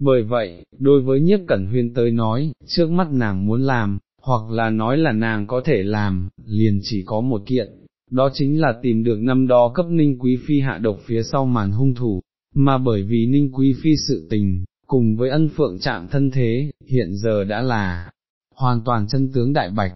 Bởi vậy, đối với nhiếp cẩn huyên tới nói, trước mắt nàng muốn làm, hoặc là nói là nàng có thể làm, liền chỉ có một kiện, đó chính là tìm được năm đó cấp ninh quý phi hạ độc phía sau màn hung thủ, mà bởi vì ninh quý phi sự tình, cùng với ân phượng chạm thân thế, hiện giờ đã là hoàn toàn chân tướng đại bạch,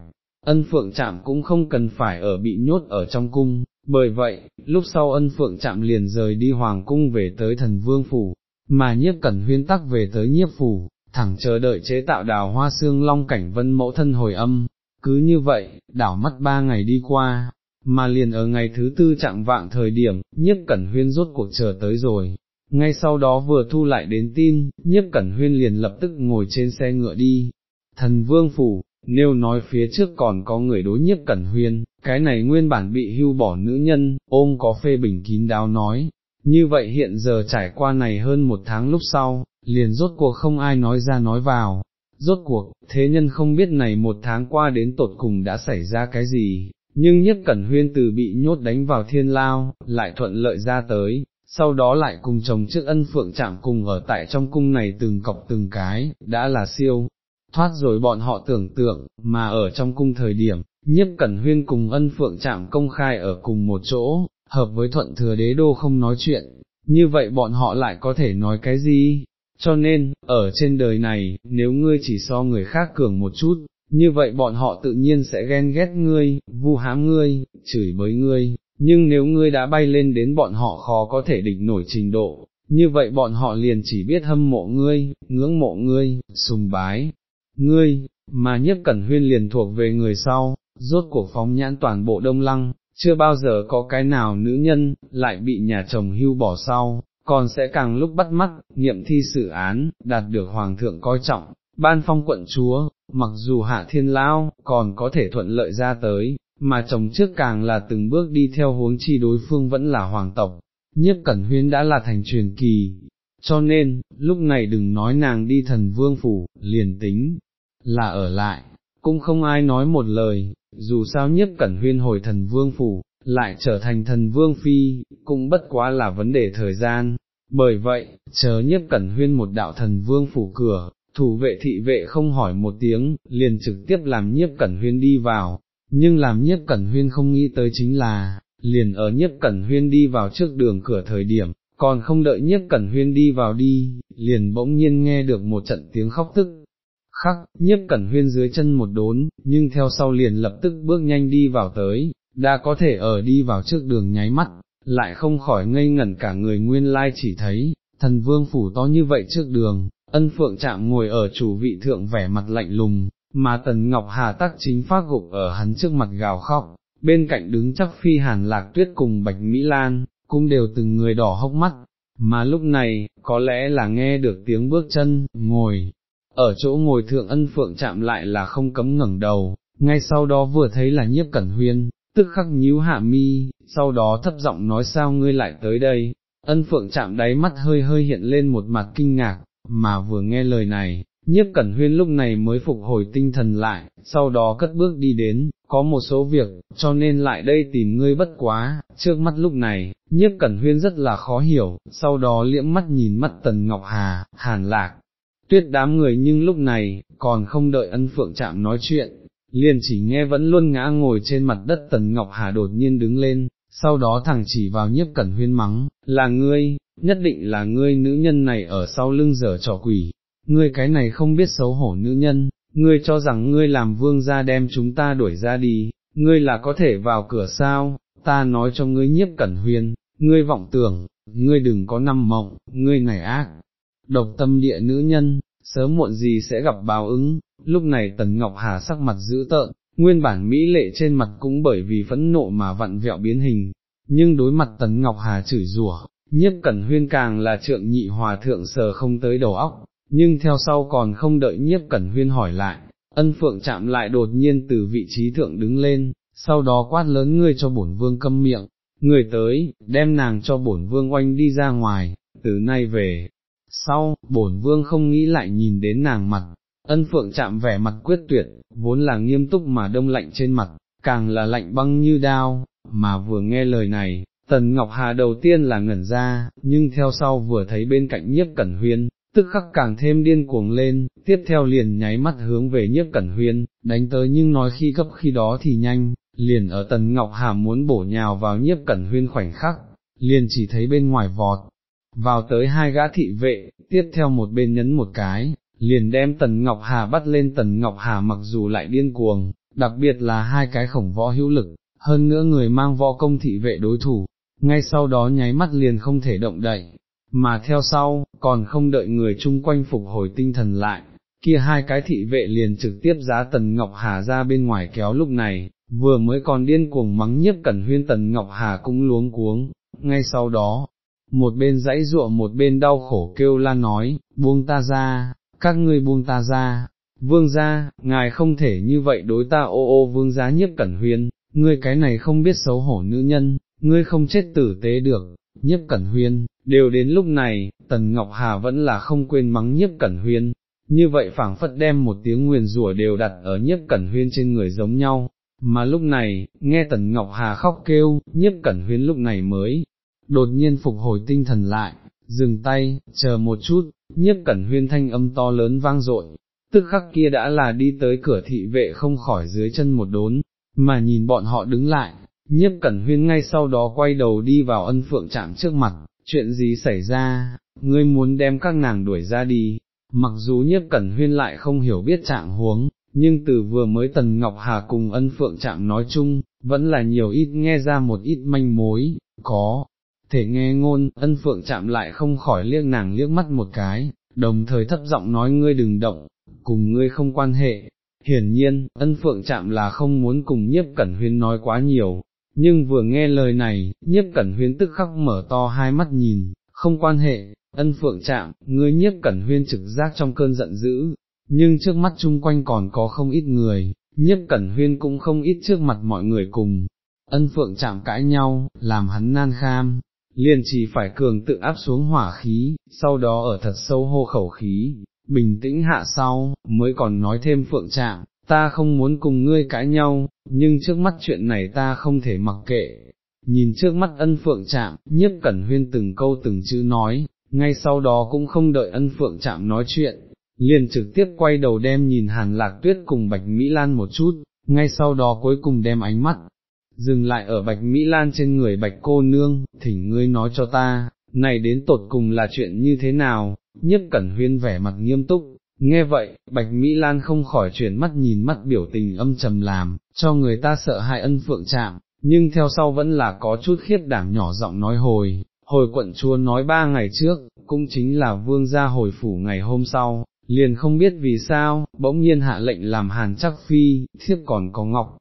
ân phượng chạm cũng không cần phải ở bị nhốt ở trong cung, bởi vậy, lúc sau ân phượng chạm liền rời đi hoàng cung về tới thần vương phủ, mà nhiếp cẩn huyên tắc về tới nhiếp phủ, thẳng chờ đợi chế tạo đào hoa xương long cảnh vân mẫu thân hồi âm, cứ như vậy, đảo mắt ba ngày đi qua, mà liền ở ngày thứ tư chặng vạng thời điểm, nhiếp cẩn huyên rốt cuộc chờ tới rồi. Ngay sau đó vừa thu lại đến tin, nhiếp cẩn huyên liền lập tức ngồi trên xe ngựa đi, thần vương phủ, nếu nói phía trước còn có người đối nhiếp cẩn huyên, cái này nguyên bản bị hưu bỏ nữ nhân, ôm có phê bình kín đáo nói, như vậy hiện giờ trải qua này hơn một tháng lúc sau, liền rốt cuộc không ai nói ra nói vào, rốt cuộc, thế nhân không biết này một tháng qua đến tột cùng đã xảy ra cái gì, nhưng nhất cẩn huyên từ bị nhốt đánh vào thiên lao, lại thuận lợi ra tới, sau đó lại cùng chồng trước ân phượng chạm cùng ở tại trong cung này từng cọc từng cái, đã là siêu, thoát rồi bọn họ tưởng tượng, mà ở trong cung thời điểm, nhiếp cẩn huyên cùng ân phượng chạm công khai ở cùng một chỗ, hợp với thuận thừa đế đô không nói chuyện, như vậy bọn họ lại có thể nói cái gì, cho nên, ở trên đời này, nếu ngươi chỉ so người khác cường một chút, như vậy bọn họ tự nhiên sẽ ghen ghét ngươi, vu hám ngươi, chửi bới ngươi, nhưng nếu ngươi đã bay lên đến bọn họ khó có thể địch nổi trình độ, như vậy bọn họ liền chỉ biết hâm mộ ngươi, ngưỡng mộ ngươi, sùng bái, ngươi, mà nhất cẩn huyên liền thuộc về người sau, rốt cuộc phóng nhãn toàn bộ đông lăng, chưa bao giờ có cái nào nữ nhân, lại bị nhà chồng hưu bỏ sau, còn sẽ càng lúc bắt mắt, nghiệm thi sự án, đạt được hoàng thượng coi trọng, ban phong quận chúa, mặc dù hạ thiên lao, còn có thể thuận lợi ra tới, mà chồng trước càng là từng bước đi theo huống chi đối phương vẫn là hoàng tộc, nhiếp cẩn huyên đã là thành truyền kỳ, cho nên, lúc này đừng nói nàng đi thần vương phủ, liền tính, là ở lại, cũng không ai nói một lời, dù sao nhất cẩn huyên hồi thần vương phủ, lại trở thành thần vương phi, cũng bất quá là vấn đề thời gian. Bởi vậy, chờ nhất cẩn huyên một đạo thần vương phủ cửa, thủ vệ thị vệ không hỏi một tiếng, liền trực tiếp làm nhiếp cẩn huyên đi vào, nhưng làm nhiếp cẩn huyên không nghĩ tới chính là, liền ở nhiếp cẩn huyên đi vào trước đường cửa thời điểm, còn không đợi nhiếp cẩn huyên đi vào đi, liền bỗng nhiên nghe được một trận tiếng khóc tức. Khắc, nhiếp cẩn huyên dưới chân một đốn, nhưng theo sau liền lập tức bước nhanh đi vào tới, đã có thể ở đi vào trước đường nháy mắt, lại không khỏi ngây ngẩn cả người nguyên lai chỉ thấy, thần vương phủ to như vậy trước đường, ân phượng chạm ngồi ở chủ vị thượng vẻ mặt lạnh lùng, mà tần ngọc hà tắc chính phát gục ở hắn trước mặt gào khóc, bên cạnh đứng chắc phi hàn lạc tuyết cùng bạch Mỹ Lan, cũng đều từng người đỏ hốc mắt, mà lúc này, có lẽ là nghe được tiếng bước chân, ngồi, ở chỗ ngồi thượng ân phượng chạm lại là không cấm ngẩng đầu, ngay sau đó vừa thấy là nhiếp cẩn huyên, tức khắc nhíu hạ mi, sau đó thấp giọng nói sao ngươi lại tới đây, ân phượng chạm đáy mắt hơi hơi hiện lên một mặt kinh ngạc, mà vừa nghe lời này, nhiếp cẩn huyên lúc này mới phục hồi tinh thần lại, sau đó cất bước đi đến, có một số việc, cho nên lại đây tìm ngươi bất quá, trước mắt lúc này, nhiếp cẩn huyên rất là khó hiểu, sau đó liễm mắt nhìn mắt tần ngọc hà, hàn lạc, tuyết đám người nhưng lúc này, còn không đợi ân phượng chạm nói chuyện, liền chỉ nghe vẫn luôn ngã ngồi trên mặt đất tần ngọc hà đột nhiên đứng lên, sau đó thẳng chỉ vào nhiếp cẩn huyên mắng, là ngươi, nhất định là ngươi nữ nhân này ở sau lưng dở trò quỷ, ngươi cái này không biết xấu hổ nữ nhân, ngươi cho rằng ngươi làm vương gia đem chúng ta đuổi ra đi, ngươi là có thể vào cửa sao, ta nói cho ngươi nhiếp cẩn huyên, ngươi vọng tưởng, ngươi đừng có nằm mộng, ngươi này ác, độc tâm địa nữ nhân, sớm muộn gì sẽ gặp báo ứng, lúc này Tần Ngọc Hà sắc mặt dữ tợn, nguyên bản mỹ lệ trên mặt cũng bởi vì phẫn nộ mà vặn vẹo biến hình, nhưng đối mặt Tần Ngọc Hà chửi rủa, nhiếp cẩn huyên càng là trượng nhị hòa thượng sờ không tới đầu óc, nhưng theo sau còn không đợi nhiếp cẩn huyên hỏi lại, ân phượng chạm lại đột nhiên từ vị trí thượng đứng lên, sau đó quát lớn ngươi cho bổn vương câm miệng, người tới, đem nàng cho bổn vương oanh đi ra ngoài, từ nay về, sau, bổn vương không nghĩ lại nhìn đến nàng mặt, ân phượng chạm vẻ mặt quyết tuyệt, vốn là nghiêm túc mà đông lạnh trên mặt, càng là lạnh băng như đao, mà vừa nghe lời này, Tần Ngọc Hà đầu tiên là ngẩn ra, nhưng theo sau vừa thấy bên cạnh nhiếp cẩn huyên, tức khắc càng thêm điên cuồng lên, tiếp theo liền nháy mắt hướng về nhiếp cẩn huyên, đánh tới nhưng nói khi cấp khi đó thì nhanh, liền ở Tần Ngọc Hà muốn bổ nhào vào nhiếp cẩn huyên khoảnh khắc, liền chỉ thấy bên ngoài vọt, vào tới hai gã thị vệ, tiếp theo một bên nhấn một cái, liền đem Tần Ngọc Hà bắt lên. Tần Ngọc Hà mặc dù lại điên cuồng, đặc biệt là hai cái khổng võ hữu lực, hơn nữa người mang võ công thị vệ đối thủ, ngay sau đó nháy mắt liền không thể động đậy, mà theo sau, còn không đợi người chung quanh phục hồi tinh thần lại, kia hai cái thị vệ liền trực tiếp giá Tần Ngọc Hà ra bên ngoài kéo lúc này, vừa mới còn điên cuồng mắng nhiếp cẩn huyên. Tần Ngọc Hà cũng luống cuống, ngay sau đó, một bên dãy ruộng một bên đau khổ kêu la nói, buông ta ra, các ngươi buông ta ra, vương gia, ngài không thể như vậy đối ta ô ô vương gia nhiếp cẩn huyên, ngươi cái này không biết xấu hổ nữ nhân, ngươi không chết tử tế được, nhiếp cẩn huyên, đều đến lúc này, tần Ngọc Hà vẫn là không quên mắng nhiếp cẩn huyên, như vậy phảng phất đem một tiếng nguyền rủa đều đặt ở nhiếp cẩn huyên trên người giống nhau, mà lúc này, nghe tần Ngọc Hà khóc kêu, nhiếp cẩn huyên lúc này mới, đột nhiên phục hồi tinh thần lại, dừng tay, chờ một chút, nhiếp cẩn huyên thanh âm to lớn vang dội, tức khắc kia đã là đi tới cửa thị vệ không khỏi dưới chân một đốn, mà nhìn bọn họ đứng lại, nhiếp cẩn huyên ngay sau đó quay đầu đi vào ân phượng chạm trước mặt, chuyện gì xảy ra, ngươi muốn đem các nàng đuổi ra đi, mặc dù nhiếp cẩn huyên lại không hiểu biết trạng huống, nhưng từ vừa mới Tần Ngọc Hà cùng ân phượng chạm nói chung, vẫn là nhiều ít nghe ra một ít manh mối, có, thể nghe ngôn, ân phượng chạm lại không khỏi liếc nàng liếc mắt một cái, đồng thời thấp giọng nói ngươi đừng động, cùng ngươi không quan hệ. Hiển nhiên, ân phượng chạm là không muốn cùng nhiếp cẩn huyên nói quá nhiều, nhưng vừa nghe lời này, nhiếp cẩn huyên tức khắc mở to hai mắt nhìn, không quan hệ, ân phượng chạm, ngươi nhiếp cẩn huyên trực giác trong cơn giận dữ, nhưng trước mắt chung quanh còn có không ít người, nhiếp cẩn huyên cũng không ít trước mặt mọi người cùng, ân phượng chạm cãi nhau, làm hắn nan kham, liền chỉ phải cường tự áp xuống hỏa khí, sau đó ở thật sâu hô khẩu khí, bình tĩnh hạ sau, mới còn nói thêm phượng trạng, ta không muốn cùng ngươi cãi nhau, nhưng trước mắt chuyện này ta không thể mặc kệ. Nhìn trước mắt ân phượng chạm, nhiếp cẩn huyên từng câu từng chữ nói, ngay sau đó cũng không đợi ân phượng chạm nói chuyện, liền trực tiếp quay đầu đem nhìn hàn lạc tuyết cùng bạch Mỹ Lan một chút, ngay sau đó cuối cùng đem ánh mắt, dừng lại ở bạch Mỹ Lan trên người bạch cô nương, thỉnh ngươi nói cho ta, này đến tột cùng là chuyện như thế nào, nhất cẩn huyên vẻ mặt nghiêm túc, nghe vậy, bạch Mỹ Lan không khỏi chuyển mắt nhìn mắt biểu tình âm trầm làm, cho người ta sợ hai ân phượng chạm, nhưng theo sau vẫn là có chút khiết đảm nhỏ giọng nói hồi, hồi quận chúa nói ba ngày trước, cũng chính là vương gia hồi phủ ngày hôm sau, liền không biết vì sao, bỗng nhiên hạ lệnh làm hàn chắc phi, thiếp còn có ngọc,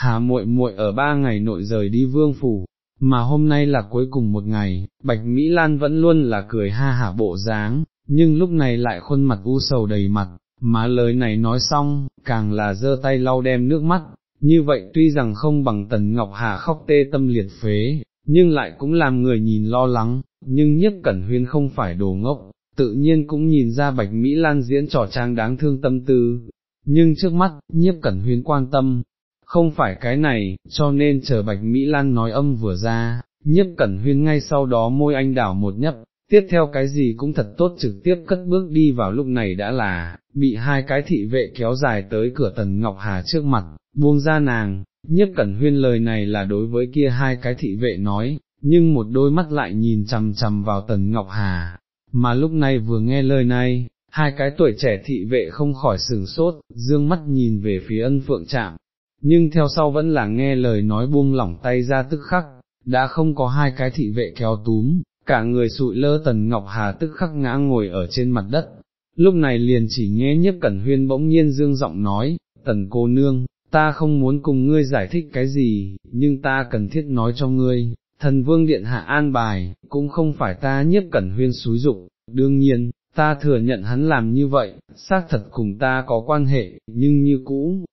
hà muội muội ở ba ngày nội rời đi vương phủ, mà hôm nay là cuối cùng một ngày, Bạch Mỹ Lan vẫn luôn là cười ha hả bộ dáng, nhưng lúc này lại khuôn mặt u sầu đầy mặt, mà lời này nói xong, càng là giơ tay lau đem nước mắt, như vậy tuy rằng không bằng Tần Ngọc Hà khóc tê tâm liệt phế, nhưng lại cũng làm người nhìn lo lắng, nhưng nhất cẩn huyên không phải đồ ngốc, tự nhiên cũng nhìn ra Bạch Mỹ Lan diễn trò trang đáng thương tâm tư, nhưng trước mắt, nhiếp cẩn huyên quan tâm, không phải cái này, cho nên chờ Bạch Mỹ Lan nói âm vừa ra, nhiếp cẩn huyên ngay sau đó môi anh đảo một nhấp, tiếp theo cái gì cũng thật tốt trực tiếp cất bước đi vào lúc này đã là, bị hai cái thị vệ kéo dài tới cửa tần Ngọc Hà trước mặt, buông ra nàng, nhiếp cẩn huyên lời này là đối với kia hai cái thị vệ nói, nhưng một đôi mắt lại nhìn chằm chằm vào tần Ngọc Hà, mà lúc này vừa nghe lời này, hai cái tuổi trẻ thị vệ không khỏi sừng sốt, dương mắt nhìn về phía ân phượng trạm, nhưng theo sau vẫn là nghe lời nói buông lỏng tay ra tức khắc, đã không có hai cái thị vệ kéo túm, cả người sụi lơ tần Ngọc Hà tức khắc ngã ngồi ở trên mặt đất. Lúc này liền chỉ nghe nhiếp cẩn huyên bỗng nhiên dương giọng nói, tần cô nương, ta không muốn cùng ngươi giải thích cái gì, nhưng ta cần thiết nói cho ngươi, thần vương điện hạ an bài, cũng không phải ta nhiếp cẩn huyên xúi dục, đương nhiên, ta thừa nhận hắn làm như vậy, xác thật cùng ta có quan hệ, nhưng như cũ,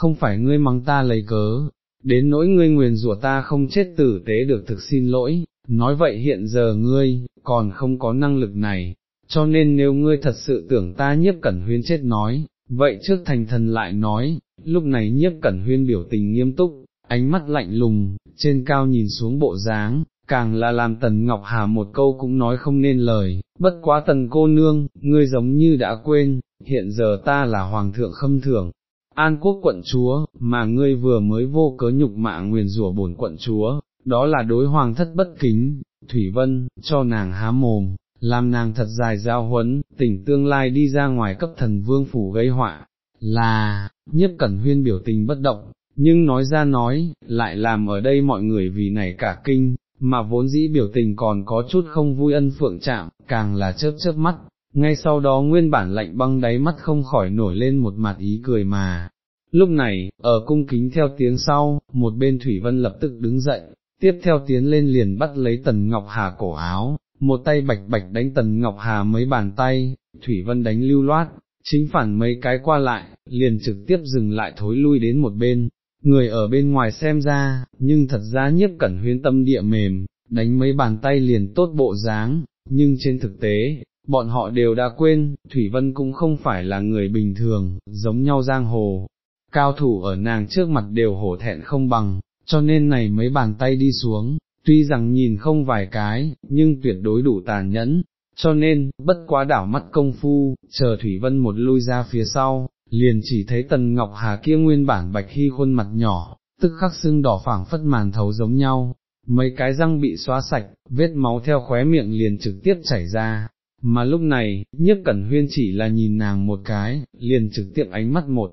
không phải ngươi mắng ta lấy cớ, đến nỗi ngươi nguyền rủa ta không chết tử tế được thực xin lỗi, nói vậy hiện giờ ngươi, còn không có năng lực này, cho nên nếu ngươi thật sự tưởng ta nhiếp cẩn huyên chết nói, vậy trước thành thần lại nói, lúc này nhiếp cẩn huyên biểu tình nghiêm túc, ánh mắt lạnh lùng, trên cao nhìn xuống bộ dáng, càng là làm tần Ngọc Hà một câu cũng nói không nên lời, bất quá tần cô nương, ngươi giống như đã quên, hiện giờ ta là hoàng thượng khâm thưởng, an quốc quận chúa, mà ngươi vừa mới vô cớ nhục mạ nguyền rủa bổn quận chúa, đó là đối hoàng thất bất kính, Thủy Vân, cho nàng há mồm, làm nàng thật dài giao huấn, tỉnh tương lai đi ra ngoài cấp thần vương phủ gây họa, là, nhiếp cẩn huyên biểu tình bất động, nhưng nói ra nói, lại làm ở đây mọi người vì này cả kinh, mà vốn dĩ biểu tình còn có chút không vui ân phượng chạm, càng là chớp chớp mắt, ngay sau đó nguyên bản lạnh băng đáy mắt không khỏi nổi lên một mặt ý cười mà. Lúc này, ở cung kính theo tiếng sau, một bên Thủy Vân lập tức đứng dậy, tiếp theo tiến lên liền bắt lấy Tần Ngọc Hà cổ áo, một tay bạch bạch đánh Tần Ngọc Hà mấy bàn tay, Thủy Vân đánh lưu loát, chính phản mấy cái qua lại, liền trực tiếp dừng lại thối lui đến một bên, người ở bên ngoài xem ra, nhưng thật ra nhiếp cẩn huyên tâm địa mềm, đánh mấy bàn tay liền tốt bộ dáng, nhưng trên thực tế, bọn họ đều đã quên, Thủy Vân cũng không phải là người bình thường, giống nhau giang hồ, cao thủ ở nàng trước mặt đều hổ thẹn không bằng, cho nên này mấy bàn tay đi xuống, tuy rằng nhìn không vài cái, nhưng tuyệt đối đủ tàn nhẫn, cho nên, bất quá đảo mắt công phu, chờ Thủy Vân một lui ra phía sau, liền chỉ thấy Tần Ngọc Hà kia nguyên bản bạch hy khuôn mặt nhỏ, tức khắc sưng đỏ phảng phất màn thấu giống nhau, mấy cái răng bị xóa sạch, vết máu theo khóe miệng liền trực tiếp chảy ra, mà lúc này, nhiếp cẩn huyên chỉ là nhìn nàng một cái, liền trực tiếp ánh mắt một,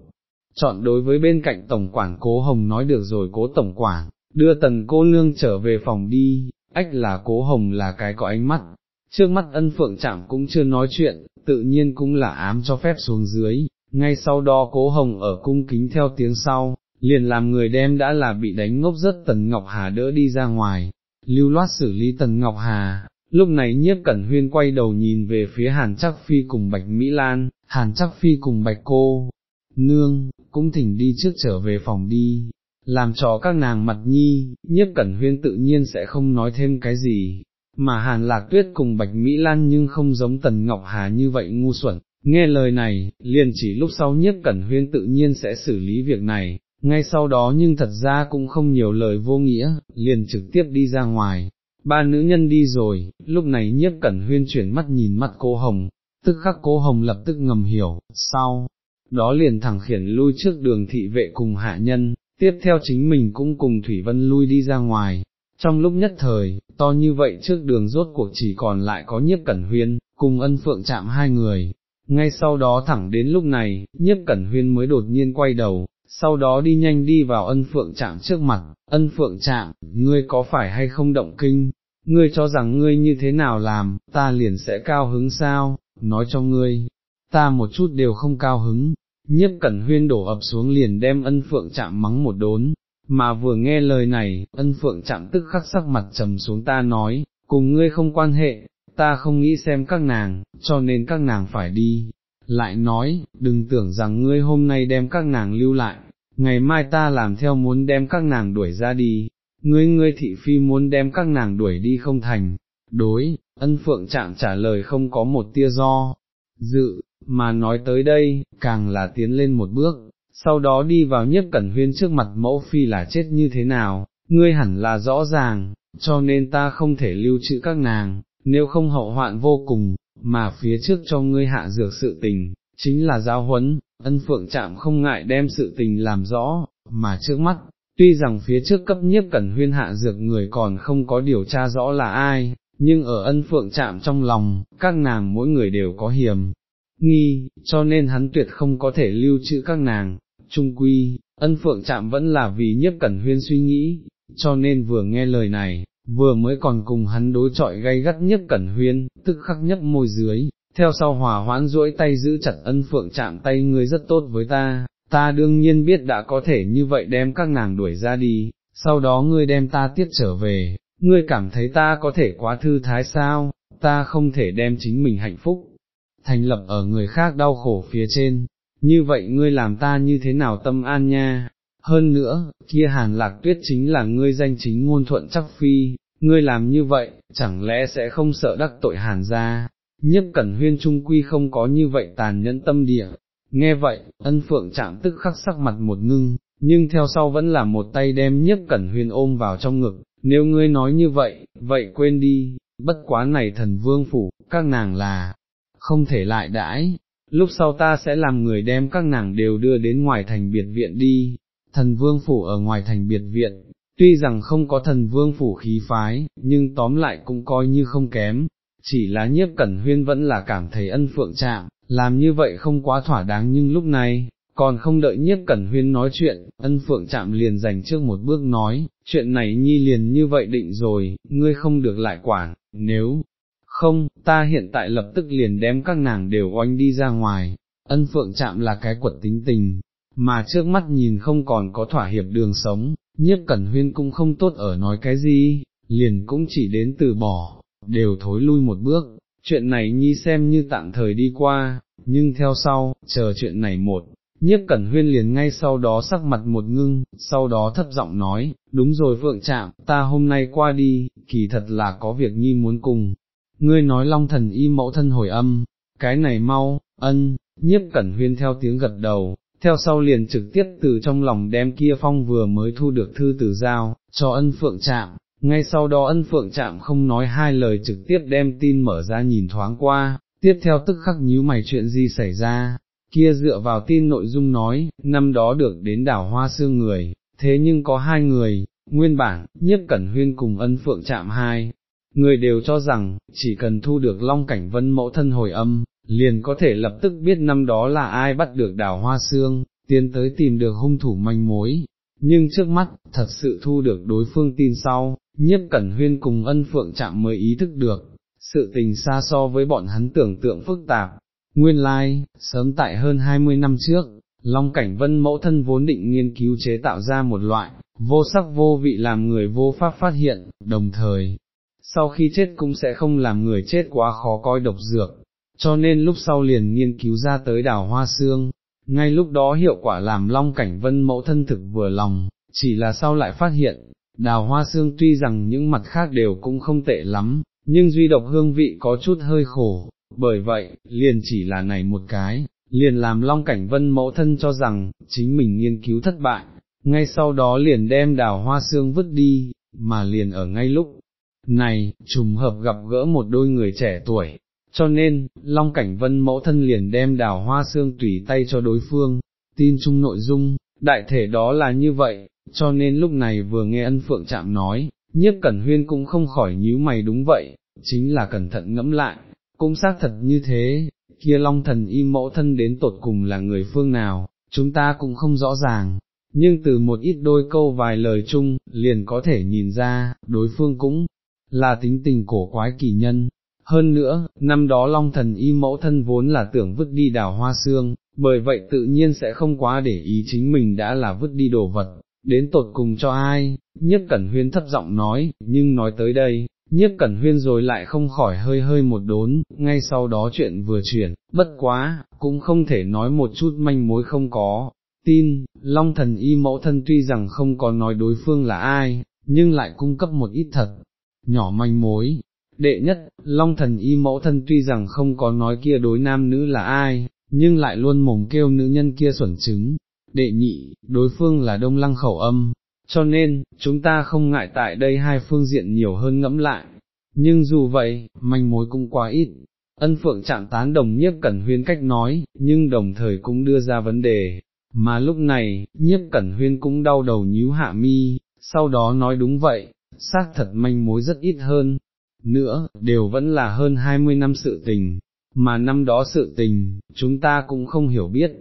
chọn đối với bên cạnh tổng quản cố hồng nói được rồi cố tổng quản, đưa tần cô nương trở về phòng đi, ách là cố hồng là cái có ánh mắt, trước mắt ân phượng chạm cũng chưa nói chuyện, tự nhiên cũng là ám cho phép xuống dưới, ngay sau đó cố hồng ở cung kính theo tiếng sau, liền làm người đem đã là bị đánh ngốc rất tần Ngọc Hà đỡ đi ra ngoài, lưu loát xử lý tần Ngọc Hà. Lúc này nhiếp cẩn huyên quay đầu nhìn về phía Hàn Chắc Phi cùng Bạch Mỹ Lan, Hàn Chắc Phi cùng Bạch Cô, nương, cũng thỉnh đi trước trở về phòng đi, làm cho các nàng mặt nhi, nhiếp cẩn huyên tự nhiên sẽ không nói thêm cái gì, mà hàn lạc tuyết cùng bạch Mỹ Lan nhưng không giống tần Ngọc Hà như vậy ngu xuẩn, nghe lời này, liền chỉ lúc sau nhiếp cẩn huyên tự nhiên sẽ xử lý việc này, ngay sau đó nhưng thật ra cũng không nhiều lời vô nghĩa, liền trực tiếp đi ra ngoài. Ba nữ nhân đi rồi, lúc này nhiếp cẩn huyên chuyển mắt nhìn mắt cô Hồng, tức khắc cô Hồng lập tức ngầm hiểu, sau, đó liền thẳng khiển lui trước đường thị vệ cùng hạ nhân, tiếp theo chính mình cũng cùng Thủy Vân lui đi ra ngoài. Trong lúc nhất thời, to như vậy trước đường rốt cuộc chỉ còn lại có nhiếp cẩn huyên, cùng ân phượng chạm hai người. Ngay sau đó thẳng đến lúc này, nhiếp cẩn huyên mới đột nhiên quay đầu, sau đó đi nhanh đi vào ân phượng chạm trước mặt, ân phượng chạm, ngươi có phải hay không động kinh, ngươi cho rằng ngươi như thế nào làm, ta liền sẽ cao hứng sao, nói cho ngươi, ta một chút đều không cao hứng, nhiếp cẩn huyên đổ ập xuống liền đem ân phượng chạm mắng một đốn, mà vừa nghe lời này, ân phượng chạm tức khắc sắc mặt trầm xuống ta nói, cùng ngươi không quan hệ, ta không nghĩ xem các nàng, cho nên các nàng phải đi. Lại nói, đừng tưởng rằng ngươi hôm nay đem các nàng lưu lại, ngày mai ta làm theo muốn đem các nàng đuổi ra đi, ngươi ngươi thị phi muốn đem các nàng đuổi đi không thành. Đối, ân phượng chạm trả lời không có một tia do, dự, mà nói tới đây, càng là tiến lên một bước, sau đó đi vào nhất cẩn huyên trước mặt mẫu phi là chết như thế nào, ngươi hẳn là rõ ràng, cho nên ta không thể lưu trữ các nàng, nếu không hậu hoạn vô cùng, mà phía trước cho ngươi hạ dược sự tình, chính là giáo huấn, ân phượng chạm không ngại đem sự tình làm rõ, mà trước mắt, tuy rằng phía trước cấp nhất cẩn huyên hạ dược người còn không có điều tra rõ là ai, nhưng ở ân phượng chạm trong lòng, các nàng mỗi người đều có hiểm, nghi, cho nên hắn tuyệt không có thể lưu trữ các nàng, trung quy, ân phượng chạm vẫn là vì nhất cẩn huyên suy nghĩ, cho nên vừa nghe lời này, vừa mới còn cùng hắn đối chọi gay gắt nhất cẩn huyên, tức khắc nhấp môi dưới, theo sau hòa hoãn duỗi tay giữ chặt ân phượng chạm tay ngươi rất tốt với ta, ta đương nhiên biết đã có thể như vậy đem các nàng đuổi ra đi, sau đó ngươi đem ta tiếp trở về, ngươi cảm thấy ta có thể quá thư thái sao, ta không thể đem chính mình hạnh phúc, thành lập ở người khác đau khổ phía trên, như vậy ngươi làm ta như thế nào tâm an nha, hơn nữa, kia hàn lạc tuyết chính là ngươi danh chính ngôn thuận chắc phi, ngươi làm như vậy, chẳng lẽ sẽ không sợ đắc tội hàn ra, nhất cẩn huyên trung quy không có như vậy tàn nhẫn tâm địa, nghe vậy, ân phượng chạm tức khắc sắc mặt một ngưng, nhưng theo sau vẫn là một tay đem nhất cẩn huyền ôm vào trong ngực, nếu ngươi nói như vậy, vậy quên đi, bất quá này thần vương phủ, các nàng là, không thể lại đãi, lúc sau ta sẽ làm người đem các nàng đều đưa đến ngoài thành biệt viện đi, thần vương phủ ở ngoài thành biệt viện, tuy rằng không có thần vương phủ khí phái, nhưng tóm lại cũng coi như không kém, chỉ là nhiếp cẩn huyên vẫn là cảm thấy ân phượng chạm, làm như vậy không quá thỏa đáng nhưng lúc này, còn không đợi nhiếp cẩn huyên nói chuyện, ân phượng chạm liền dành trước một bước nói, chuyện này nhi liền như vậy định rồi, ngươi không được lại quản, nếu không, ta hiện tại lập tức liền đem các nàng đều oanh đi ra ngoài, ân phượng chạm là cái quật tính tình, mà trước mắt nhìn không còn có thỏa hiệp đường sống, nhiếp cẩn huyên cũng không tốt ở nói cái gì, liền cũng chỉ đến từ bỏ, đều thối lui một bước, chuyện này nhi xem như tạm thời đi qua, nhưng theo sau, chờ chuyện này một, nhiếp cẩn huyên liền ngay sau đó sắc mặt một ngưng, sau đó thấp giọng nói, đúng rồi vượng chạm, ta hôm nay qua đi, kỳ thật là có việc nhi muốn cùng, ngươi nói long thần y mẫu thân hồi âm, cái này mau, ân, nhiếp cẩn huyên theo tiếng gật đầu, theo sau liền trực tiếp từ trong lòng đem kia phong vừa mới thu được thư từ giao, cho ân phượng chạm, ngay sau đó ân phượng chạm không nói hai lời trực tiếp đem tin mở ra nhìn thoáng qua, tiếp theo tức khắc nhíu mày chuyện gì xảy ra, kia dựa vào tin nội dung nói, năm đó được đến đảo hoa xương người, thế nhưng có hai người, nguyên bản, nhiếp cẩn huyên cùng ân phượng chạm hai, người đều cho rằng, chỉ cần thu được long cảnh vân mẫu thân hồi âm, liền có thể lập tức biết năm đó là ai bắt được đào hoa xương, tiến tới tìm được hung thủ manh mối. Nhưng trước mắt, thật sự thu được đối phương tin sau, nhiếp cẩn huyên cùng ân phượng chạm mới ý thức được, sự tình xa so với bọn hắn tưởng tượng phức tạp. Nguyên lai, like, sớm tại hơn 20 năm trước, Long Cảnh Vân mẫu thân vốn định nghiên cứu chế tạo ra một loại, vô sắc vô vị làm người vô pháp phát hiện, đồng thời, sau khi chết cũng sẽ không làm người chết quá khó coi độc dược, cho nên lúc sau liền nghiên cứu ra tới đào hoa xương, ngay lúc đó hiệu quả làm long cảnh vân mẫu thân thực vừa lòng, chỉ là sau lại phát hiện, đào hoa xương tuy rằng những mặt khác đều cũng không tệ lắm, nhưng duy độc hương vị có chút hơi khổ, bởi vậy, liền chỉ là này một cái, liền làm long cảnh vân mẫu thân cho rằng, chính mình nghiên cứu thất bại, ngay sau đó liền đem đào hoa xương vứt đi, mà liền ở ngay lúc này, trùng hợp gặp gỡ một đôi người trẻ tuổi, cho nên, Long Cảnh Vân mẫu thân liền đem đào hoa xương tùy tay cho đối phương, tin chung nội dung, đại thể đó là như vậy, cho nên lúc này vừa nghe ân phượng chạm nói, nhiếp cẩn huyên cũng không khỏi nhíu mày đúng vậy, chính là cẩn thận ngẫm lại, cũng xác thật như thế, kia Long thần y mẫu thân đến tột cùng là người phương nào, chúng ta cũng không rõ ràng. Nhưng từ một ít đôi câu vài lời chung, liền có thể nhìn ra, đối phương cũng là tính tình cổ quái kỳ nhân, hơn nữa, năm đó Long thần y mẫu thân vốn là tưởng vứt đi đào hoa xương, bởi vậy tự nhiên sẽ không quá để ý chính mình đã là vứt đi đồ vật, đến tột cùng cho ai, Nhất cẩn huyên thấp giọng nói, nhưng nói tới đây, Nhất cẩn huyên rồi lại không khỏi hơi hơi một đốn, ngay sau đó chuyện vừa chuyển, bất quá, cũng không thể nói một chút manh mối không có. Tin, Long thần y mẫu thân tuy rằng không có nói đối phương là ai, nhưng lại cung cấp một ít thật, nhỏ manh mối. Đệ nhất, Long thần y mẫu thân tuy rằng không có nói kia đối nam nữ là ai, nhưng lại luôn mồm kêu nữ nhân kia xuẩn chứng. Đệ nhị, đối phương là đông lăng khẩu âm, cho nên, chúng ta không ngại tại đây hai phương diện nhiều hơn ngẫm lại. Nhưng dù vậy, manh mối cũng quá ít. Ân phượng chạm tán đồng nhiếp cẩn huyên cách nói, nhưng đồng thời cũng đưa ra vấn đề, mà lúc này, nhiếp cẩn huyên cũng đau đầu nhíu hạ mi, sau đó nói đúng vậy, xác thật manh mối rất ít hơn, nữa, đều vẫn là hơn 20 năm sự tình, mà năm đó sự tình, chúng ta cũng không hiểu biết.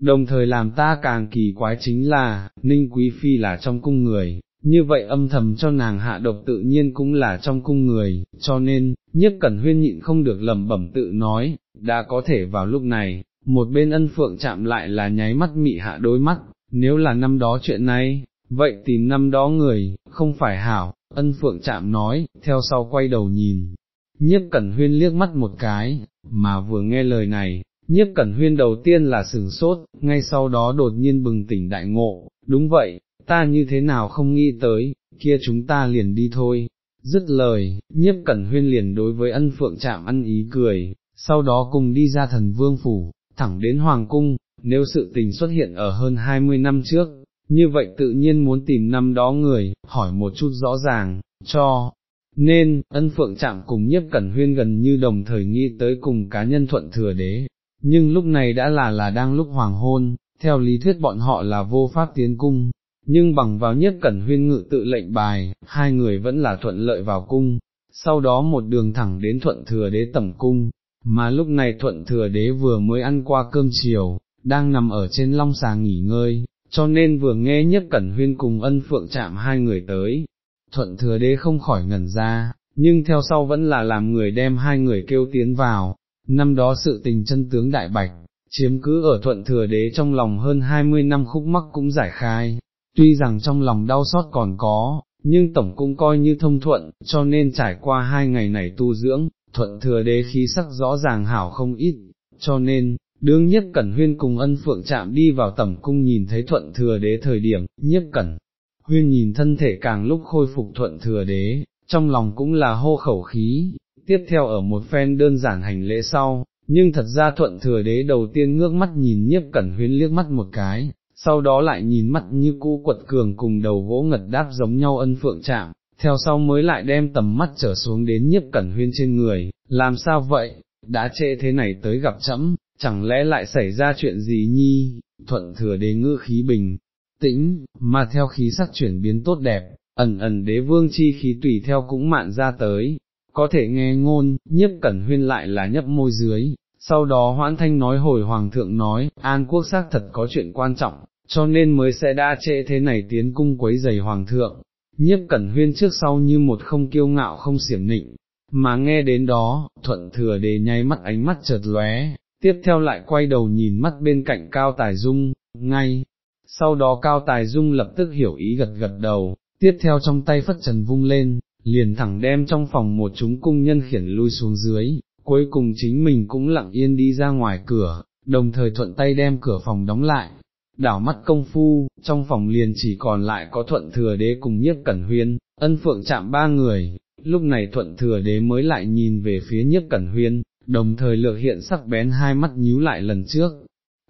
Đồng thời làm ta càng kỳ quái chính là, Ninh Quý Phi là trong cung người, như vậy âm thầm cho nàng hạ độc tự nhiên cũng là trong cung người, cho nên, nhất cẩn huyên nhịn không được lẩm bẩm tự nói, đã có thể vào lúc này, một bên ân phượng chạm lại là nháy mắt mị hạ đôi mắt, nếu là năm đó chuyện này, vậy tìm năm đó người, không phải hảo, ân phượng chạm nói, theo sau quay đầu nhìn, nhiếp cẩn huyên liếc mắt một cái, mà vừa nghe lời này, nhiếp cẩn huyên đầu tiên là sừng sốt, ngay sau đó đột nhiên bừng tỉnh đại ngộ, đúng vậy, ta như thế nào không nghĩ tới, kia chúng ta liền đi thôi. Dứt lời, nhiếp cẩn huyên liền đối với ân phượng chạm ăn ý cười, sau đó cùng đi ra thần vương phủ, thẳng đến hoàng cung, nếu sự tình xuất hiện ở hơn 20 năm trước, như vậy tự nhiên muốn tìm năm đó người, hỏi một chút rõ ràng, cho, nên, ân phượng chạm cùng nhiếp cẩn huyên gần như đồng thời nghĩ tới cùng cá nhân thuận thừa đế, nhưng lúc này đã là là đang lúc hoàng hôn, theo lý thuyết bọn họ là vô pháp tiến cung, nhưng bằng vào nhất cẩn huyên ngự tự lệnh bài, hai người vẫn là thuận lợi vào cung, sau đó một đường thẳng đến thuận thừa đế tẩm cung, mà lúc này thuận thừa đế vừa mới ăn qua cơm chiều, đang nằm ở trên long xà nghỉ ngơi, cho nên vừa nghe nhất cẩn huyên cùng ân phượng chạm hai người tới, thuận thừa đế không khỏi ngẩn ra, nhưng theo sau vẫn là làm người đem hai người kêu tiến vào, năm đó sự tình chân tướng đại bạch, chiếm cứ ở thuận thừa đế trong lòng hơn hai mươi năm khúc mắc cũng giải khai, tuy rằng trong lòng đau xót còn có, nhưng tổng cũng coi như thông thuận, cho nên trải qua hai ngày này tu dưỡng, thuận thừa đế khí sắc rõ ràng hảo không ít, cho nên, đương nhất cẩn huyên cùng ân phượng chạm đi vào tẩm cung nhìn thấy thuận thừa đế thời điểm, nhất cẩn huyên nhìn thân thể càng lúc khôi phục thuận thừa đế, trong lòng cũng là hô khẩu khí, tiếp theo ở một phen đơn giản hành lễ sau, nhưng thật ra thuận thừa đế đầu tiên ngước mắt nhìn nhiếp cẩn huyên liếc mắt một cái, sau đó lại nhìn mắt như cũ quật cường cùng đầu gỗ ngật đáp giống nhau ân phượng chạm, theo sau mới lại đem tầm mắt trở xuống đến nhiếp cẩn huyên trên người, làm sao vậy, đã trễ thế này tới gặp chấm, chẳng lẽ lại xảy ra chuyện gì nhi, thuận thừa đế ngữ khí bình, tĩnh, mà theo khí sắc chuyển biến tốt đẹp, ẩn ẩn đế vương chi khí tùy theo cũng mạn ra tới, có thể nghe ngôn, nhiếp cẩn huyên lại là nhấp môi dưới, sau đó hoãn thanh nói hồi hoàng thượng nói, an quốc xác thật có chuyện quan trọng, cho nên mới sẽ đa trễ thế này tiến cung quấy giày hoàng thượng, nhiếp cẩn huyên trước sau như một không kiêu ngạo không xiểm nịnh, mà nghe đến đó, thuận thừa đề nháy mắt ánh mắt chợt lóe, tiếp theo lại quay đầu nhìn mắt bên cạnh cao tài dung, ngay, sau đó cao tài dung lập tức hiểu ý gật gật đầu, tiếp theo trong tay phất trần vung lên, liền thẳng đem trong phòng một chúng cung nhân khiển lui xuống dưới, cuối cùng chính mình cũng lặng yên đi ra ngoài cửa, đồng thời thuận tay đem cửa phòng đóng lại. Đảo mắt công phu, trong phòng liền chỉ còn lại có thuận thừa đế cùng nhiếp cẩn huyên, ân phượng chạm ba người, lúc này thuận thừa đế mới lại nhìn về phía nhiếp cẩn huyên, đồng thời lược hiện sắc bén hai mắt nhíu lại lần trước.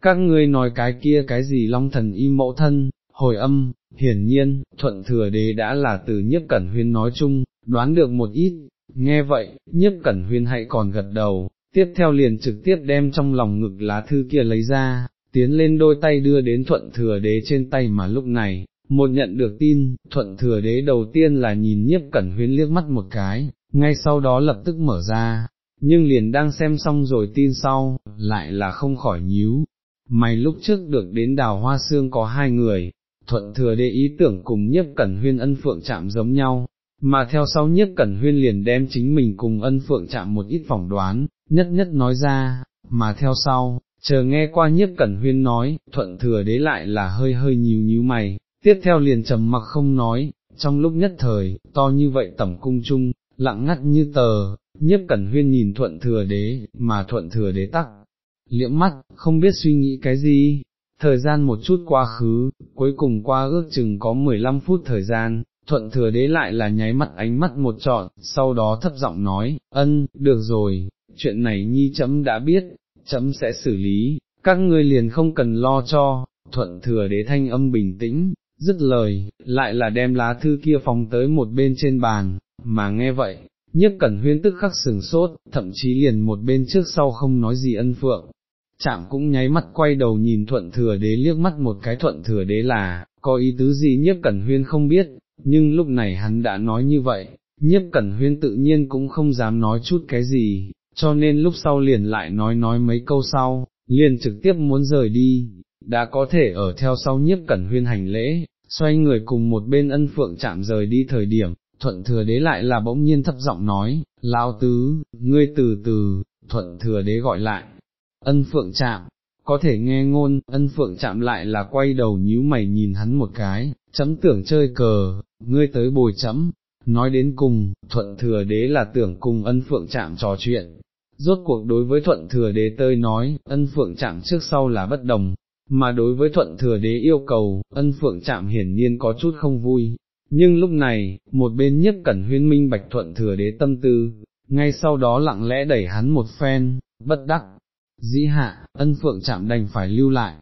Các ngươi nói cái kia cái gì long thần im mẫu thân, hồi âm, hiển nhiên, thuận thừa đế đã là từ nhiếp cẩn huyên nói chung, đoán được một ít, nghe vậy, nhiếp cẩn huyên hãy còn gật đầu, tiếp theo liền trực tiếp đem trong lòng ngực lá thư kia lấy ra, tiến lên đôi tay đưa đến thuận thừa đế trên tay mà lúc này, một nhận được tin, thuận thừa đế đầu tiên là nhìn nhiếp cẩn huyên liếc mắt một cái, ngay sau đó lập tức mở ra, nhưng liền đang xem xong rồi tin sau, lại là không khỏi nhíu. Mày lúc trước được đến đào hoa xương có hai người, thuận thừa đế ý tưởng cùng nhiếp cẩn huyên ân phượng chạm giống nhau, mà theo sau nhiếp cẩn huyên liền đem chính mình cùng ân phượng chạm một ít phỏng đoán, nhất nhất nói ra, mà theo sau, chờ nghe qua nhiếp cẩn huyên nói, thuận thừa đế lại là hơi hơi nhíu nhíu mày, tiếp theo liền trầm mặc không nói, trong lúc nhất thời, to như vậy tẩm cung chung, lặng ngắt như tờ, nhiếp cẩn huyên nhìn thuận thừa đế, mà thuận thừa đế tắc, liễm mắt, không biết suy nghĩ cái gì, thời gian một chút quá khứ, cuối cùng qua ước chừng có 15 phút thời gian, thuận thừa đế lại là nháy mắt ánh mắt một trọn, sau đó thấp giọng nói, ân, được rồi, chuyện này nhi chấm đã biết, chấm sẽ xử lý, các ngươi liền không cần lo cho, thuận thừa đế thanh âm bình tĩnh, dứt lời, lại là đem lá thư kia phóng tới một bên trên bàn, mà nghe vậy, nhất cẩn huyên tức khắc sừng sốt, thậm chí liền một bên trước sau không nói gì ân phượng. Chạm cũng nháy mắt quay đầu nhìn thuận thừa đế liếc mắt một cái. Thuận thừa đế là, có ý tứ gì nhiếp cẩn huyên không biết, nhưng lúc này hắn đã nói như vậy, nhiếp cẩn huyên tự nhiên cũng không dám nói chút cái gì, cho nên lúc sau liền lại nói nói mấy câu sau, liền trực tiếp muốn rời đi, đã có thể ở theo sau nhiếp cẩn huyên hành lễ, xoay người cùng một bên ân phượng chạm rời đi thời điểm, thuận thừa đế lại là bỗng nhiên thấp giọng nói, lao tứ, ngươi từ từ, thuận thừa đế gọi lại, ân phượng chạm, có thể nghe ngôn, ân phượng chạm lại là quay đầu nhíu mày nhìn hắn một cái, chấm tưởng chơi cờ, ngươi tới bồi chấm, nói đến cùng, thuận thừa đế là tưởng cùng ân phượng chạm trò chuyện. Rốt cuộc đối với thuận thừa đế tơi nói, ân phượng chạm trước sau là bất đồng, mà đối với thuận thừa đế yêu cầu, ân phượng chạm hiển nhiên có chút không vui, nhưng lúc này, một bên nhất cẩn huyên minh bạch thuận thừa đế tâm tư, ngay sau đó lặng lẽ đẩy hắn một phen, bất đắc, dĩ hạ, ân phượng chạm đành phải lưu lại,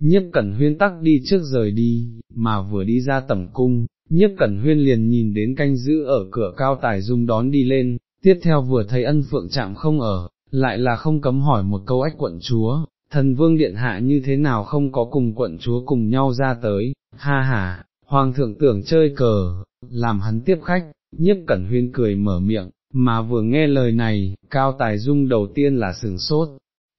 nhiếp cẩn huyên tắc đi trước rời đi, mà vừa đi ra tẩm cung, nhiếp cẩn huyên liền nhìn đến canh giữ ở cửa cao tài dung đón đi lên, tiếp theo vừa thấy ân phượng chạm không ở, lại là không cấm hỏi một câu ách quận chúa, thần vương điện hạ như thế nào không có cùng quận chúa cùng nhau ra tới, ha ha, hoàng thượng tưởng chơi cờ, làm hắn tiếp khách, nhiếp cẩn huyên cười mở miệng, mà vừa nghe lời này, cao tài dung đầu tiên là sừng sốt,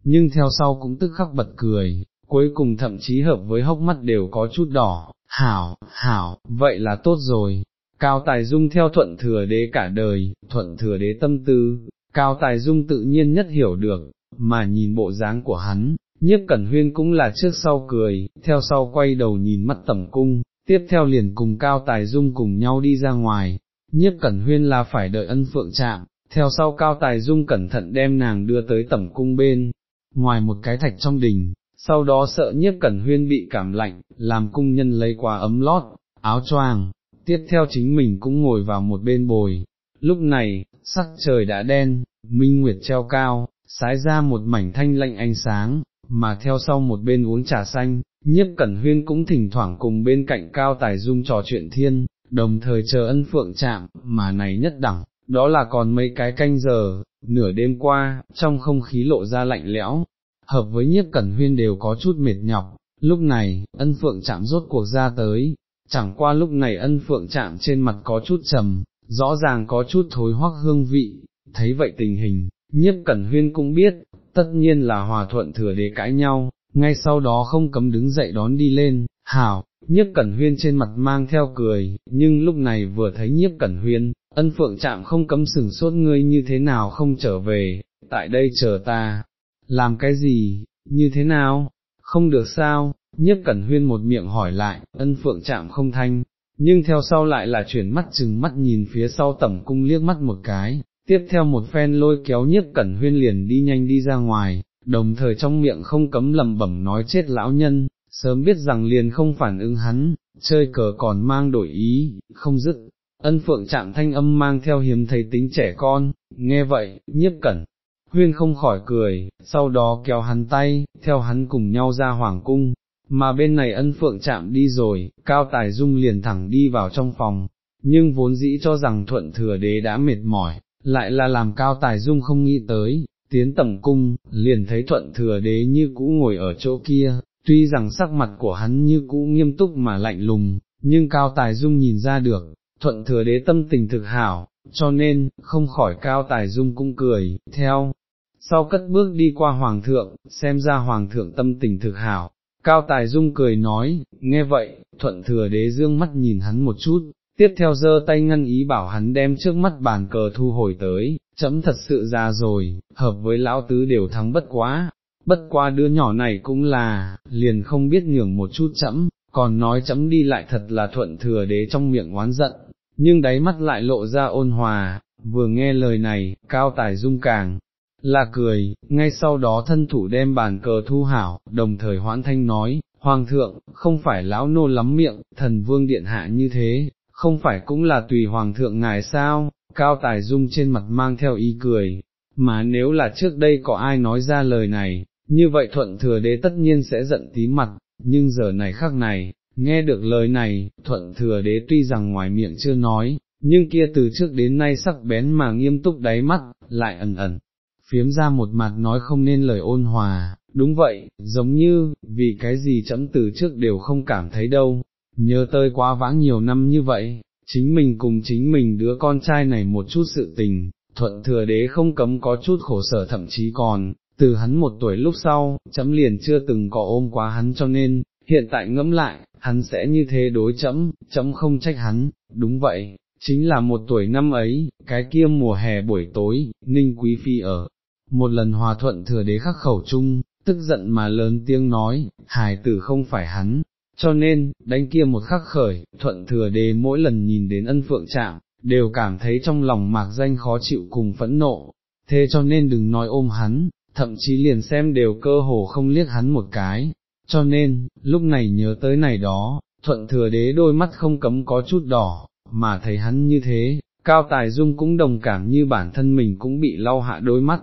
nhưng theo sau cũng tức khắc bật cười, cuối cùng thậm chí hợp với hốc mắt đều có chút đỏ, hảo, hảo, vậy là tốt rồi. Cao Tài Dung theo thuận thừa đế cả đời, thuận thừa đế tâm tư, Cao Tài Dung tự nhiên nhất hiểu được, mà nhìn bộ dáng của hắn, nhiếp cẩn huyên cũng là trước sau cười, theo sau quay đầu nhìn mắt tẩm cung, tiếp theo liền cùng Cao Tài Dung cùng nhau đi ra ngoài, nhiếp cẩn huyên là phải đợi ân phượng chạm, theo sau Cao Tài Dung cẩn thận đem nàng đưa tới tẩm cung bên, ngoài một cái thạch trong đình, sau đó sợ nhiếp cẩn huyên bị cảm lạnh, làm cung nhân lấy quà ấm lót, áo choàng, tiếp theo chính mình cũng ngồi vào một bên bồi. Lúc này, sắc trời đã đen, minh nguyệt treo cao, sái ra một mảnh thanh lạnh ánh sáng, mà theo sau một bên uống trà xanh, nhiếp cẩn huyên cũng thỉnh thoảng cùng bên cạnh cao tài dung trò chuyện thiên, đồng thời chờ ân phượng chạm, mà này nhất đẳng, đó là còn mấy cái canh giờ, nửa đêm qua, trong không khí lộ ra lạnh lẽo, hợp với nhiếp cẩn huyên đều có chút mệt nhọc, lúc này, ân phượng chạm rốt cuộc ra tới, chẳng qua lúc này ân phượng chạm trên mặt có chút trầm, rõ ràng có chút thối hoắc hương vị, thấy vậy tình hình, nhiếp cẩn huyên cũng biết, tất nhiên là hòa thuận thừa để cãi nhau, ngay sau đó không cấm đứng dậy đón đi lên, hảo, nhiếp cẩn huyên trên mặt mang theo cười, nhưng lúc này vừa thấy nhiếp cẩn huyên, ân phượng chạm không cấm sừng sốt ngươi như thế nào không trở về, tại đây chờ ta, làm cái gì, như thế nào, không được sao, Nhất cẩn huyên một miệng hỏi lại, ân phượng chạm không thanh, nhưng theo sau lại là chuyển mắt chừng mắt nhìn phía sau tẩm cung liếc mắt một cái, tiếp theo một phen lôi kéo nhiếp cẩn huyên liền đi nhanh đi ra ngoài, đồng thời trong miệng không cấm lầm bẩm nói chết lão nhân, sớm biết rằng liền không phản ứng hắn, chơi cờ còn mang đổi ý, không dứt. Ân phượng chạm thanh âm mang theo hiếm thấy tính trẻ con, nghe vậy, nhiếp cẩn, huyên không khỏi cười, sau đó kéo hắn tay, theo hắn cùng nhau ra hoàng cung, mà bên này ân phượng chạm đi rồi, cao tài dung liền thẳng đi vào trong phòng, nhưng vốn dĩ cho rằng thuận thừa đế đã mệt mỏi, lại là làm cao tài dung không nghĩ tới, tiến tầm cung, liền thấy thuận thừa đế như cũ ngồi ở chỗ kia, tuy rằng sắc mặt của hắn như cũ nghiêm túc mà lạnh lùng, nhưng cao tài dung nhìn ra được, thuận thừa đế tâm tình thực hảo, cho nên, không khỏi cao tài dung cung cười, theo, sau cất bước đi qua hoàng thượng, xem ra hoàng thượng tâm tình thực hảo. Cao Tài Dung cười nói, nghe vậy, thuận thừa đế dương mắt nhìn hắn một chút, tiếp theo giơ tay ngăn ý bảo hắn đem trước mắt bàn cờ thu hồi tới, chấm thật sự ra rồi, hợp với lão tứ đều thắng bất quá, bất qua đứa nhỏ này cũng là, liền không biết nhường một chút chấm, còn nói chấm đi lại thật là thuận thừa đế trong miệng oán giận, nhưng đáy mắt lại lộ ra ôn hòa, vừa nghe lời này, cao tài dung càng là cười, ngay sau đó thân thủ đem bàn cờ thu hảo, đồng thời hoãn thanh nói, Hoàng thượng, không phải lão nô lắm miệng, thần vương điện hạ như thế, không phải cũng là tùy Hoàng thượng ngài sao, cao tài dung trên mặt mang theo ý cười, mà nếu là trước đây có ai nói ra lời này, như vậy thuận thừa đế tất nhiên sẽ giận tí mặt, nhưng giờ này khác này, nghe được lời này, thuận thừa đế tuy rằng ngoài miệng chưa nói, nhưng kia từ trước đến nay sắc bén mà nghiêm túc đáy mắt, lại ẩn ẩn, phiếm ra một mặt nói không nên lời ôn hòa, đúng vậy, giống như, vì cái gì chấm từ trước đều không cảm thấy đâu, nhớ tới quá vãng nhiều năm như vậy, chính mình cùng chính mình đứa con trai này một chút sự tình, thuận thừa đế không cấm có chút khổ sở thậm chí còn, từ hắn một tuổi lúc sau, chấm liền chưa từng có ôm quá hắn cho nên, hiện tại ngẫm lại, hắn sẽ như thế đối chấm, chấm không trách hắn, đúng vậy, chính là một tuổi năm ấy, cái kia mùa hè buổi tối, Ninh Quý Phi ở, một lần hòa thuận thừa đế khắc khẩu chung, tức giận mà lớn tiếng nói, hài tử không phải hắn, cho nên, đánh kia một khắc khởi, thuận thừa đế mỗi lần nhìn đến ân phượng trạng, đều cảm thấy trong lòng mạc danh khó chịu cùng phẫn nộ, thế cho nên đừng nói ôm hắn, thậm chí liền xem đều cơ hồ không liếc hắn một cái, cho nên, lúc này nhớ tới này đó, thuận thừa đế đôi mắt không cấm có chút đỏ, mà thấy hắn như thế, cao tài dung cũng đồng cảm như bản thân mình cũng bị lau hạ đôi mắt,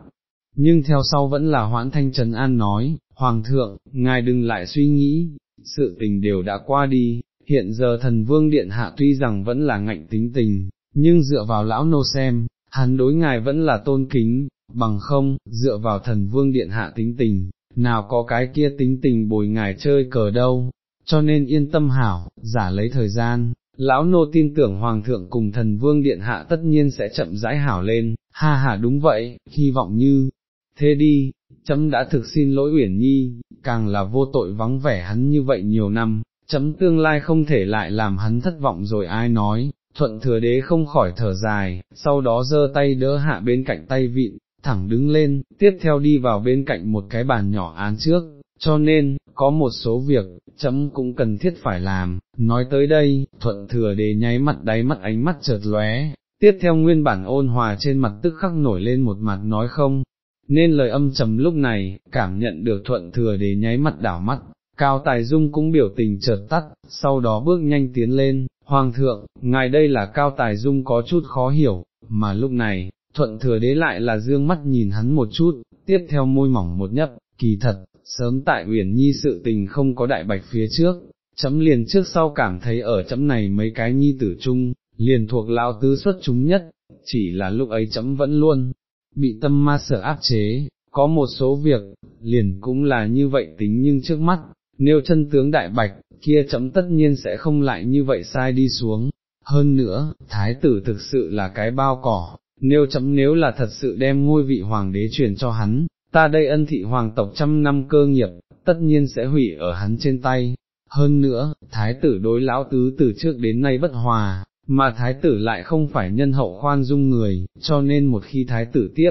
nhưng theo sau vẫn là hoãn thanh trấn an nói, Hoàng thượng, ngài đừng lại suy nghĩ, sự tình đều đã qua đi, hiện giờ thần vương điện hạ tuy rằng vẫn là ngạnh tính tình, nhưng dựa vào lão nô xem, hắn đối ngài vẫn là tôn kính, bằng không, dựa vào thần vương điện hạ tính tình, nào có cái kia tính tình bồi ngài chơi cờ đâu, cho nên yên tâm hảo, giả lấy thời gian, lão nô tin tưởng hoàng thượng cùng thần vương điện hạ tất nhiên sẽ chậm rãi hảo lên, ha ha đúng vậy, hy vọng như, thế đi, chấm đã thực xin lỗi Uyển Nhi, càng là vô tội vắng vẻ hắn như vậy nhiều năm, chấm tương lai không thể lại làm hắn thất vọng rồi ai nói, thuận thừa đế không khỏi thở dài, sau đó giơ tay đỡ hạ bên cạnh tay vịn, thẳng đứng lên, tiếp theo đi vào bên cạnh một cái bàn nhỏ án trước, cho nên, có một số việc, chấm cũng cần thiết phải làm, nói tới đây, thuận thừa để nháy mặt đáy mắt ánh mắt chợt lóe, tiếp theo nguyên bản ôn hòa trên mặt tức khắc nổi lên một mặt nói không, nên lời âm trầm lúc này, cảm nhận được thuận thừa để nháy mặt đảo mắt, Cao Tài Dung cũng biểu tình chợt tắt, sau đó bước nhanh tiến lên, Hoàng thượng, ngài đây là Cao Tài Dung có chút khó hiểu, mà lúc này, thuận thừa đế lại là dương mắt nhìn hắn một chút, tiếp theo môi mỏng một nhấp, kỳ thật, sớm tại uyển nhi sự tình không có đại bạch phía trước, chấm liền trước sau cảm thấy ở chấm này mấy cái nhi tử chung, liền thuộc lao tứ xuất chúng nhất, chỉ là lúc ấy chấm vẫn luôn, bị tâm ma sở áp chế, có một số việc, liền cũng là như vậy tính nhưng trước mắt, nếu chân tướng đại bạch, kia chấm tất nhiên sẽ không lại như vậy sai đi xuống. Hơn nữa, thái tử thực sự là cái bao cỏ, nếu chấm nếu là thật sự đem ngôi vị hoàng đế truyền cho hắn, ta đây ân thị hoàng tộc trăm năm cơ nghiệp, tất nhiên sẽ hủy ở hắn trên tay. Hơn nữa, thái tử đối lão tứ từ trước đến nay bất hòa, mà thái tử lại không phải nhân hậu khoan dung người, cho nên một khi thái tử tiếp,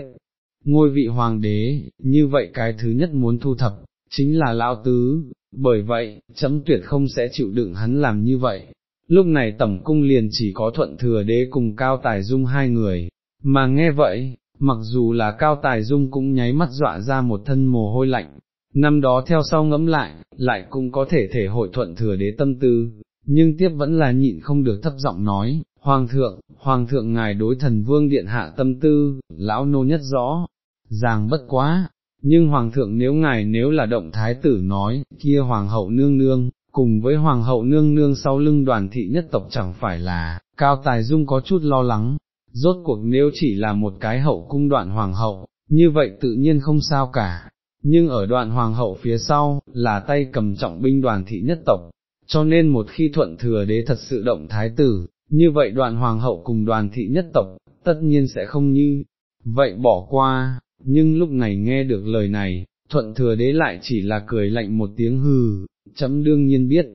ngôi vị hoàng đế, như vậy cái thứ nhất muốn thu thập, chính là lão tứ, bởi vậy, chấm tuyệt không sẽ chịu đựng hắn làm như vậy. Lúc này tẩm cung liền chỉ có thuận thừa đế cùng cao tài dung hai người, mà nghe vậy, mặc dù là cao tài dung cũng nháy mắt dọa ra một thân mồ hôi lạnh, năm đó theo sau ngẫm lại, lại cũng có thể thể hội thuận thừa đế tâm tư, nhưng tiếp vẫn là nhịn không được thấp giọng nói, Hoàng thượng, Hoàng thượng ngài đối thần vương điện hạ tâm tư, lão nô nhất rõ, ràng bất quá, nhưng Hoàng thượng nếu ngài nếu là động thái tử nói, kia Hoàng hậu nương nương, cùng với Hoàng hậu nương nương sau lưng đoàn thị nhất tộc chẳng phải là, Cao Tài Dung có chút lo lắng, rốt cuộc nếu chỉ là một cái hậu cung đoạn Hoàng hậu, như vậy tự nhiên không sao cả, nhưng ở đoạn Hoàng hậu phía sau, là tay cầm trọng binh đoàn thị nhất tộc, cho nên một khi thuận thừa đế thật sự động thái tử, như vậy đoạn Hoàng hậu cùng đoàn thị nhất tộc, tất nhiên sẽ không như, vậy bỏ qua, nhưng lúc này nghe được lời này, thuận thừa đế lại chỉ là cười lạnh một tiếng hừ, chấm đương nhiên biết,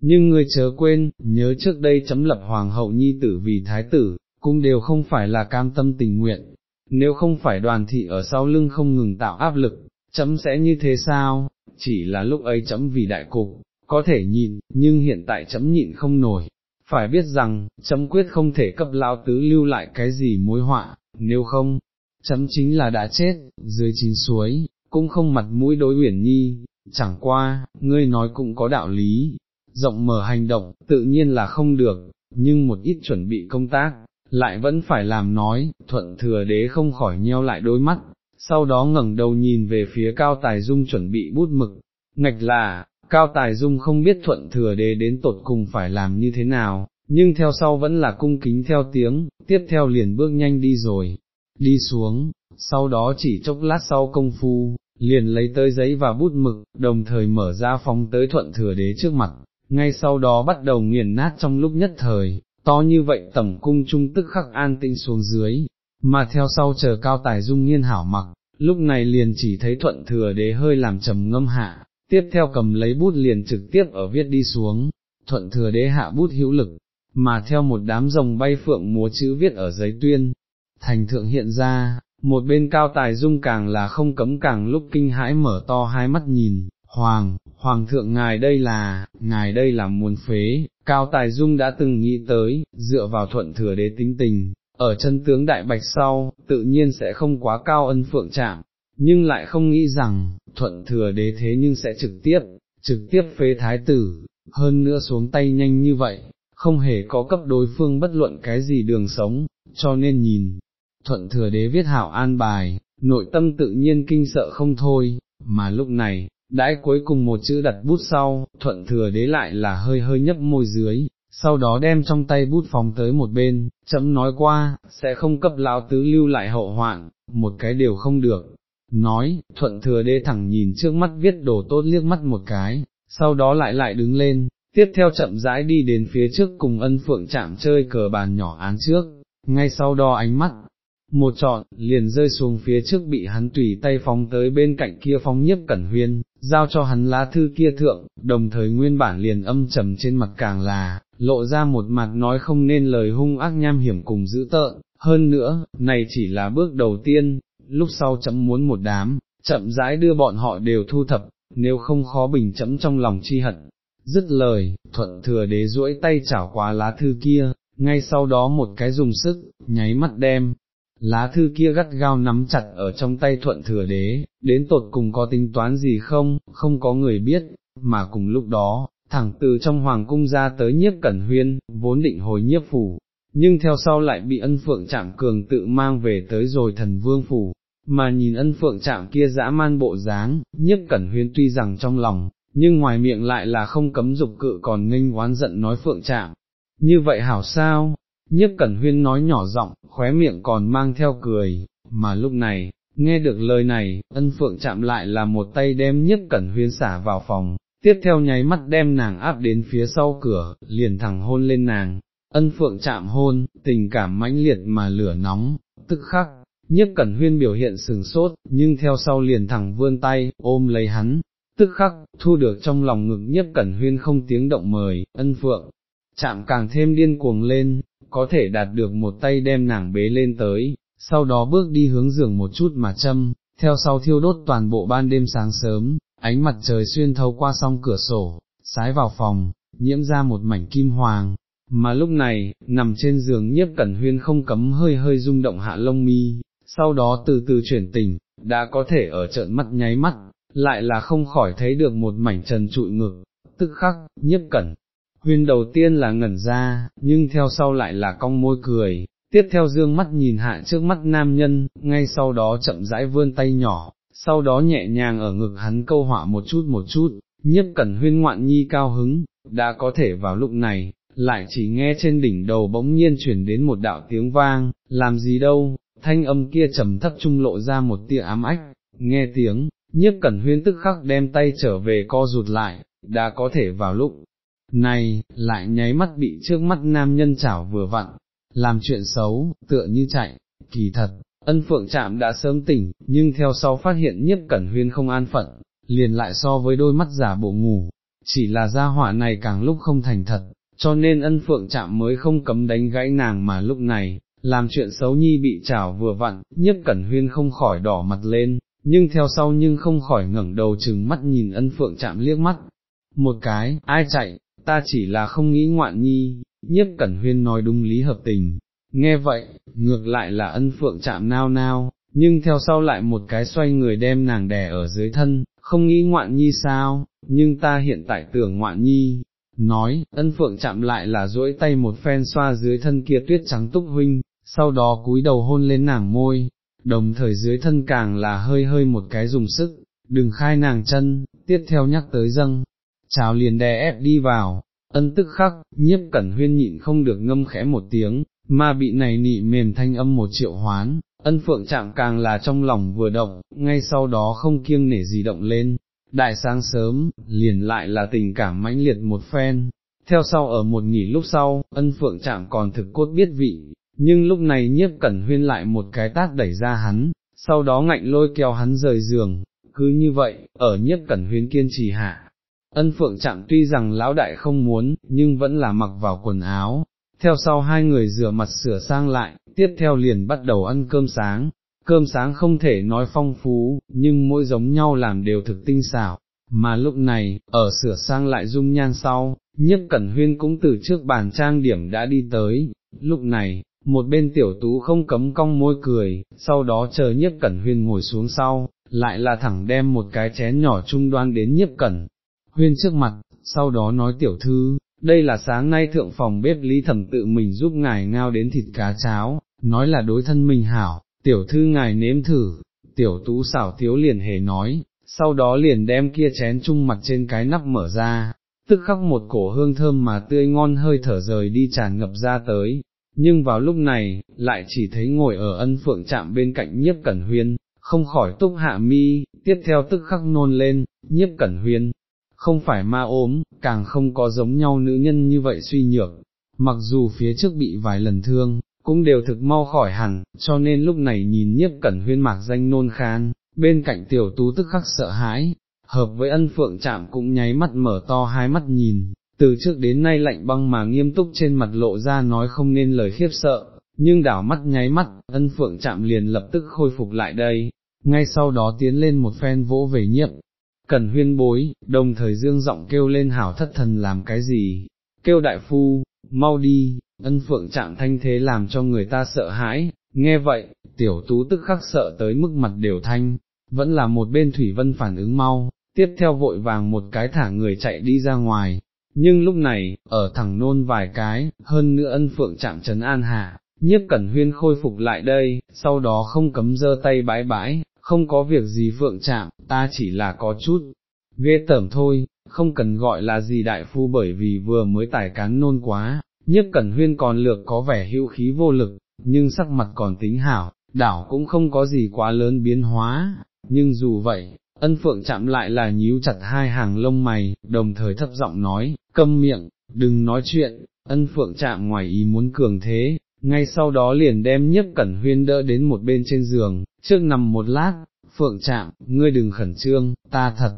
nhưng ngươi chớ quên, nhớ trước đây chấm lập hoàng hậu nhi tử vì thái tử, cũng đều không phải là cam tâm tình nguyện, nếu không phải đoàn thị ở sau lưng không ngừng tạo áp lực, chấm sẽ như thế sao, chỉ là lúc ấy chấm vì đại cục, có thể nhịn, nhưng hiện tại chấm nhịn không nổi, phải biết rằng, chấm quyết không thể cấp lão tứ lưu lại cái gì mối họa, nếu không, chấm chính là đã chết, dưới chín suối, cũng không mặt mũi đối uyển nhi, chẳng qua, ngươi nói cũng có đạo lý, rộng mở hành động, tự nhiên là không được, nhưng một ít chuẩn bị công tác, lại vẫn phải làm nói, thuận thừa đế không khỏi nheo lại đôi mắt, sau đó ngẩng đầu nhìn về phía Cao Tài Dung chuẩn bị bút mực, ngạch là, Cao Tài Dung không biết thuận thừa đế đến tột cùng phải làm như thế nào, nhưng theo sau vẫn là cung kính theo tiếng, tiếp theo liền bước nhanh đi rồi, đi xuống, sau đó chỉ chốc lát sau công phu, liền lấy tới giấy và bút mực, đồng thời mở ra phóng tới thuận thừa đế trước mặt, ngay sau đó bắt đầu nghiền nát trong lúc nhất thời, to như vậy tẩm cung trung tức khắc an tinh xuống dưới, mà theo sau chờ cao tài dung nghiên hảo mặc, lúc này liền chỉ thấy thuận thừa đế hơi làm trầm ngâm hạ, tiếp theo cầm lấy bút liền trực tiếp ở viết đi xuống, thuận thừa đế hạ bút hữu lực, mà theo một đám rồng bay phượng múa chữ viết ở giấy tuyên, thành thượng hiện ra, một bên cao tài dung càng là không cấm càng lúc kinh hãi mở to hai mắt nhìn, Hoàng, Hoàng thượng ngài đây là, ngài đây là muôn phế, Cao Tài Dung đã từng nghĩ tới, dựa vào thuận thừa đế tính tình, ở chân tướng đại bạch sau, tự nhiên sẽ không quá cao ân phượng chạm, nhưng lại không nghĩ rằng, thuận thừa đế thế nhưng sẽ trực tiếp, trực tiếp phế thái tử, hơn nữa xuống tay nhanh như vậy, không hề có cấp đối phương bất luận cái gì đường sống, cho nên nhìn, thuận thừa đế viết hảo an bài, nội tâm tự nhiên kinh sợ không thôi, mà lúc này, đãi cuối cùng một chữ đặt bút sau, thuận thừa đế lại là hơi hơi nhấp môi dưới, sau đó đem trong tay bút phóng tới một bên, chấm nói qua, sẽ không cấp lão tứ lưu lại hậu hoạn, một cái điều không được. Nói, thuận thừa đế thẳng nhìn trước mắt viết đồ tốt liếc mắt một cái, sau đó lại lại đứng lên, tiếp theo chậm rãi đi đến phía trước cùng ân phượng chạm chơi cờ bàn nhỏ án trước, ngay sau đó ánh mắt, một trọn, liền rơi xuống phía trước bị hắn tùy tay phóng tới bên cạnh kia phóng nhiếp cẩn huyên, giao cho hắn lá thư kia thượng, đồng thời nguyên bản liền âm trầm trên mặt càng là, lộ ra một mặt nói không nên lời hung ác nham hiểm cùng dữ tợn, hơn nữa, này chỉ là bước đầu tiên, lúc sau chấm muốn một đám, chậm rãi đưa bọn họ đều thu thập, nếu không khó bình chấm trong lòng chi hận. Dứt lời, thuận thừa đế duỗi tay chảo qua lá thư kia, ngay sau đó một cái dùng sức, nháy mắt đem, lá thư kia gắt gao nắm chặt ở trong tay thuận thừa đế, đến tột cùng có tính toán gì không, không có người biết, mà cùng lúc đó, thẳng từ trong hoàng cung ra tới nhiếp cẩn huyên, vốn định hồi nhiếp phủ, nhưng theo sau lại bị ân phượng chạm cường tự mang về tới rồi thần vương phủ, mà nhìn ân phượng chạm kia dã man bộ dáng, nhiếp cẩn huyên tuy rằng trong lòng, nhưng ngoài miệng lại là không cấm dục cự còn nghênh oán giận nói phượng chạm, như vậy hảo sao, nhiếp cẩn huyên nói nhỏ giọng, khóe miệng còn mang theo cười, mà lúc này, nghe được lời này, ân phượng chạm lại là một tay đem nhiếp cẩn huyên xả vào phòng, tiếp theo nháy mắt đem nàng áp đến phía sau cửa, liền thẳng hôn lên nàng, ân phượng chạm hôn, tình cảm mãnh liệt mà lửa nóng, tức khắc. Nhiếp Cẩn Huyên biểu hiện sừng sốt, nhưng theo sau liền thẳng vươn tay, ôm lấy hắn, tức khắc, thu được trong lòng ngực Nhiếp Cẩn Huyên không tiếng động mời, ân phượng, chạm càng thêm điên cuồng lên, có thể đạt được một tay đem nàng bế lên tới, sau đó bước đi hướng giường một chút mà châm, theo sau thiêu đốt toàn bộ ban đêm sáng sớm, ánh mặt trời xuyên thấu qua song cửa sổ, sái vào phòng, nhiễm ra một mảnh kim hoàng, mà lúc này, nằm trên giường nhiếp cẩn huyên không cấm hơi hơi rung động hạ lông mi, sau đó từ từ chuyển tỉnh, đã có thể ở trợn mắt nháy mắt, lại là không khỏi thấy được một mảnh trần trụi ngực, tức khắc, nhiếp cẩn, Huyên đầu tiên là ngẩn ra, nhưng theo sau lại là cong môi cười, tiếp theo dương mắt nhìn hạ trước mắt nam nhân, ngay sau đó chậm rãi vươn tay nhỏ, sau đó nhẹ nhàng ở ngực hắn câu họa một chút một chút, nhiếp cẩn huyên ngoạn nhi cao hứng, đã có thể vào lúc này, lại chỉ nghe trên đỉnh đầu bỗng nhiên chuyển đến một đạo tiếng vang, làm gì đâu, thanh âm kia trầm thấp trung lộ ra một tia ám ách, nghe tiếng, nhiếp cẩn huyên tức khắc đem tay trở về co rụt lại, đã có thể vào lúc này, lại nháy mắt bị trước mắt nam nhân chảo vừa vặn, làm chuyện xấu, tựa như chạy, kỳ thật, ân phượng chạm đã sớm tỉnh, nhưng theo sau phát hiện nhiếp cẩn huyên không an phận, liền lại so với đôi mắt giả bộ ngủ, chỉ là gia hỏa này càng lúc không thành thật, cho nên ân phượng chạm mới không cấm đánh gãy nàng mà lúc này, làm chuyện xấu nhi bị chảo vừa vặn, nhiếp cẩn huyên không khỏi đỏ mặt lên, nhưng theo sau nhưng không khỏi ngẩng đầu chừng mắt nhìn ân phượng chạm liếc mắt, một cái, ai chạy, ta chỉ là không nghĩ ngoạn nhi, nhiếp cẩn huyên nói đúng lý hợp tình, nghe vậy, ngược lại là ân phượng chạm nao nao, nhưng theo sau lại một cái xoay người đem nàng đè ở dưới thân, không nghĩ ngoạn nhi sao, nhưng ta hiện tại tưởng ngoạn nhi, nói, ân phượng chạm lại là duỗi tay một phen xoa dưới thân kia tuyết trắng túc huynh, sau đó cúi đầu hôn lên nàng môi, đồng thời dưới thân càng là hơi hơi một cái dùng sức, đừng khai nàng chân, tiếp theo nhắc tới dâng, chào liền đè ép đi vào, ân tức khắc, nhiếp cẩn huyên nhịn không được ngâm khẽ một tiếng, mà bị này nị mềm thanh âm một triệu hoán, ân phượng chạm càng là trong lòng vừa động, ngay sau đó không kiêng nể gì động lên, đại sáng sớm, liền lại là tình cảm mãnh liệt một phen. Theo sau ở một nghỉ lúc sau, ân phượng chạm còn thực cốt biết vị, nhưng lúc này nhiếp cẩn huyên lại một cái tát đẩy ra hắn, sau đó ngạnh lôi kéo hắn rời giường, cứ như vậy, ở nhiếp cẩn huyên kiên trì hạ. Ân phượng chạm tuy rằng lão đại không muốn, nhưng vẫn là mặc vào quần áo, theo sau hai người rửa mặt sửa sang lại, tiếp theo liền bắt đầu ăn cơm sáng, cơm sáng không thể nói phong phú, nhưng mỗi giống nhau làm đều thực tinh xảo, mà lúc này, ở sửa sang lại dung nhan sau, nhiếp cẩn huyên cũng từ trước bàn trang điểm đã đi tới, lúc này, một bên tiểu tú không cấm cong môi cười, sau đó chờ nhiếp cẩn huyên ngồi xuống sau, lại là thẳng đem một cái chén nhỏ trung đoan đến nhiếp cẩn huyên trước mặt, sau đó nói tiểu thư, đây là sáng nay thượng phòng bếp lý thẩm tự mình giúp ngài ngao đến thịt cá cháo, nói là đối thân mình hảo, tiểu thư ngài nếm thử, tiểu tú xảo thiếu liền hề nói, sau đó liền đem kia chén chung mặt trên cái nắp mở ra, tức khắc một cổ hương thơm mà tươi ngon hơi thở rời đi tràn ngập ra tới, nhưng vào lúc này, lại chỉ thấy ngồi ở ân phượng chạm bên cạnh nhiếp cẩn huyên, không khỏi túc hạ mi, tiếp theo tức khắc nôn lên, nhiếp cẩn huyên, không phải ma ốm, càng không có giống nhau nữ nhân như vậy suy nhược, mặc dù phía trước bị vài lần thương, cũng đều thực mau khỏi hẳn, cho nên lúc này nhìn nhiếp cẩn huyên mạc danh nôn khan, bên cạnh tiểu tú tức khắc sợ hãi, hợp với ân phượng chạm cũng nháy mắt mở to hai mắt nhìn, từ trước đến nay lạnh băng mà nghiêm túc trên mặt lộ ra nói không nên lời khiếp sợ, nhưng đảo mắt nháy mắt, ân phượng chạm liền lập tức khôi phục lại đây, ngay sau đó tiến lên một phen vỗ về nhiếp, cần huyên bối, đồng thời dương giọng kêu lên hảo thất thần làm cái gì, kêu đại phu, mau đi, ân phượng trạng thanh thế làm cho người ta sợ hãi, nghe vậy, tiểu tú tức khắc sợ tới mức mặt đều thanh, vẫn là một bên thủy vân phản ứng mau, tiếp theo vội vàng một cái thả người chạy đi ra ngoài, nhưng lúc này, ở thẳng nôn vài cái, hơn nữa ân phượng trạng trấn an hạ, nhiếp cẩn huyên khôi phục lại đây, sau đó không cấm dơ tay bãi bãi, không có việc gì phượng chạm, ta chỉ là có chút, ghê tởm thôi, không cần gọi là gì đại phu bởi vì vừa mới tải cán nôn quá, nhất cẩn huyên còn lược có vẻ hữu khí vô lực, nhưng sắc mặt còn tính hảo, đảo cũng không có gì quá lớn biến hóa, nhưng dù vậy, ân phượng chạm lại là nhíu chặt hai hàng lông mày, đồng thời thấp giọng nói, câm miệng, đừng nói chuyện, ân phượng chạm ngoài ý muốn cường thế, ngay sau đó liền đem nhất cẩn huyên đỡ đến một bên trên giường, trước nằm một lát, phượng chạm, ngươi đừng khẩn trương, ta thật,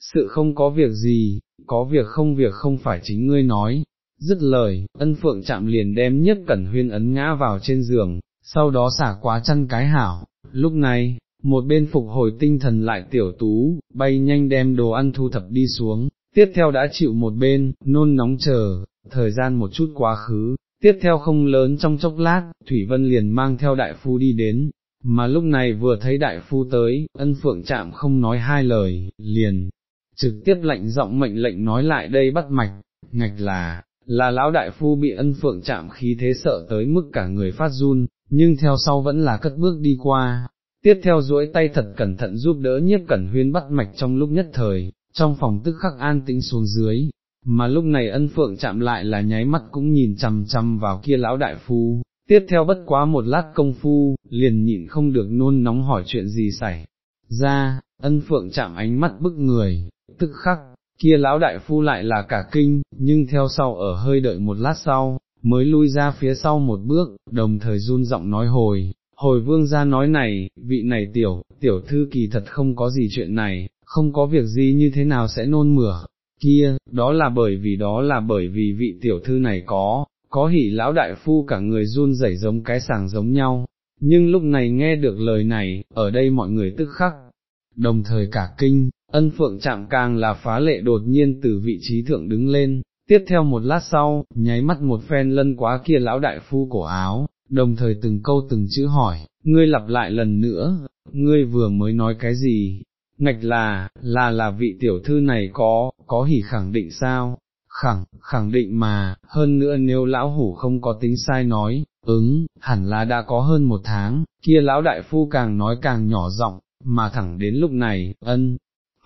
sự không có việc gì, có việc không việc không phải chính ngươi nói, dứt lời, ân phượng chạm liền đem nhất cẩn huyên ấn ngã vào trên giường, sau đó xả quá chăn cái hảo, lúc này, một bên phục hồi tinh thần lại tiểu tú, bay nhanh đem đồ ăn thu thập đi xuống, tiếp theo đã chịu một bên, nôn nóng chờ, thời gian một chút quá khứ, tiếp theo không lớn trong chốc lát, Thủy Vân liền mang theo đại phu đi đến, mà lúc này vừa thấy đại phu tới, ân phượng chạm không nói hai lời, liền, trực tiếp lệnh giọng mệnh lệnh nói lại đây bắt mạch, ngạch là, là lão đại phu bị ân phượng chạm khí thế sợ tới mức cả người phát run, nhưng theo sau vẫn là cất bước đi qua, tiếp theo duỗi tay thật cẩn thận giúp đỡ nhiếp cẩn huyên bắt mạch trong lúc nhất thời, trong phòng tức khắc an tĩnh xuống dưới, mà lúc này ân phượng chạm lại là nháy mắt cũng nhìn chằm chằm vào kia lão đại phu, tiếp theo bất quá một lát công phu, liền nhịn không được nôn nóng hỏi chuyện gì xảy ra, ân phượng chạm ánh mắt bức người, tức khắc, kia lão đại phu lại là cả kinh, nhưng theo sau ở hơi đợi một lát sau, mới lui ra phía sau một bước, đồng thời run giọng nói hồi, hồi vương ra nói này, vị này tiểu, tiểu thư kỳ thật không có gì chuyện này, không có việc gì như thế nào sẽ nôn mửa, kia, đó là bởi vì đó là bởi vì vị tiểu thư này có, có hỉ lão đại phu cả người run rẩy giống cái sàng giống nhau, nhưng lúc này nghe được lời này, ở đây mọi người tức khắc, đồng thời cả kinh, ân phượng chạm càng là phá lệ đột nhiên từ vị trí thượng đứng lên, tiếp theo một lát sau, nháy mắt một phen lân quá kia lão đại phu cổ áo, đồng thời từng câu từng chữ hỏi, ngươi lặp lại lần nữa, ngươi vừa mới nói cái gì, ngạch là, là là vị tiểu thư này có, có hỉ khẳng định sao, khẳng, khẳng định mà, hơn nữa nếu lão hủ không có tính sai nói, ứng, hẳn là đã có hơn một tháng, kia lão đại phu càng nói càng nhỏ giọng, mà thẳng đến lúc này, ân,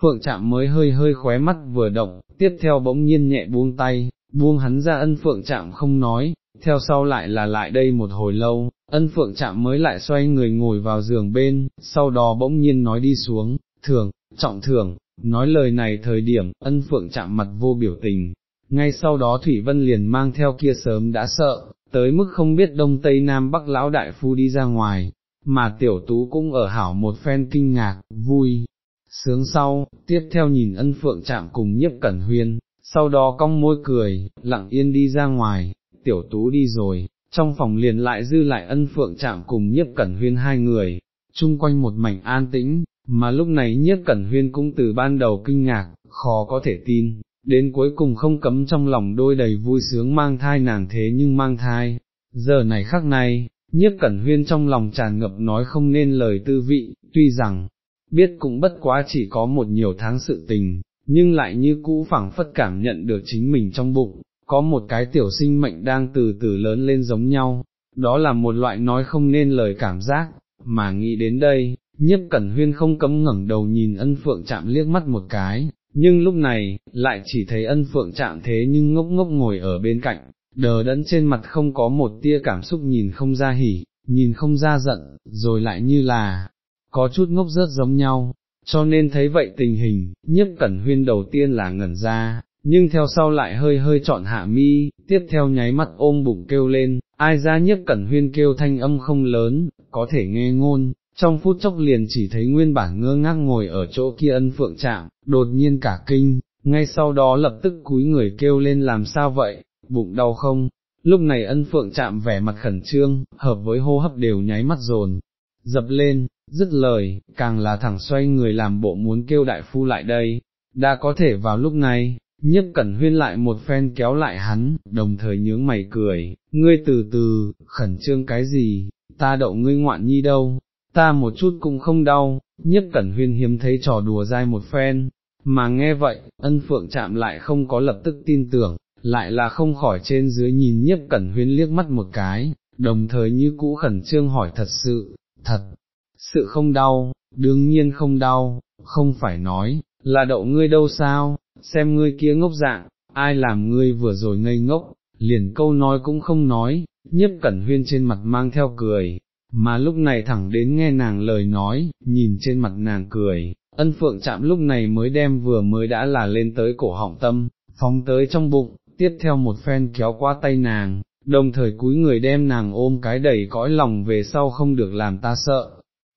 phượng chạm mới hơi hơi khóe mắt vừa động, tiếp theo bỗng nhiên nhẹ buông tay, buông hắn ra ân phượng chạm không nói, theo sau lại là lại đây một hồi lâu, ân phượng chạm mới lại xoay người ngồi vào giường bên, sau đó bỗng nhiên nói đi xuống, thường, trọng thường, nói lời này thời điểm, ân phượng chạm mặt vô biểu tình, ngay sau đó Thủy Vân liền mang theo kia sớm đã sợ, tới mức không biết đông tây nam bắc lão đại phu đi ra ngoài, mà tiểu tú cũng ở hảo một phen kinh ngạc, vui, sướng sau, tiếp theo nhìn ân phượng chạm cùng nhiếp cẩn huyên, sau đó cong môi cười, lặng yên đi ra ngoài, tiểu tú đi rồi, trong phòng liền lại dư lại ân phượng chạm cùng nhiếp cẩn huyên hai người, chung quanh một mảnh an tĩnh, mà lúc này nhiếp cẩn huyên cũng từ ban đầu kinh ngạc, khó có thể tin, đến cuối cùng không cấm trong lòng đôi đầy vui sướng mang thai nàng thế nhưng mang thai, giờ này khắc này, nhiếp cẩn huyên trong lòng tràn ngập nói không nên lời tư vị, tuy rằng, biết cũng bất quá chỉ có một nhiều tháng sự tình, nhưng lại như cũ phẳng phất cảm nhận được chính mình trong bụng, có một cái tiểu sinh mệnh đang từ từ lớn lên giống nhau, đó là một loại nói không nên lời cảm giác, mà nghĩ đến đây, nhiếp cẩn huyên không cấm ngẩng đầu nhìn ân phượng chạm liếc mắt một cái, nhưng lúc này, lại chỉ thấy ân phượng chạm thế nhưng ngốc ngốc ngồi ở bên cạnh, đờ đẫn trên mặt không có một tia cảm xúc nhìn không ra hỉ, nhìn không ra giận, rồi lại như là, có chút ngốc rớt giống nhau, cho nên thấy vậy tình hình, nhiếp cẩn huyên đầu tiên là ngẩn ra, nhưng theo sau lại hơi hơi chọn hạ mi, tiếp theo nháy mắt ôm bụng kêu lên, ai ra nhiếp cẩn huyên kêu thanh âm không lớn, có thể nghe ngôn, trong phút chốc liền chỉ thấy nguyên bản ngơ ngác ngồi ở chỗ kia ân phượng chạm, đột nhiên cả kinh, ngay sau đó lập tức cúi người kêu lên làm sao vậy, bụng đau không, lúc này ân phượng chạm vẻ mặt khẩn trương, hợp với hô hấp đều nháy mắt dồn, dập lên, dứt lời, càng là thẳng xoay người làm bộ muốn kêu đại phu lại đây, đã có thể vào lúc này, nhiếp cẩn huyên lại một phen kéo lại hắn, đồng thời nhướng mày cười, ngươi từ từ, khẩn trương cái gì, ta đậu ngươi ngoạn nhi đâu, ta một chút cũng không đau, nhất cẩn huyên hiếm thấy trò đùa dai một phen, mà nghe vậy, ân phượng chạm lại không có lập tức tin tưởng, lại là không khỏi trên dưới nhìn nhiếp cẩn huyên liếc mắt một cái, đồng thời như cũ khẩn trương hỏi thật sự, thật, sự không đau, đương nhiên không đau, không phải nói, là đậu ngươi đâu sao, xem ngươi kia ngốc dạng, ai làm ngươi vừa rồi ngây ngốc, liền câu nói cũng không nói, nhiếp cẩn huyên trên mặt mang theo cười, mà lúc này thẳng đến nghe nàng lời nói, nhìn trên mặt nàng cười, ân phượng chạm lúc này mới đem vừa mới đã là lên tới cổ họng tâm, phóng tới trong bụng, tiếp theo một phen kéo qua tay nàng, đồng thời cúi người đem nàng ôm cái đầy cõi lòng về sau không được làm ta sợ.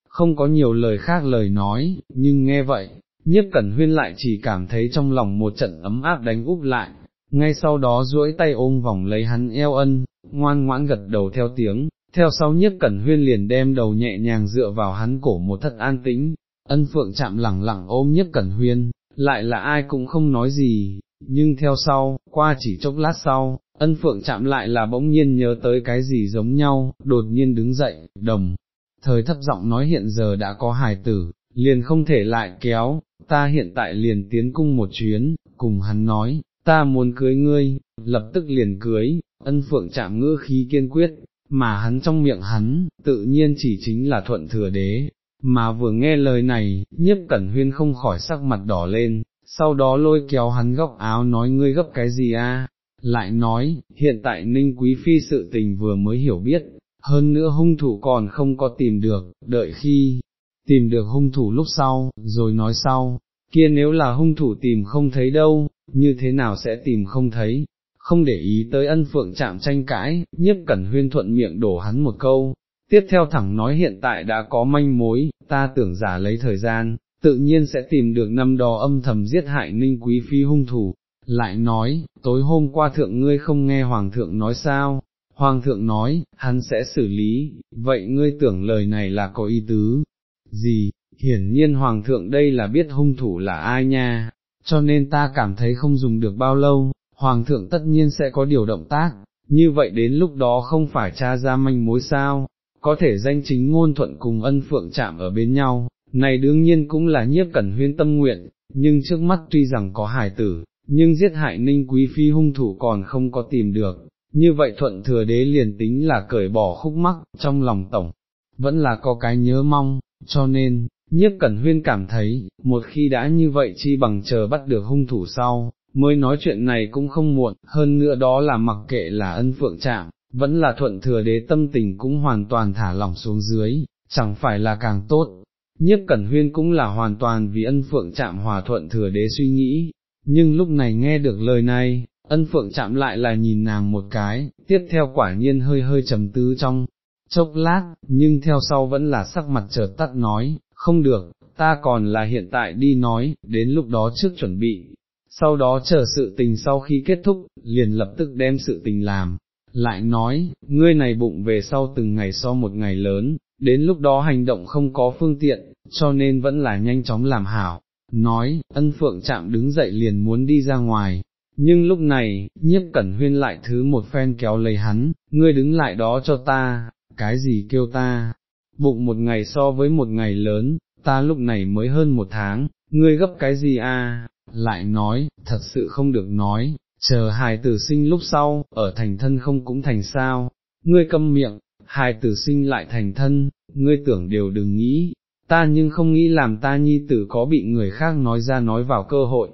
Không có nhiều lời khác lời nói, nhưng nghe vậy, nhiếp cẩn huyên lại chỉ cảm thấy trong lòng một trận ấm áp đánh úp lại, ngay sau đó duỗi tay ôm vòng lấy hắn eo ân, ngoan ngoãn gật đầu theo tiếng, theo sau nhất cẩn huyên liền đem đầu nhẹ nhàng dựa vào hắn cổ một thất an tĩnh, ân phượng chạm lẳng lặng ôm nhất cẩn huyên, lại là ai cũng không nói gì, nhưng theo sau, qua chỉ chốc lát sau, ân phượng chạm lại là bỗng nhiên nhớ tới cái gì giống nhau, đột nhiên đứng dậy, đồng, thời thấp giọng nói hiện giờ đã có hài tử, liền không thể lại kéo, ta hiện tại liền tiến cung một chuyến, cùng hắn nói, ta muốn cưới ngươi, lập tức liền cưới, ân phượng chạm ngữ khí kiên quyết, mà hắn trong miệng hắn, tự nhiên chỉ chính là thuận thừa đế, mà vừa nghe lời này, nhiếp cẩn huyên không khỏi sắc mặt đỏ lên, sau đó lôi kéo hắn góc áo nói ngươi gấp cái gì a? lại nói, hiện tại ninh quý phi sự tình vừa mới hiểu biết, hơn nữa hung thủ còn không có tìm được, đợi khi tìm được hung thủ lúc sau, rồi nói sau, kia nếu là hung thủ tìm không thấy đâu, như thế nào sẽ tìm không thấy, không để ý tới ân phượng chạm tranh cãi, nhiếp cẩn huyên thuận miệng đổ hắn một câu, tiếp theo thẳng nói hiện tại đã có manh mối, ta tưởng giả lấy thời gian, tự nhiên sẽ tìm được năm đó âm thầm giết hại ninh quý phi hung thủ, lại nói, tối hôm qua thượng ngươi không nghe hoàng thượng nói sao, hoàng thượng nói, hắn sẽ xử lý, vậy ngươi tưởng lời này là có ý tứ, gì, hiển nhiên hoàng thượng đây là biết hung thủ là ai nha, cho nên ta cảm thấy không dùng được bao lâu, hoàng thượng tất nhiên sẽ có điều động tác, như vậy đến lúc đó không phải tra ra manh mối sao, có thể danh chính ngôn thuận cùng ân phượng chạm ở bên nhau, này đương nhiên cũng là nhiếp cẩn huyên tâm nguyện, nhưng trước mắt tuy rằng có hài tử, nhưng giết hại ninh quý phi hung thủ còn không có tìm được, như vậy thuận thừa đế liền tính là cởi bỏ khúc mắc trong lòng tổng, vẫn là có cái nhớ mong, cho nên, nhiếp cẩn huyên cảm thấy, một khi đã như vậy chi bằng chờ bắt được hung thủ sau, mới nói chuyện này cũng không muộn, hơn nữa đó là mặc kệ là ân phượng chạm, vẫn là thuận thừa đế tâm tình cũng hoàn toàn thả lỏng xuống dưới, chẳng phải là càng tốt. nhất Cẩn Huyên cũng là hoàn toàn vì ân phượng chạm hòa thuận thừa đế suy nghĩ, nhưng lúc này nghe được lời này, ân phượng chạm lại là nhìn nàng một cái, tiếp theo quả nhiên hơi hơi trầm tư trong, chốc lát, nhưng theo sau vẫn là sắc mặt chợt tắt nói, không được, ta còn là hiện tại đi nói, đến lúc đó trước chuẩn bị, sau đó chờ sự tình sau khi kết thúc, liền lập tức đem sự tình làm, lại nói, ngươi này bụng về sau từng ngày so một ngày lớn, đến lúc đó hành động không có phương tiện, cho nên vẫn là nhanh chóng làm hảo, nói, ân phượng chạm đứng dậy liền muốn đi ra ngoài, nhưng lúc này, nhiếp cẩn huyên lại thứ một phen kéo lấy hắn, ngươi đứng lại đó cho ta, cái gì kêu ta, bụng một ngày so với một ngày lớn, ta lúc này mới hơn một tháng, ngươi gấp cái gì a? Lại nói, thật sự không được nói, chờ hài tử sinh lúc sau, ở thành thân không cũng thành sao, ngươi câm miệng, hài tử sinh lại thành thân, ngươi tưởng đều đừng nghĩ, ta nhưng không nghĩ làm ta nhi tử có bị người khác nói ra nói vào cơ hội.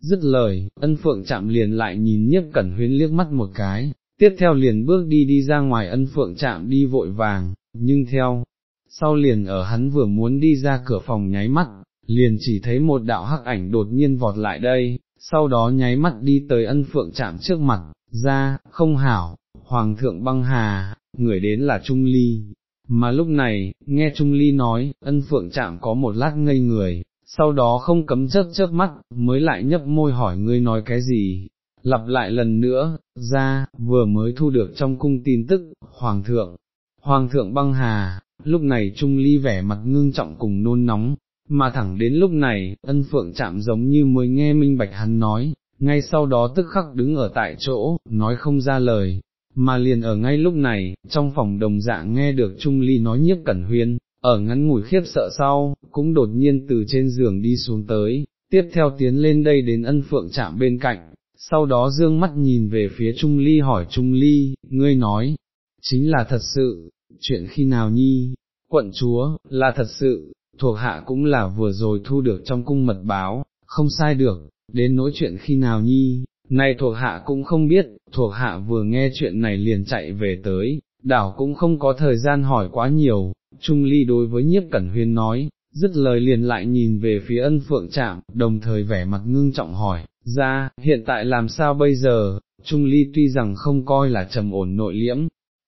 Dứt lời, ân phượng chạm liền lại nhìn nhiếp cẩn huyến liếc mắt một cái, tiếp theo liền bước đi đi ra ngoài ân phượng chạm đi vội vàng, nhưng theo, sau liền ở hắn vừa muốn đi ra cửa phòng nháy mắt, liền chỉ thấy một đạo hắc ảnh đột nhiên vọt lại đây, sau đó nháy mắt đi tới ân phượng chạm trước mặt, ra, không hảo, hoàng thượng băng hà, người đến là Trung Ly. Mà lúc này, nghe Trung Ly nói, ân phượng chạm có một lát ngây người, sau đó không cấm chớp chớp mắt, mới lại nhấp môi hỏi ngươi nói cái gì, lặp lại lần nữa, ra, vừa mới thu được trong cung tin tức, Hoàng thượng, Hoàng thượng băng hà, lúc này Trung Ly vẻ mặt ngưng trọng cùng nôn nóng, mà thẳng đến lúc này, ân phượng chạm giống như mới nghe minh bạch hắn nói, ngay sau đó tức khắc đứng ở tại chỗ, nói không ra lời, mà liền ở ngay lúc này, trong phòng đồng dạng nghe được Trung Ly nói nhiếp cẩn huyên, ở ngắn ngủi khiếp sợ sau, cũng đột nhiên từ trên giường đi xuống tới, tiếp theo tiến lên đây đến ân phượng chạm bên cạnh, sau đó dương mắt nhìn về phía Trung Ly hỏi Trung Ly, ngươi nói, chính là thật sự, chuyện khi nào nhi, quận chúa, là thật sự, thuộc hạ cũng là vừa rồi thu được trong cung mật báo, không sai được, đến nỗi chuyện khi nào nhi, này thuộc hạ cũng không biết, thuộc hạ vừa nghe chuyện này liền chạy về tới, đảo cũng không có thời gian hỏi quá nhiều, Trung Ly đối với nhiếp cẩn huyên nói, dứt lời liền lại nhìn về phía ân phượng trạm, đồng thời vẻ mặt ngưng trọng hỏi, ra, hiện tại làm sao bây giờ, Trung Ly tuy rằng không coi là trầm ổn nội liễm,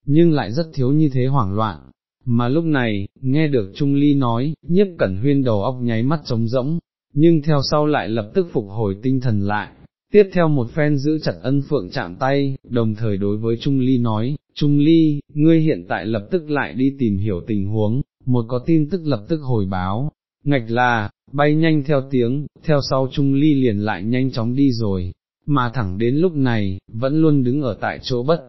nhưng lại rất thiếu như thế hoảng loạn, mà lúc này, nghe được Trung Ly nói, nhiếp cẩn huyên đầu óc nháy mắt trống rỗng, nhưng theo sau lại lập tức phục hồi tinh thần lại, tiếp theo một phen giữ chặt ân phượng chạm tay, đồng thời đối với Trung Ly nói, Trung Ly, ngươi hiện tại lập tức lại đi tìm hiểu tình huống, một có tin tức lập tức hồi báo, ngạch là, bay nhanh theo tiếng, theo sau Trung Ly liền lại nhanh chóng đi rồi, mà thẳng đến lúc này, vẫn luôn đứng ở tại chỗ bất.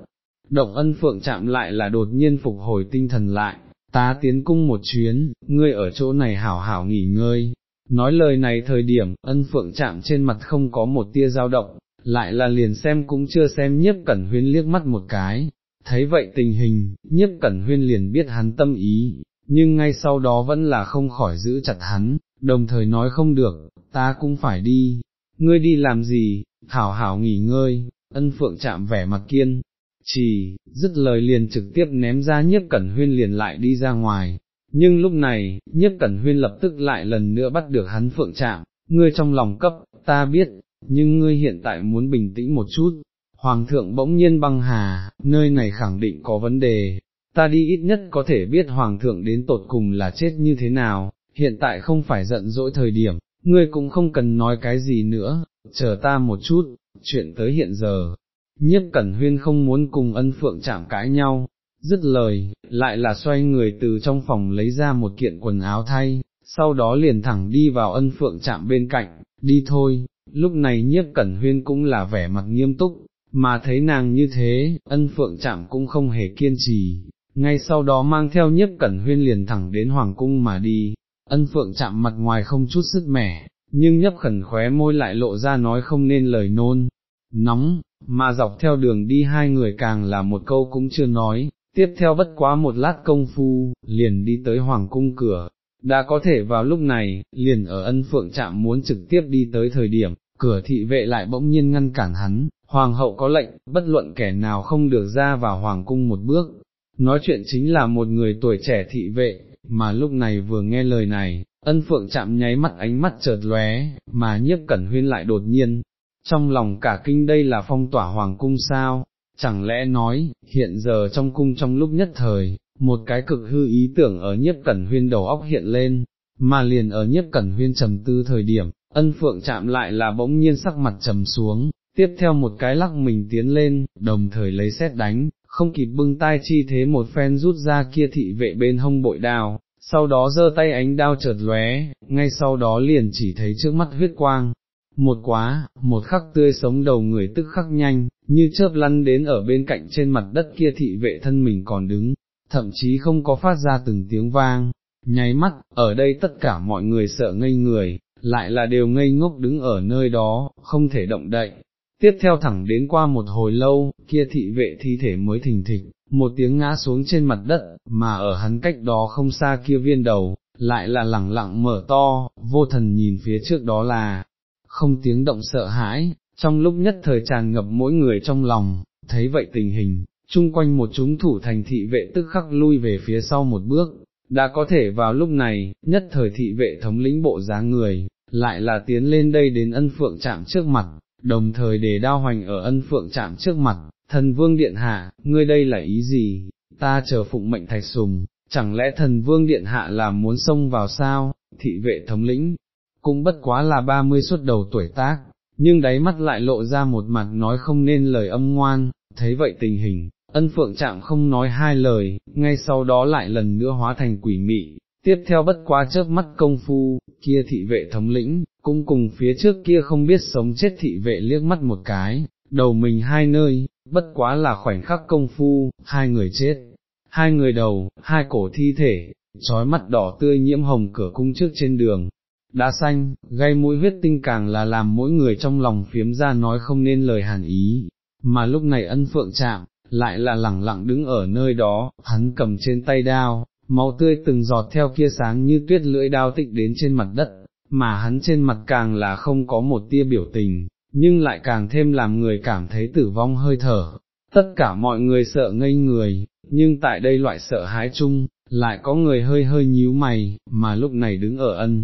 Động ân phượng chạm lại là đột nhiên phục hồi tinh thần lại, ta tiến cung một chuyến, ngươi ở chỗ này hảo hảo nghỉ ngơi. Nói lời này thời điểm, ân phượng chạm trên mặt không có một tia dao động, lại là liền xem cũng chưa xem nhiếp cẩn huyên liếc mắt một cái. Thấy vậy tình hình, nhiếp cẩn huyên liền biết hắn tâm ý, nhưng ngay sau đó vẫn là không khỏi giữ chặt hắn, đồng thời nói không được, ta cũng phải đi, ngươi đi làm gì, hảo hảo nghỉ ngơi, ân phượng chạm vẻ mặt kiên, chỉ, dứt lời liền trực tiếp ném ra nhiếp cẩn huyên liền lại đi ra ngoài, nhưng lúc này, nhiếp cẩn huyên lập tức lại lần nữa bắt được hắn phượng chạm, ngươi trong lòng cấp, ta biết, nhưng ngươi hiện tại muốn bình tĩnh một chút, hoàng thượng bỗng nhiên băng hà, nơi này khẳng định có vấn đề, ta đi ít nhất có thể biết hoàng thượng đến tột cùng là chết như thế nào, hiện tại không phải giận dỗi thời điểm, ngươi cũng không cần nói cái gì nữa, chờ ta một chút, chuyện tới hiện giờ, nhiếp cẩn huyên không muốn cùng ân phượng chạm cãi nhau, dứt lời, lại là xoay người từ trong phòng lấy ra một kiện quần áo thay, sau đó liền thẳng đi vào ân phượng chạm bên cạnh, đi thôi, lúc này nhiếp cẩn huyên cũng là vẻ mặt nghiêm túc, mà thấy nàng như thế, ân phượng chạm cũng không hề kiên trì, ngay sau đó mang theo nhiếp cẩn huyên liền thẳng đến hoàng cung mà đi, ân phượng chạm mặt ngoài không chút sức mẻ, nhưng nhấp khẩn khóe môi lại lộ ra nói không nên lời nôn, nóng, mà dọc theo đường đi hai người càng là một câu cũng chưa nói, tiếp theo bất quá một lát công phu, liền đi tới hoàng cung cửa, đã có thể vào lúc này, liền ở ân phượng chạm muốn trực tiếp đi tới thời điểm, cửa thị vệ lại bỗng nhiên ngăn cản hắn, hoàng hậu có lệnh, bất luận kẻ nào không được ra vào hoàng cung một bước, nói chuyện chính là một người tuổi trẻ thị vệ, mà lúc này vừa nghe lời này, ân phượng chạm nháy mắt ánh mắt chợt lóe, mà nhiếp cẩn huyên lại đột nhiên, trong lòng cả kinh đây là phong tỏa hoàng cung sao, chẳng lẽ nói, hiện giờ trong cung trong lúc nhất thời, một cái cực hư ý tưởng ở nhiếp cẩn huyên đầu óc hiện lên, mà liền ở nhiếp cẩn huyên trầm tư thời điểm, ân phượng chạm lại là bỗng nhiên sắc mặt trầm xuống, tiếp theo một cái lắc mình tiến lên, đồng thời lấy xét đánh, không kịp bưng tai chi thế một phen rút ra kia thị vệ bên hông bội đao, sau đó giơ tay ánh đao chợt lóe, ngay sau đó liền chỉ thấy trước mắt huyết quang. Một quá, một khắc tươi sống đầu người tức khắc nhanh, như chớp lăn đến ở bên cạnh trên mặt đất kia thị vệ thân mình còn đứng, thậm chí không có phát ra từng tiếng vang, nháy mắt, ở đây tất cả mọi người sợ ngây người, lại là đều ngây ngốc đứng ở nơi đó, không thể động đậy. Tiếp theo thẳng đến qua một hồi lâu, kia thị vệ thi thể mới thình thịch, một tiếng ngã xuống trên mặt đất, mà ở hắn cách đó không xa kia viên đầu, lại là lẳng lặng mở to, vô thần nhìn phía trước đó là, không tiếng động sợ hãi, trong lúc nhất thời tràn ngập mỗi người trong lòng, thấy vậy tình hình, chung quanh một chúng thủ thành thị vệ tức khắc lui về phía sau một bước, đã có thể vào lúc này, nhất thời thị vệ thống lĩnh bộ dáng người, lại là tiến lên đây đến ân phượng chạm trước mặt, đồng thời để đao hoành ở ân phượng chạm trước mặt, thần vương điện hạ, ngươi đây là ý gì, ta chờ phụng mệnh thạch sùng, chẳng lẽ thần vương điện hạ là muốn xông vào sao, thị vệ thống lĩnh, cũng bất quá là ba mươi suốt đầu tuổi tác, nhưng đáy mắt lại lộ ra một mặt nói không nên lời âm ngoan, thấy vậy tình hình, ân phượng chạm không nói hai lời, ngay sau đó lại lần nữa hóa thành quỷ mị, tiếp theo bất quá chớp mắt công phu, kia thị vệ thống lĩnh, cũng cùng phía trước kia không biết sống chết thị vệ liếc mắt một cái, đầu mình hai nơi, bất quá là khoảnh khắc công phu, hai người chết, hai người đầu, hai cổ thi thể, trói mắt đỏ tươi nhiễm hồng cửa cung trước trên đường. Đá xanh, gây mũi huyết tinh càng là làm mỗi người trong lòng phiếm ra nói không nên lời hàn ý, mà lúc này ân phượng chạm, lại là lẳng lặng đứng ở nơi đó, hắn cầm trên tay đao, máu tươi từng giọt theo kia sáng như tuyết lưỡi đao tịnh đến trên mặt đất, mà hắn trên mặt càng là không có một tia biểu tình, nhưng lại càng thêm làm người cảm thấy tử vong hơi thở. Tất cả mọi người sợ ngây người, nhưng tại đây loại sợ hãi chung, lại có người hơi hơi nhíu mày, mà lúc này đứng ở ân.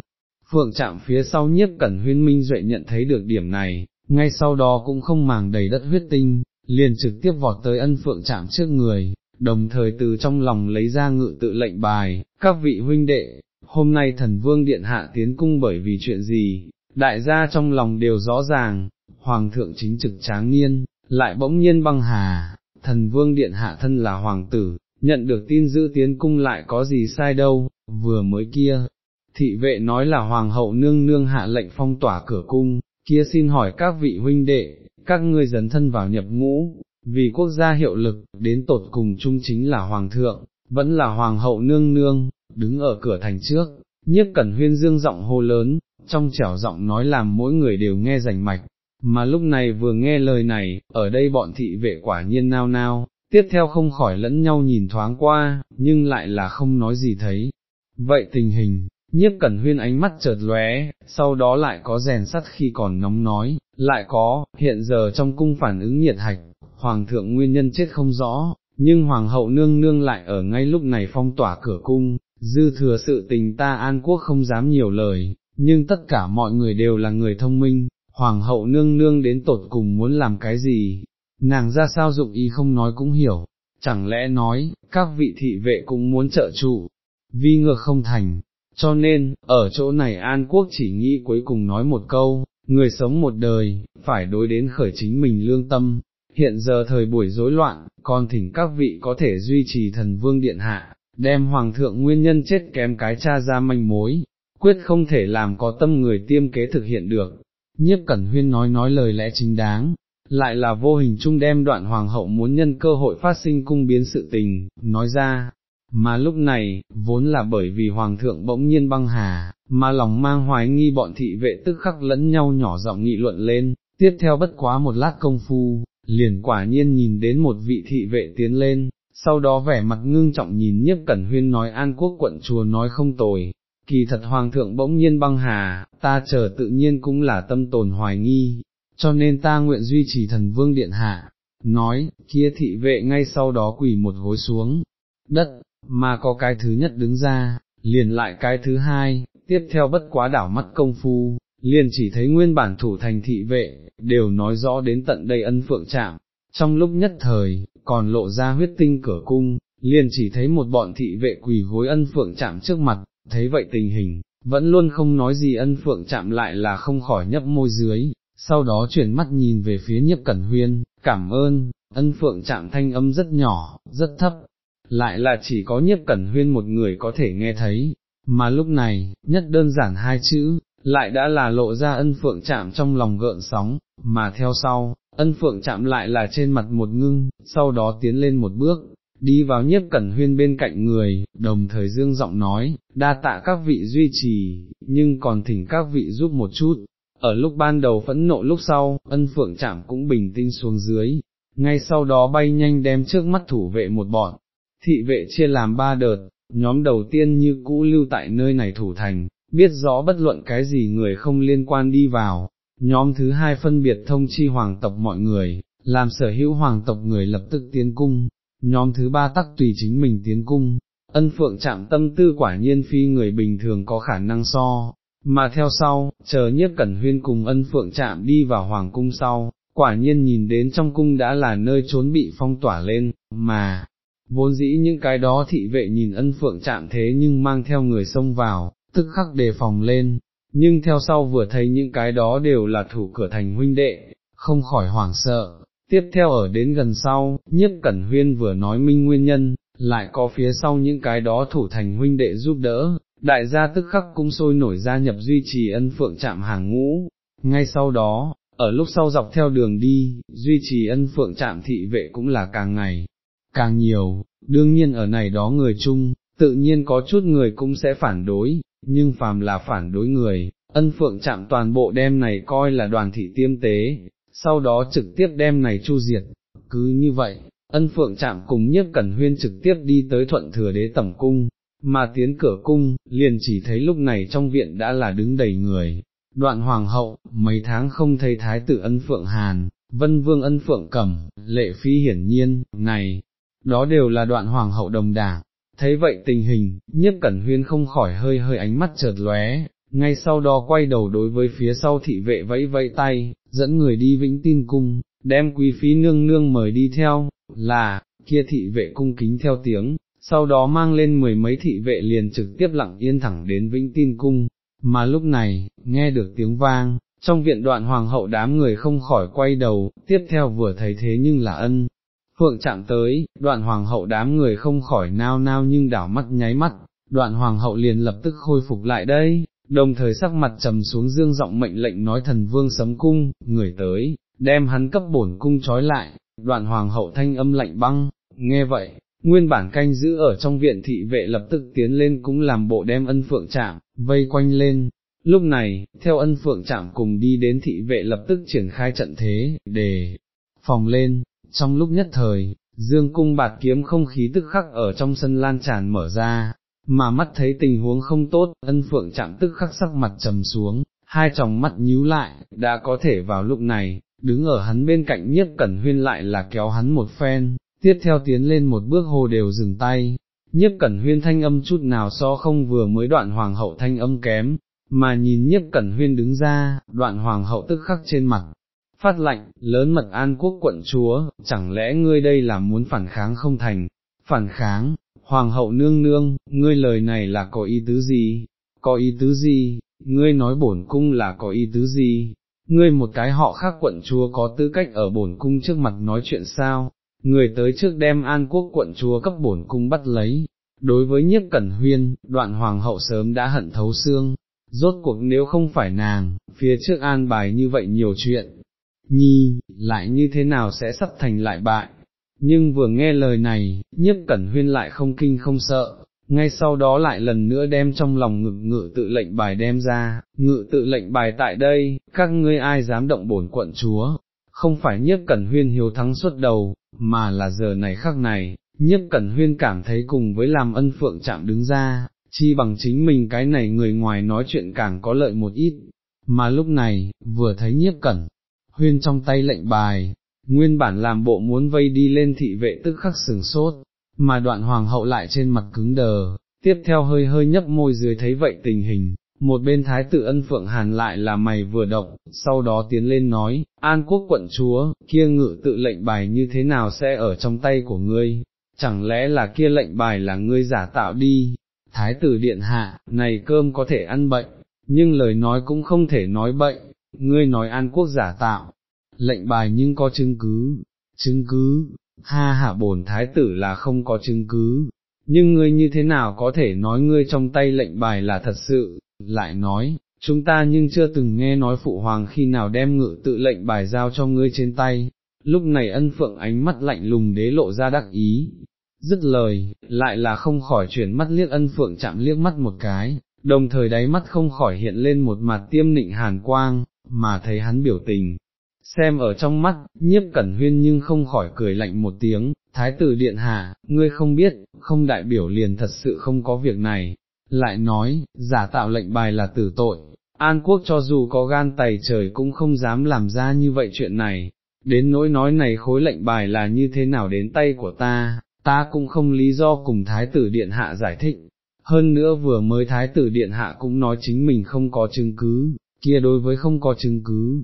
Phượng chạm phía sau nhiếp cẩn huyên minh duệ nhận thấy được điểm này, ngay sau đó cũng không màng đầy đất huyết tinh, liền trực tiếp vọt tới ân phượng chạm trước người, đồng thời từ trong lòng lấy ra ngự tự lệnh bài, các vị huynh đệ, hôm nay thần vương điện hạ tiến cung bởi vì chuyện gì, đại gia trong lòng đều rõ ràng, hoàng thượng chính trực tráng niên, lại bỗng nhiên băng hà, thần vương điện hạ thân là hoàng tử, nhận được tin giữ tiến cung lại có gì sai đâu, vừa mới kia. Thị vệ nói là hoàng hậu nương nương hạ lệnh phong tỏa cửa cung, kia xin hỏi các vị huynh đệ, các ngươi dấn thân vào nhập ngũ, vì quốc gia hiệu lực, đến tột cùng chung chính là hoàng thượng, vẫn là hoàng hậu nương nương, đứng ở cửa thành trước, nhiếp cẩn huyên dương giọng hô lớn, trong trẻo giọng nói làm mỗi người đều nghe rành mạch, mà lúc này vừa nghe lời này, ở đây bọn thị vệ quả nhiên nao nao, tiếp theo không khỏi lẫn nhau nhìn thoáng qua, nhưng lại là không nói gì thấy. Vậy tình hình, nhiếp cẩn huyên ánh mắt chợt lóe, sau đó lại có rèn sắt khi còn nóng nói, lại có, hiện giờ trong cung phản ứng nhiệt hạch, hoàng thượng nguyên nhân chết không rõ, nhưng hoàng hậu nương nương lại ở ngay lúc này phong tỏa cửa cung, dư thừa sự tình ta an quốc không dám nhiều lời, nhưng tất cả mọi người đều là người thông minh, hoàng hậu nương nương đến tột cùng muốn làm cái gì, nàng ra sao dụng ý không nói cũng hiểu, chẳng lẽ nói, các vị thị vệ cũng muốn trợ trụ, vi ngược không thành, cho nên, ở chỗ này An Quốc chỉ nghĩ cuối cùng nói một câu, người sống một đời, phải đối đến khởi chính mình lương tâm, hiện giờ thời buổi rối loạn, còn thỉnh các vị có thể duy trì thần vương điện hạ, đem hoàng thượng nguyên nhân chết kém cái cha ra manh mối, quyết không thể làm có tâm người tiêm kế thực hiện được. Nhiếp Cẩn Huyên nói nói lời lẽ chính đáng, lại là vô hình chung đem đoạn hoàng hậu muốn nhân cơ hội phát sinh cung biến sự tình, nói ra, mà lúc này, vốn là bởi vì hoàng thượng bỗng nhiên băng hà, mà lòng mang hoài nghi bọn thị vệ tức khắc lẫn nhau nhỏ giọng nghị luận lên, tiếp theo bất quá một lát công phu, liền quả nhiên nhìn đến một vị thị vệ tiến lên, sau đó vẻ mặt ngưng trọng nhìn nhiếp cẩn huyên nói an quốc quận chùa nói không tồi, kỳ thật hoàng thượng bỗng nhiên băng hà, ta chờ tự nhiên cũng là tâm tồn hoài nghi, cho nên ta nguyện duy trì thần vương điện hạ, nói, kia thị vệ ngay sau đó quỳ một gối xuống, đất, mà có cái thứ nhất đứng ra, liền lại cái thứ hai, tiếp theo bất quá đảo mắt công phu, liền chỉ thấy nguyên bản thủ thành thị vệ, đều nói rõ đến tận đây ân phượng chạm, trong lúc nhất thời, còn lộ ra huyết tinh cửa cung, liền chỉ thấy một bọn thị vệ quỳ gối ân phượng chạm trước mặt, thấy vậy tình hình, vẫn luôn không nói gì ân phượng chạm lại là không khỏi nhấp môi dưới, sau đó chuyển mắt nhìn về phía nhiếp cẩn huyên, cảm ơn, ân phượng chạm thanh âm rất nhỏ, rất thấp, lại là chỉ có nhiếp cẩn huyên một người có thể nghe thấy, mà lúc này, nhất đơn giản hai chữ, lại đã là lộ ra ân phượng chạm trong lòng gợn sóng, mà theo sau, ân phượng chạm lại là trên mặt một ngưng, sau đó tiến lên một bước, đi vào nhiếp cẩn huyên bên cạnh người, đồng thời dương giọng nói, đa tạ các vị duy trì, nhưng còn thỉnh các vị giúp một chút. Ở lúc ban đầu phẫn nộ lúc sau, ân phượng chạm cũng bình tĩnh xuống dưới, ngay sau đó bay nhanh đem trước mắt thủ vệ một bọn, thị vệ chia làm ba đợt, nhóm đầu tiên như cũ lưu tại nơi này thủ thành, biết rõ bất luận cái gì người không liên quan đi vào, nhóm thứ hai phân biệt thông chi hoàng tộc mọi người, làm sở hữu hoàng tộc người lập tức tiến cung, nhóm thứ ba tắc tùy chính mình tiến cung, ân phượng chạm tâm tư quả nhiên phi người bình thường có khả năng so, mà theo sau, chờ nhất cẩn huyên cùng ân phượng chạm đi vào hoàng cung sau, quả nhiên nhìn đến trong cung đã là nơi trốn bị phong tỏa lên, mà, vốn dĩ những cái đó thị vệ nhìn ân phượng chạm thế nhưng mang theo người xông vào, tức khắc đề phòng lên, nhưng theo sau vừa thấy những cái đó đều là thủ cửa thành huynh đệ, không khỏi hoảng sợ. Tiếp theo ở đến gần sau, nhất cẩn huyên vừa nói minh nguyên nhân, lại có phía sau những cái đó thủ thành huynh đệ giúp đỡ, đại gia tức khắc cũng sôi nổi gia nhập duy trì ân phượng chạm hàng ngũ. Ngay sau đó, ở lúc sau dọc theo đường đi, duy trì ân phượng chạm thị vệ cũng là càng ngày, càng nhiều, đương nhiên ở này đó người chung, tự nhiên có chút người cũng sẽ phản đối, nhưng phàm là phản đối người, ân phượng chạm toàn bộ đem này coi là đoàn thị tiêm tế, sau đó trực tiếp đem này chu diệt, cứ như vậy, ân phượng chạm cùng nhiếp cẩn huyên trực tiếp đi tới thuận thừa đế tẩm cung, mà tiến cửa cung, liền chỉ thấy lúc này trong viện đã là đứng đầy người, đoạn hoàng hậu, mấy tháng không thấy thái tử ân phượng hàn, vân vương ân phượng cẩm, lệ phi hiển nhiên, này, đó đều là đoạn hoàng hậu đồng đảng, thấy vậy tình hình, nhiếp cẩn huyên không khỏi hơi hơi ánh mắt chợt lóe, ngay sau đó quay đầu đối với phía sau thị vệ vẫy vẫy tay, dẫn người đi vĩnh tin cung, đem quý phí nương nương mời đi theo, là, kia thị vệ cung kính theo tiếng, sau đó mang lên mười mấy thị vệ liền trực tiếp lặng yên thẳng đến vĩnh tin cung, mà lúc này, nghe được tiếng vang, trong viện đoạn hoàng hậu đám người không khỏi quay đầu, tiếp theo vừa thấy thế nhưng là ân, phượng chạm tới, đoạn hoàng hậu đám người không khỏi nao nao nhưng đảo mắt nháy mắt, đoạn hoàng hậu liền lập tức khôi phục lại đây, đồng thời sắc mặt trầm xuống dương giọng mệnh lệnh nói thần vương sấm cung, người tới, đem hắn cấp bổn cung trói lại, đoạn hoàng hậu thanh âm lạnh băng, nghe vậy, nguyên bản canh giữ ở trong viện thị vệ lập tức tiến lên cũng làm bộ đem ân phượng chạm, vây quanh lên. Lúc này, theo ân phượng chạm cùng đi đến thị vệ lập tức triển khai trận thế, để phòng lên, trong lúc nhất thời, dương cung bạt kiếm không khí tức khắc ở trong sân lan tràn mở ra, mà mắt thấy tình huống không tốt, ân phượng chạm tức khắc sắc mặt trầm xuống, hai tròng mắt nhíu lại, đã có thể vào lúc này, đứng ở hắn bên cạnh nhiếp cẩn huyên lại là kéo hắn một phen, tiếp theo tiến lên một bước hồ đều dừng tay, nhiếp cẩn huyên thanh âm chút nào so không vừa mới đoạn hoàng hậu thanh âm kém, mà nhìn nhiếp cẩn huyên đứng ra, đoạn hoàng hậu tức khắc trên mặt, phát lạnh, lớn mật an quốc quận chúa, chẳng lẽ ngươi đây là muốn phản kháng không thành, phản kháng, hoàng hậu nương nương, ngươi lời này là có ý tứ gì, có ý tứ gì, ngươi nói bổn cung là có ý tứ gì, ngươi một cái họ khác quận chúa có tư cách ở bổn cung trước mặt nói chuyện sao, người tới trước đem an quốc quận chúa cấp bổn cung bắt lấy. Đối với nhiếp cẩn huyên, đoạn hoàng hậu sớm đã hận thấu xương, rốt cuộc nếu không phải nàng, phía trước an bài như vậy nhiều chuyện, nhi, lại như thế nào sẽ sắp thành lại bại, nhưng vừa nghe lời này, nhiếp cẩn huyên lại không kinh không sợ, ngay sau đó lại lần nữa đem trong lòng ngực ngự tự lệnh bài đem ra, ngự tự lệnh bài tại đây, các ngươi ai dám động bổn quận chúa, không phải nhiếp cẩn huyên hiếu thắng suốt đầu, mà là giờ này khắc này, nhiếp cẩn huyên cảm thấy cùng với làm ân phượng chạm đứng ra, chi bằng chính mình cái này người ngoài nói chuyện càng có lợi một ít, mà lúc này, vừa thấy nhiếp cẩn, huyên trong tay lệnh bài, nguyên bản làm bộ muốn vây đi lên thị vệ tức khắc sừng sốt, mà đoạn hoàng hậu lại trên mặt cứng đờ, tiếp theo hơi hơi nhấp môi dưới thấy vậy tình hình, một bên thái tử ân phượng hàn lại là mày vừa động, sau đó tiến lên nói, an quốc quận chúa, kia ngự tự lệnh bài như thế nào sẽ ở trong tay của ngươi, chẳng lẽ là kia lệnh bài là ngươi giả tạo đi, thái tử điện hạ, này cơm có thể ăn bệnh, nhưng lời nói cũng không thể nói bệnh, ngươi nói an quốc giả tạo, lệnh bài nhưng có chứng cứ, chứng cứ, ha hạ bổn thái tử là không có chứng cứ, nhưng ngươi như thế nào có thể nói ngươi trong tay lệnh bài là thật sự, lại nói, chúng ta nhưng chưa từng nghe nói phụ hoàng khi nào đem ngự tự lệnh bài giao cho ngươi trên tay, lúc này ân phượng ánh mắt lạnh lùng đế lộ ra đắc ý, dứt lời, lại là không khỏi chuyển mắt liếc ân phượng chạm liếc mắt một cái, đồng thời đáy mắt không khỏi hiện lên một mặt tiêm nịnh hàn quang, mà thấy hắn biểu tình. Xem ở trong mắt, nhiếp cẩn huyên nhưng không khỏi cười lạnh một tiếng, thái tử điện hạ, ngươi không biết, không đại biểu liền thật sự không có việc này, lại nói, giả tạo lệnh bài là tử tội, An Quốc cho dù có gan tày trời cũng không dám làm ra như vậy chuyện này, đến nỗi nói này khối lệnh bài là như thế nào đến tay của ta, ta cũng không lý do cùng Thái tử Điện Hạ giải thích, hơn nữa vừa mới Thái tử Điện Hạ cũng nói chính mình không có chứng cứ, kia đối với không có chứng cứ.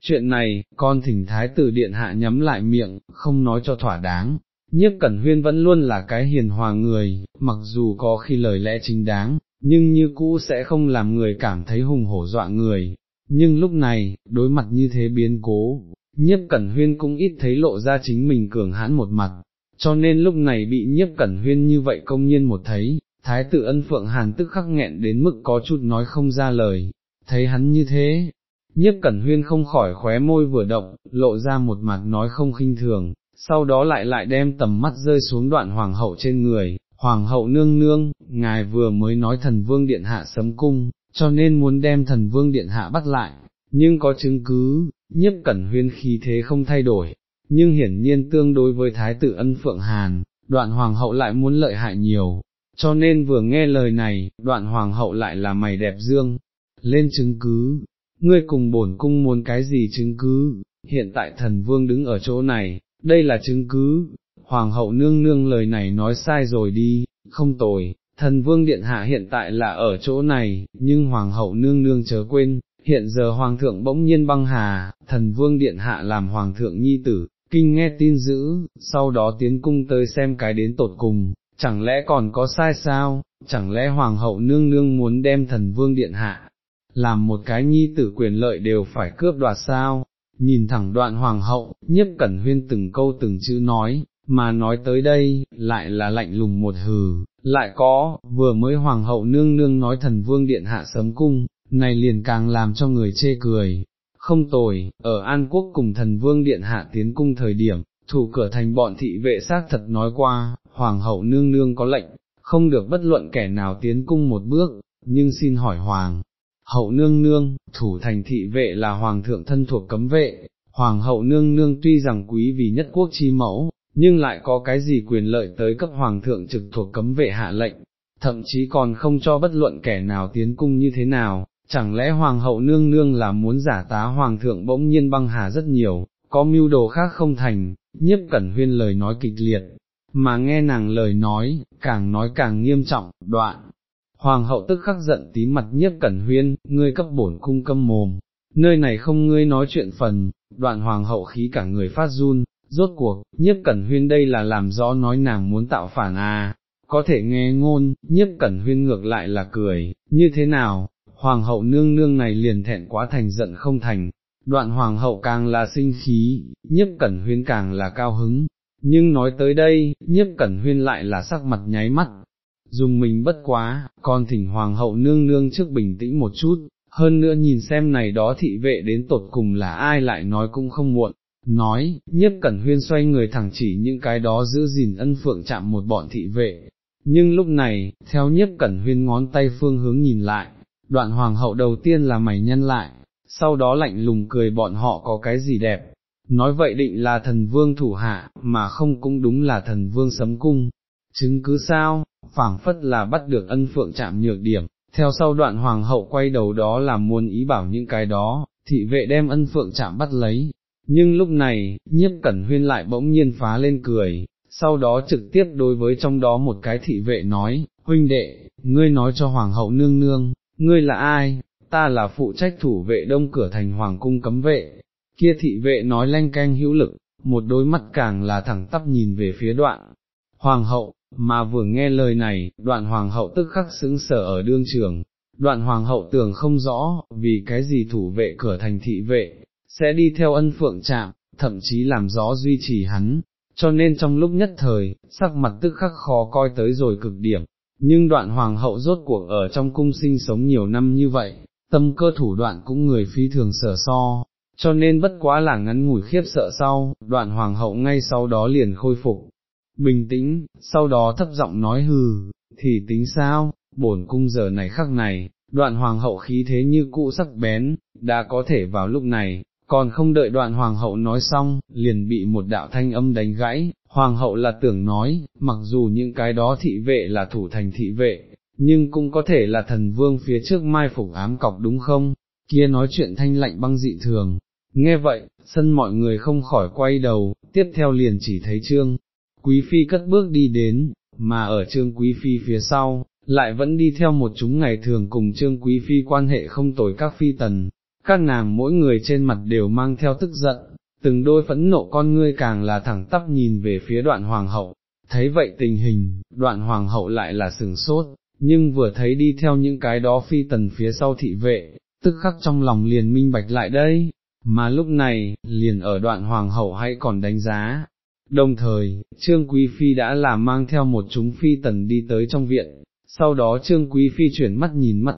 Chuyện này, con thỉnh Thái tử Điện Hạ nhắm lại miệng, không nói cho thỏa đáng, nhiếp cẩn huyên vẫn luôn là cái hiền hòa người, mặc dù có khi lời lẽ chính đáng, nhưng như cũ sẽ không làm người cảm thấy hùng hổ dọa người. Nhưng lúc này, đối mặt như thế biến cố, nhiếp cẩn huyên cũng ít thấy lộ ra chính mình cường hãn một mặt, cho nên lúc này bị nhiếp cẩn huyên như vậy công nhiên một thấy, thái tử ân phượng hàn tức khắc nghẹn đến mức có chút nói không ra lời, thấy hắn như thế, nhiếp cẩn huyên không khỏi khóe môi vừa động, lộ ra một mặt nói không khinh thường, sau đó lại lại đem tầm mắt rơi xuống đoạn hoàng hậu trên người, hoàng hậu nương nương, ngài vừa mới nói thần vương điện hạ sấm cung, cho nên muốn đem thần vương điện hạ bắt lại, nhưng có chứng cứ, nhiếp cẩn huyên khí thế không thay đổi, nhưng hiển nhiên tương đối với thái tử ân phượng hàn, đoạn hoàng hậu lại muốn lợi hại nhiều, cho nên vừa nghe lời này, đoạn hoàng hậu lại là mày đẹp dương, lên chứng cứ, ngươi cùng bổn cung muốn cái gì chứng cứ, hiện tại thần vương đứng ở chỗ này, đây là chứng cứ, hoàng hậu nương nương lời này nói sai rồi đi, không tồi, thần vương điện hạ hiện tại là ở chỗ này, nhưng hoàng hậu nương nương chớ quên, hiện giờ hoàng thượng bỗng nhiên băng hà, thần vương điện hạ làm hoàng thượng nhi tử, kinh nghe tin dữ, sau đó tiến cung tới xem cái đến tột cùng, chẳng lẽ còn có sai sao, chẳng lẽ hoàng hậu nương nương muốn đem thần vương điện hạ, làm một cái nhi tử quyền lợi đều phải cướp đoạt sao, nhìn thẳng đoạn hoàng hậu, nhất cẩn huyên từng câu từng chữ nói, mà nói tới đây, lại là lạnh lùng một hừ, lại có, vừa mới hoàng hậu nương nương nói thần vương điện hạ sớm cung, này liền càng làm cho người chê cười. Không tồi, ở An Quốc cùng thần vương điện hạ tiến cung thời điểm, thủ cửa thành bọn thị vệ xác thật nói qua, hoàng hậu nương nương có lệnh, không được bất luận kẻ nào tiến cung một bước, nhưng xin hỏi hoàng, hậu nương nương, thủ thành thị vệ là hoàng thượng thân thuộc cấm vệ, hoàng hậu nương nương tuy rằng quý vì nhất quốc chi mẫu, nhưng lại có cái gì quyền lợi tới cấp hoàng thượng trực thuộc cấm vệ hạ lệnh, thậm chí còn không cho bất luận kẻ nào tiến cung như thế nào, chẳng lẽ hoàng hậu nương nương là muốn giả tá hoàng thượng bỗng nhiên băng hà rất nhiều, có mưu đồ khác không thành, nhiếp cẩn huyên lời nói kịch liệt, mà nghe nàng lời nói, càng nói càng nghiêm trọng, đoạn. Hoàng hậu tức khắc giận tí mặt nhiếp cẩn huyên, ngươi cấp bổn cung câm mồm, nơi này không ngươi nói chuyện phần, đoạn hoàng hậu khí cả người phát run, rốt cuộc, nhiếp cẩn huyên đây là làm rõ nói nàng muốn tạo phản à, có thể nghe ngôn, nhiếp cẩn huyên ngược lại là cười, như thế nào, hoàng hậu nương nương này liền thẹn quá thành giận không thành, đoạn hoàng hậu càng là sinh khí, nhiếp cẩn huyên càng là cao hứng, nhưng nói tới đây, nhiếp cẩn huyên lại là sắc mặt nháy mắt, dùng mình bất quá, còn thỉnh hoàng hậu nương nương trước bình tĩnh một chút, hơn nữa nhìn xem này đó thị vệ đến tột cùng là ai lại nói cũng không muộn. Nói, nhiếp cẩn huyên xoay người thẳng chỉ những cái đó giữ gìn ân phượng chạm một bọn thị vệ, nhưng lúc này, theo nhiếp cẩn huyên ngón tay phương hướng nhìn lại, đoạn hoàng hậu đầu tiên là mày nhân lại, sau đó lạnh lùng cười bọn họ có cái gì đẹp, nói vậy định là thần vương thủ hạ, mà không cũng đúng là thần vương sấm cung, chứng cứ sao, phảng phất là bắt được ân phượng chạm nhược điểm, theo sau đoạn hoàng hậu quay đầu đó là muốn ý bảo những cái đó, thị vệ đem ân phượng chạm bắt lấy, nhưng lúc này, nhiếp cẩn huyên lại bỗng nhiên phá lên cười, sau đó trực tiếp đối với trong đó một cái thị vệ nói, huynh đệ, ngươi nói cho hoàng hậu nương nương, ngươi là ai, ta là phụ trách thủ vệ đông cửa thành hoàng cung cấm vệ, kia thị vệ nói lanh canh hữu lực, một đôi mắt càng là thẳng tắp nhìn về phía đoạn. Hoàng hậu, mà vừa nghe lời này, đoạn hoàng hậu tức khắc xứng sở ở đương trường, đoạn hoàng hậu tưởng không rõ, vì cái gì thủ vệ cửa thành thị vệ, sẽ đi theo ân phượng chạm, thậm chí làm rõ duy trì hắn, cho nên trong lúc nhất thời, sắc mặt tức khắc khó coi tới rồi cực điểm, nhưng đoạn hoàng hậu rốt cuộc ở trong cung sinh sống nhiều năm như vậy, tâm cơ thủ đoạn cũng người phi thường sở so, cho nên bất quá là ngắn ngủi khiếp sợ sau, đoạn hoàng hậu ngay sau đó liền khôi phục, bình tĩnh, sau đó thấp giọng nói hừ, thì tính sao, bổn cung giờ này khắc này, đoạn hoàng hậu khí thế như cũ sắc bén, đã có thể vào lúc này, còn không đợi đoạn hoàng hậu nói xong, liền bị một đạo thanh âm đánh gãy, hoàng hậu là tưởng nói, mặc dù những cái đó thị vệ là thủ thành thị vệ, nhưng cũng có thể là thần vương phía trước mai phục ám cọc đúng không, kia nói chuyện thanh lạnh băng dị thường. Nghe vậy, sân mọi người không khỏi quay đầu, tiếp theo liền chỉ thấy trương, quý phi cất bước đi đến, mà ở trương quý phi phía sau, lại vẫn đi theo một chúng ngày thường cùng trương quý phi quan hệ không tồi các phi tần, các nàng mỗi người trên mặt đều mang theo tức giận, từng đôi phẫn nộ con ngươi càng là thẳng tắp nhìn về phía đoạn hoàng hậu, thấy vậy tình hình, đoạn hoàng hậu lại là sừng sốt, nhưng vừa thấy đi theo những cái đó phi tần phía sau thị vệ, tức khắc trong lòng liền minh bạch lại đây, mà lúc này, liền ở đoạn hoàng hậu hay còn đánh giá. Đồng thời, Trương Quý Phi đã làm mang theo một chúng phi tần đi tới trong viện, sau đó Trương Quý Phi chuyển mắt nhìn mắt